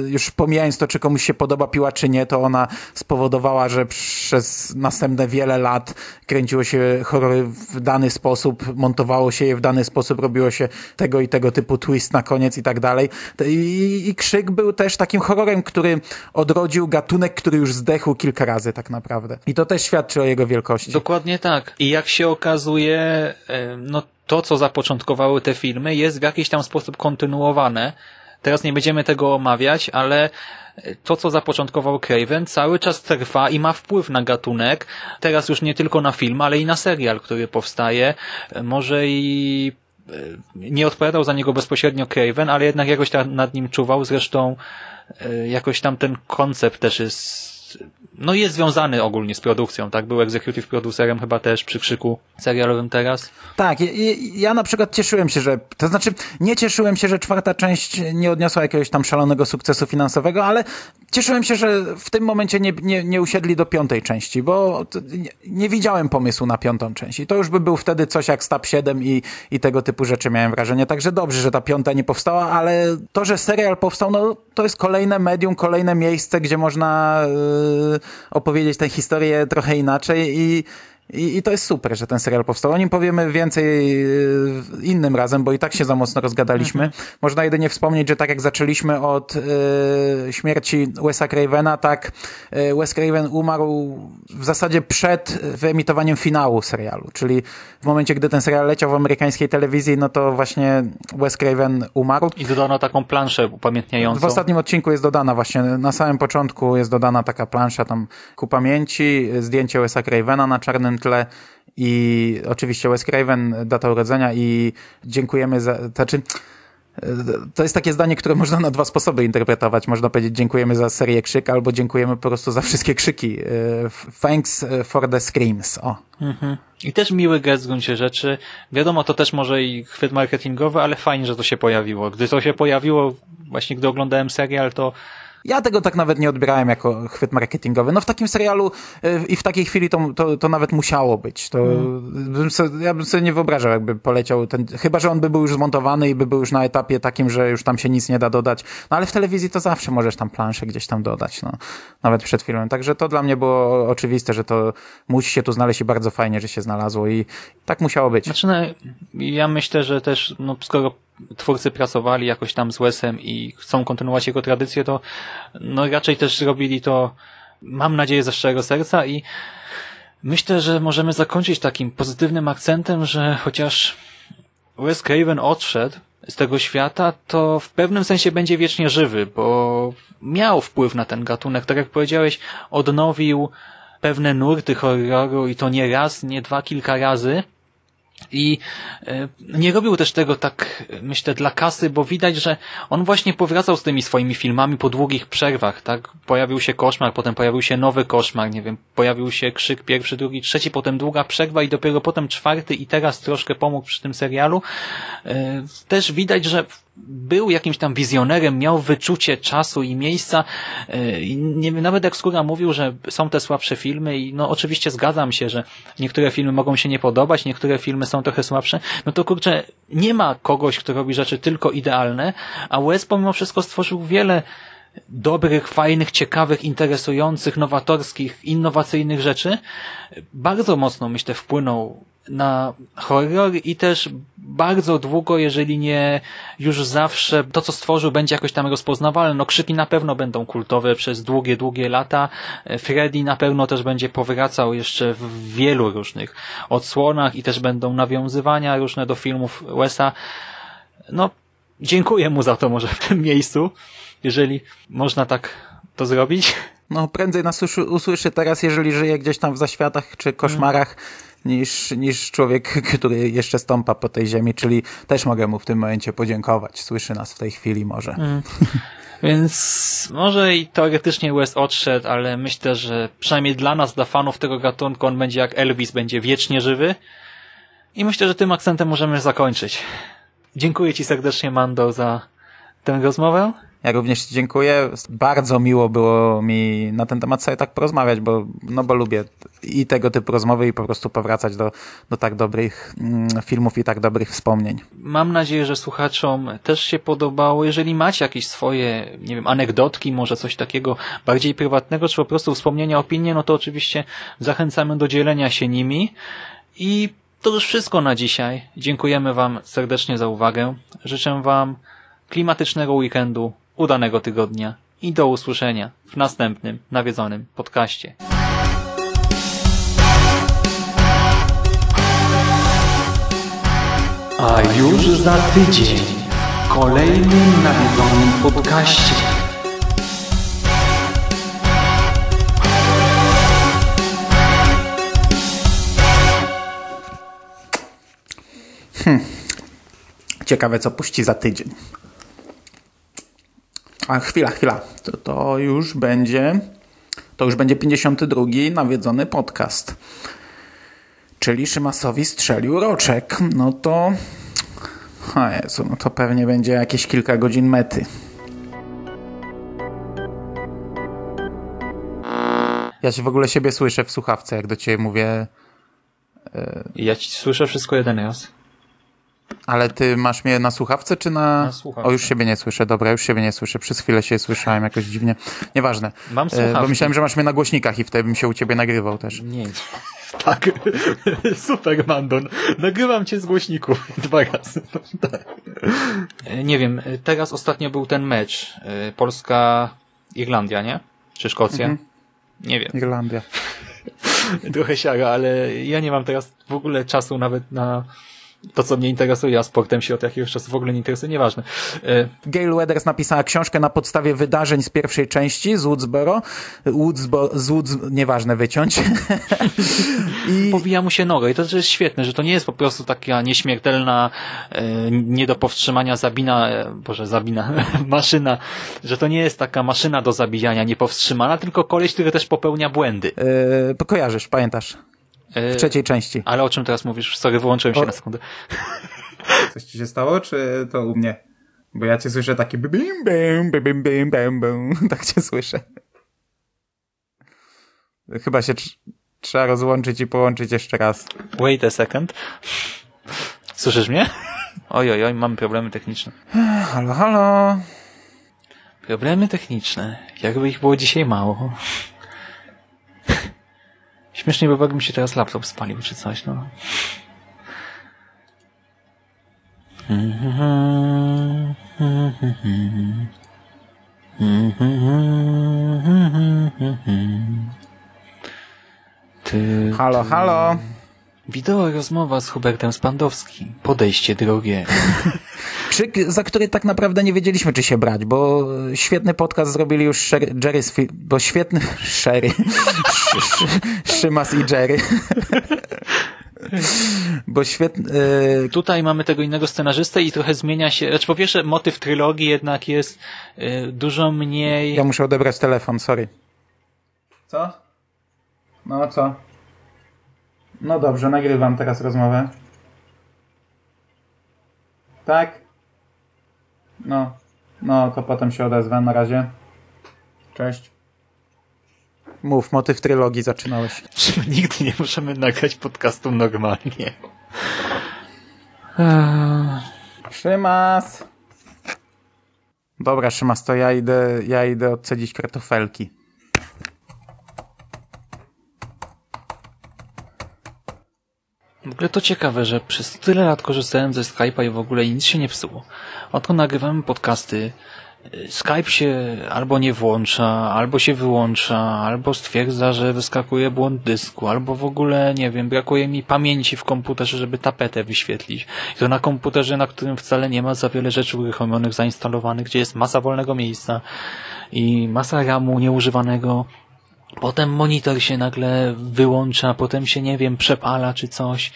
y, już pomijając to, czy komuś się podoba Piła, czy nie, to ona spowodowała, że przez następne wiele lat kręciło się horrory w dany sposób, montowało się je w dany sposób, robiło się tego i tego typu twist na koniec i tak dalej. I, I Krzyk był też takim horrorem, który odrodził gatunek, który już zdechł kilka razy tak naprawdę. I to też świadczy o jego wielkości. Dokładnie tak. I jak się okazuje, no to, co zapoczątkowały te filmy, jest w jakiś tam sposób kontynuowane. Teraz nie będziemy tego omawiać, ale to, co zapoczątkował Craven, cały czas trwa i ma wpływ na gatunek. Teraz już nie tylko na film, ale i na serial, który powstaje. E, Może i e, nie odpowiadał za niego bezpośrednio Craven, ale jednak jakoś nad nim czuwał. Zresztą e, jakoś tam ten koncept też jest no jest związany ogólnie z produkcją, tak? Był executive producerem chyba też przy krzyku serialowym teraz. Tak, i- ja na przykład cieszyłem się, że, to znaczy nie cieszyłem się, że czwarta część nie odniosła jakiegoś tam szalonego sukcesu finansowego, ale cieszyłem się, że w tym momencie nie, nie, nie usiedli do piątej części, bo nie, nie widziałem pomysłu na piątą część i to już by był wtedy coś jak Stab 7 i, i tego typu rzeczy miałem wrażenie, także dobrze, że ta piąta nie powstała, ale to, że serial powstał, no to jest kolejne medium, kolejne miejsce, gdzie można yy, opowiedzieć tę historię trochę inaczej i i, I to jest super, że ten serial powstał. O nim powiemy więcej yy, innym razem, bo i tak się za mocno rozgadaliśmy. Można jedynie wspomnieć, że tak jak zaczęliśmy od yy, śmierci Wesa Cravena, tak yy, Wes Craven umarł w zasadzie przed wyemitowaniem finału serialu. Czyli w momencie, gdy ten serial leciał w amerykańskiej telewizji, no to właśnie Wes Craven umarł. I dodano taką planszę upamiętniającą. W ostatnim odcinku jest dodana właśnie, na samym początku jest dodana taka plansza tam ku pamięci, zdjęcie Wesa Cravena na czarnym tle i oczywiście Wes Craven, data urodzenia i dziękujemy za, znaczy to jest takie zdanie, które można na dwa sposoby interpretować. Można powiedzieć dziękujemy za serię krzyk, albo dziękujemy po prostu za wszystkie krzyki. E, Thanks for the screams. O. Mhm. I też miły gest w gruncie rzeczy. Wiadomo, to też może i chwyt marketingowy, ale fajnie, że to się pojawiło. Gdy to się pojawiło, właśnie gdy oglądałem serial, to Ja tego tak nawet nie odbierałem jako chwyt marketingowy. No w takim serialu y, i w takiej chwili to, to, to nawet musiało być. To bym se, ja bym sobie nie wyobrażał, jakby poleciał ten, chyba, że on by był już zmontowany i by był już na etapie takim, że już tam się nic nie da dodać. No ale w telewizji to zawsze możesz tam planszę gdzieś tam dodać, no. Nawet przed filmem. Także to dla mnie było oczywiste, że to musi się tu znaleźć i bardzo fajnie, że się znalazło i tak musiało być. Znaczy, no, ja myślę, że też, no, skoro twórcy pracowali jakoś tam z Wesem i chcą kontynuować jego tradycję, to no raczej też zrobili to, mam nadzieję, ze szczerego serca i myślę, że możemy zakończyć takim pozytywnym akcentem, że chociaż Wes Craven odszedł z tego świata, to w pewnym sensie będzie wiecznie żywy, bo miał wpływ na ten gatunek. Tak jak powiedziałeś, odnowił pewne nurty horroru i to nie raz, nie dwa, kilka razy. I e, nie robił też tego tak, myślę, dla kasy, bo widać, że on właśnie powracał z tymi swoimi filmami po długich przerwach, tak? Pojawił się koszmar, potem pojawił się nowy koszmar, nie wiem, pojawił się krzyk pierwszy, drugi, trzeci, potem długa przerwa i dopiero potem czwarty i teraz troszkę pomógł przy tym serialu. E, Też widać, że był jakimś tam wizjonerem, miał wyczucie czasu i miejsca. I nie nawet jak Skóra mówił, że są te słabsze filmy i no oczywiście zgadzam się, że niektóre filmy mogą się nie podobać, niektóre filmy są trochę słabsze, no to kurczę, nie ma kogoś, kto robi rzeczy tylko idealne, a Wes pomimo wszystko stworzył wiele dobrych, fajnych, ciekawych, interesujących, nowatorskich, innowacyjnych rzeczy, bardzo mocno, myślę, wpłynął na horror i też bardzo długo, jeżeli nie już zawsze, to co stworzył będzie jakoś tam rozpoznawalne. No krzyki na pewno będą kultowe przez długie, długie lata. Freddy na pewno też będzie powracał jeszcze w wielu różnych odsłonach i też będą nawiązywania różne do filmów Wesa. No, dziękuję mu za to może w tym miejscu jeżeli można tak to zrobić. No, prędzej nas usłyszy teraz, jeżeli żyje gdzieś tam w zaświatach czy koszmarach. Niż, niż człowiek, który jeszcze stąpa po tej ziemi, czyli też mogę mu w tym momencie podziękować. Słyszy nas w tej chwili może. Mm. Więc może i teoretycznie West odszedł, ale myślę, że przynajmniej dla nas, dla fanów tego gatunku, on będzie jak Elvis, będzie wiecznie żywy. I myślę, że tym akcentem możemy zakończyć. Dziękuję Ci serdecznie, Mando, za tę rozmowę. Ja również dziękuję. Bardzo miło było mi na ten temat sobie tak porozmawiać, bo, no bo lubię i tego typu rozmowy i po prostu powracać do, do tak dobrych mm, filmów i tak dobrych wspomnień. Mam nadzieję, że słuchaczom też się podobało. Jeżeli macie jakieś swoje, nie wiem, anegdotki, może coś takiego bardziej prywatnego, czy po prostu wspomnienia, opinie, no to oczywiście zachęcamy do dzielenia się nimi. I to już wszystko na dzisiaj. Dziękujemy Wam serdecznie za uwagę. Życzę Wam klimatycznego weekendu, udanego tygodnia i do usłyszenia w następnym nawiedzonym podcaście. A już za tydzień w kolejnym nawiedzonym podcaście. Hmm. Ciekawe, co puści za tydzień. A chwila, chwila. To, to już będzie to już będzie 52 nawiedzony podcast. Czyli Szymasowi strzelił roczek. No to o Jezu, no to pewnie będzie jakieś kilka godzin mety. Ja się w ogóle siebie słyszę w słuchawce, jak do ciebie mówię. Ja ci słyszę wszystko jeden raz. Ale ty masz mnie na słuchawce, czy na... na słuchawce. O, już siebie nie słyszę, dobra, już siebie nie słyszę. Przez chwilę się słyszałem jakoś dziwnie. Nieważne. Mam słuchawki. Bo myślałem, że masz mnie na głośnikach i wtedy bym się u ciebie nagrywał też. Nie. Tak. Super, Mandon. Nagrywam cię z głośników dwa razy. Nie wiem, teraz ostatnio był ten mecz. Polska-Irlandia, nie? Czy Szkocja? Mhm. Nie wiem. Irlandia. Trochę siara, ale ja nie mam teraz w ogóle czasu nawet na to, co mnie interesuje, a sportem się od jakiegoś czasu w ogóle nie interesuje, nieważne. E, Gail Weathers napisała książkę na podstawie wydarzeń z pierwszej części z Woodsboro. Woodsboro z Woods, nieważne, wyciąć. I... Powija mu się noga i to też jest świetne, że to nie jest po prostu taka nieśmiertelna, e, nie do powstrzymania zabina, e, boże, zabina, maszyna, że to nie jest taka maszyna do zabijania niepowstrzymana, tylko koleś, który też popełnia błędy. Yy, kojarzysz, pamiętasz. W trzeciej części. Ale o czym teraz mówisz? Sorry, wyłączyłem się o... na sekundę. Coś ci się stało, czy to u mnie? Bo ja cię słyszę taki bim, bim, bim, bim, bim, bim. Tak cię słyszę. Chyba się tr trzeba rozłączyć i połączyć jeszcze raz. Wait a second. Słyszysz mnie? Oj, oj, oj, mamy problemy techniczne. Halo, halo. Problemy techniczne. Jakby ich było dzisiaj mało. Śmiesznie by mi się teraz laptop spalił czy coś, no. Halo, halo. Wideo rozmowa z Hubertem Spandowskim. Podejście drogie. Krzyk, za który tak naprawdę nie wiedzieliśmy, czy się brać, bo świetny podcast zrobili już Sherry, Jerry, bo świetny Sherry, Szymas i Jerry. Bo świetny... Yy... Tutaj mamy tego innego scenarzystę i trochę zmienia się... Znaczy po pierwsze motyw trylogii jednak jest yy, dużo mniej... Ja muszę odebrać telefon, sorry. Co? No co? No dobrze, nagrywam teraz rozmowę. Tak? No, no to potem się odezwę. Na razie. Cześć. Mów, motyw trylogii zaczynałeś. Czy my nigdy nie możemy nagrać podcastu normalnie? Eee, Szymas! Dobra, Szymas, to ja idę, ja idę odcedzić kartofelki. W ogóle to ciekawe, że przez tyle lat korzystałem ze Skype'a i w ogóle nic się nie psuło. Odkąd nagrywamy podcasty, y, Skype się albo nie włącza, albo się wyłącza, albo stwierdza, że wyskakuje błąd dysku, albo w ogóle, nie wiem, brakuje mi pamięci w komputerze, żeby tapetę wyświetlić. I to na komputerze, na którym wcale nie ma za wiele rzeczy uruchomionych, zainstalowanych, gdzie jest masa wolnego miejsca i masa ramu nieużywanego. Potem monitor się nagle wyłącza, potem się, nie wiem, przepala czy coś.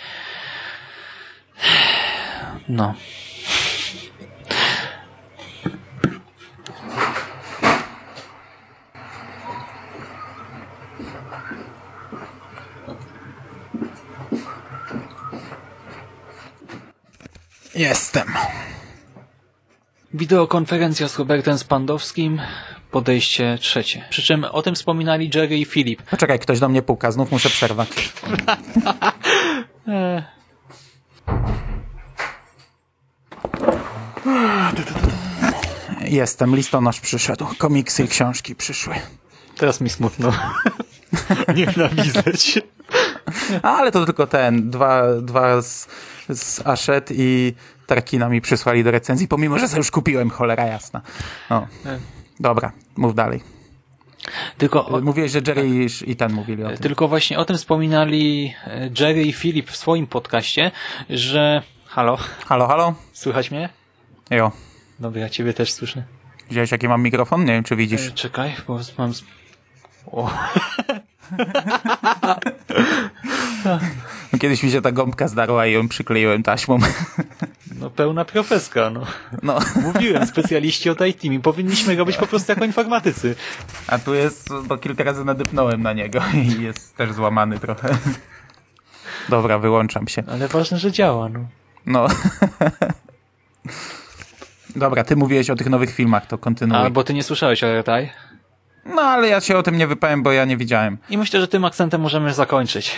No. Jestem. Wideokonferencja z Robertem Spandowskim, podejście trzecie. Przy czym o tym wspominali Jerry i Filip. Poczekaj, ktoś do mnie puka, znów muszę przerwać. Jestem, listonosz przyszedł. Komiksy i książki przyszły. Teraz mi smutno. Nienawidzę Ale to tylko ten, dwa, dwa z, z Ashet i Tarkina mi przysłali do recenzji, pomimo, że sobie już kupiłem, cholera jasna. No. Dobra, mów dalej. Tylko, Mówiłeś, że Jerry i, i ten mówili o tym. tylko właśnie o tym wspominali e, Jerry i Filip w swoim podcaście, że... Halo? Halo, halo? Słychać mnie? Jo. Dobra, ja ciebie też słyszę. Widziałeś, jaki mam mikrofon? Nie wiem, czy widzisz. E, Czekaj, bo mam... O, Kiedyś mi się ta gąbka zdarła i ją przykleiłem taśmą. No pełna profeska, no. No, Mówiłem, specjaliści od IT. Mi powinniśmy robić po prostu jako informatycy. a tu jest, bo kilka razy nadypnąłem na niego i jest też złamany trochę. Dobra, wyłączam się. Ale ważne, że działa, no. No. Dobra, ty mówiłeś o tych nowych filmach, to kontynuuj. A, bo ty nie słyszałeś o Retaj? No, ale ja się o tym nie wypowiem, bo ja nie widziałem. I myślę, że tym akcentem możemy zakończyć.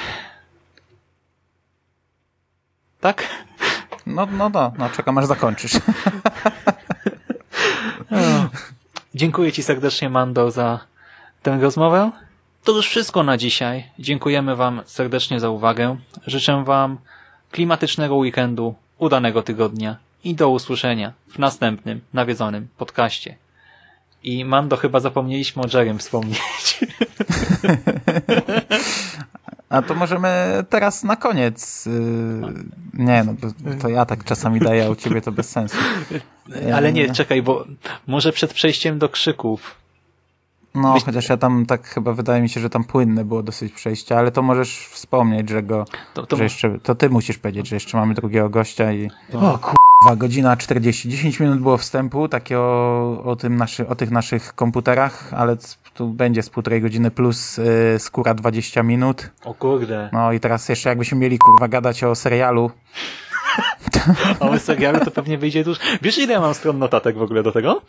Tak? No, no, no, no czekam aż zakończysz. Dziękuję Ci serdecznie, Mando, za tę rozmowę. To już wszystko na dzisiaj. Dziękujemy Wam serdecznie za uwagę. Życzę Wam klimatycznego weekendu, udanego tygodnia i do usłyszenia w następnym nawiedzonym podcaście. I Mando, chyba zapomnieliśmy o Jerrym wspomnieć. A to możemy teraz na koniec. Yy... Nie, no, bo to ja tak czasami daję, a u ciebie to bez sensu. Ale nie, czekaj, bo może przed przejściem do krzyków. No, chociaż ja tam tak chyba wydaje mi się, że tam płynne było dosyć przejście, ale to możesz wspomnieć, że go, To, to że jeszcze, to ty musisz powiedzieć, że jeszcze mamy drugiego gościa i... O kurwa, godzina 40, 10 minut było wstępu, takie o, o tym naszy, o tych naszych komputerach, ale tu będzie z półtorej godziny plus yy, skóra 20 minut. O kurde. No i teraz jeszcze jakbyśmy mieli kurwa gadać o serialu, o serialu to pewnie wyjdzie dużo. Wiesz, ile ja mam stron notatek w ogóle do tego?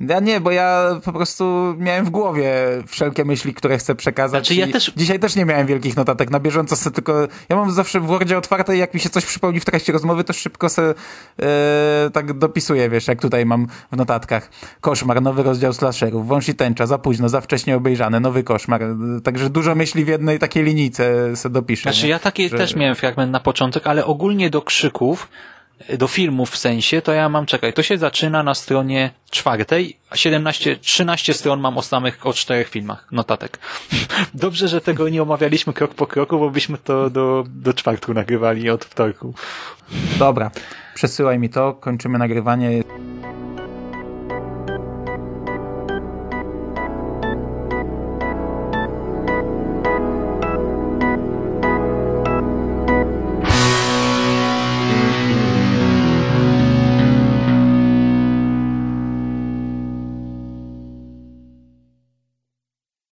Ja nie, bo ja po prostu miałem w głowie wszelkie myśli, które chcę przekazać. Znaczy, ja też- Dzisiaj też nie miałem wielkich notatek na bieżąco, se tylko ja mam zawsze w Wordzie otwarte i jak mi się coś przypomni w trakcie rozmowy, to szybko se e, tak dopisuję, wiesz, jak tutaj mam w notatkach. Koszmar, nowy rozdział slasherów, wąż i tęcza, za późno, za wcześnie obejrzany, nowy koszmar. Także dużo myśli w jednej takiej linijce se dopiszę. Znaczy nie? ja taki Że- też miałem fragment na początek, ale ogólnie do krzyków, do filmów w sensie, to ja mam, czekaj, to się zaczyna na stronie czwartej, a 17, 13 stron mam o samych, o czterech filmach, notatek. Dobrze, że tego nie omawialiśmy krok po kroku, bo byśmy to do, do czwartku nagrywali od wtorku. Dobra, przesyłaj mi to, kończymy nagrywanie.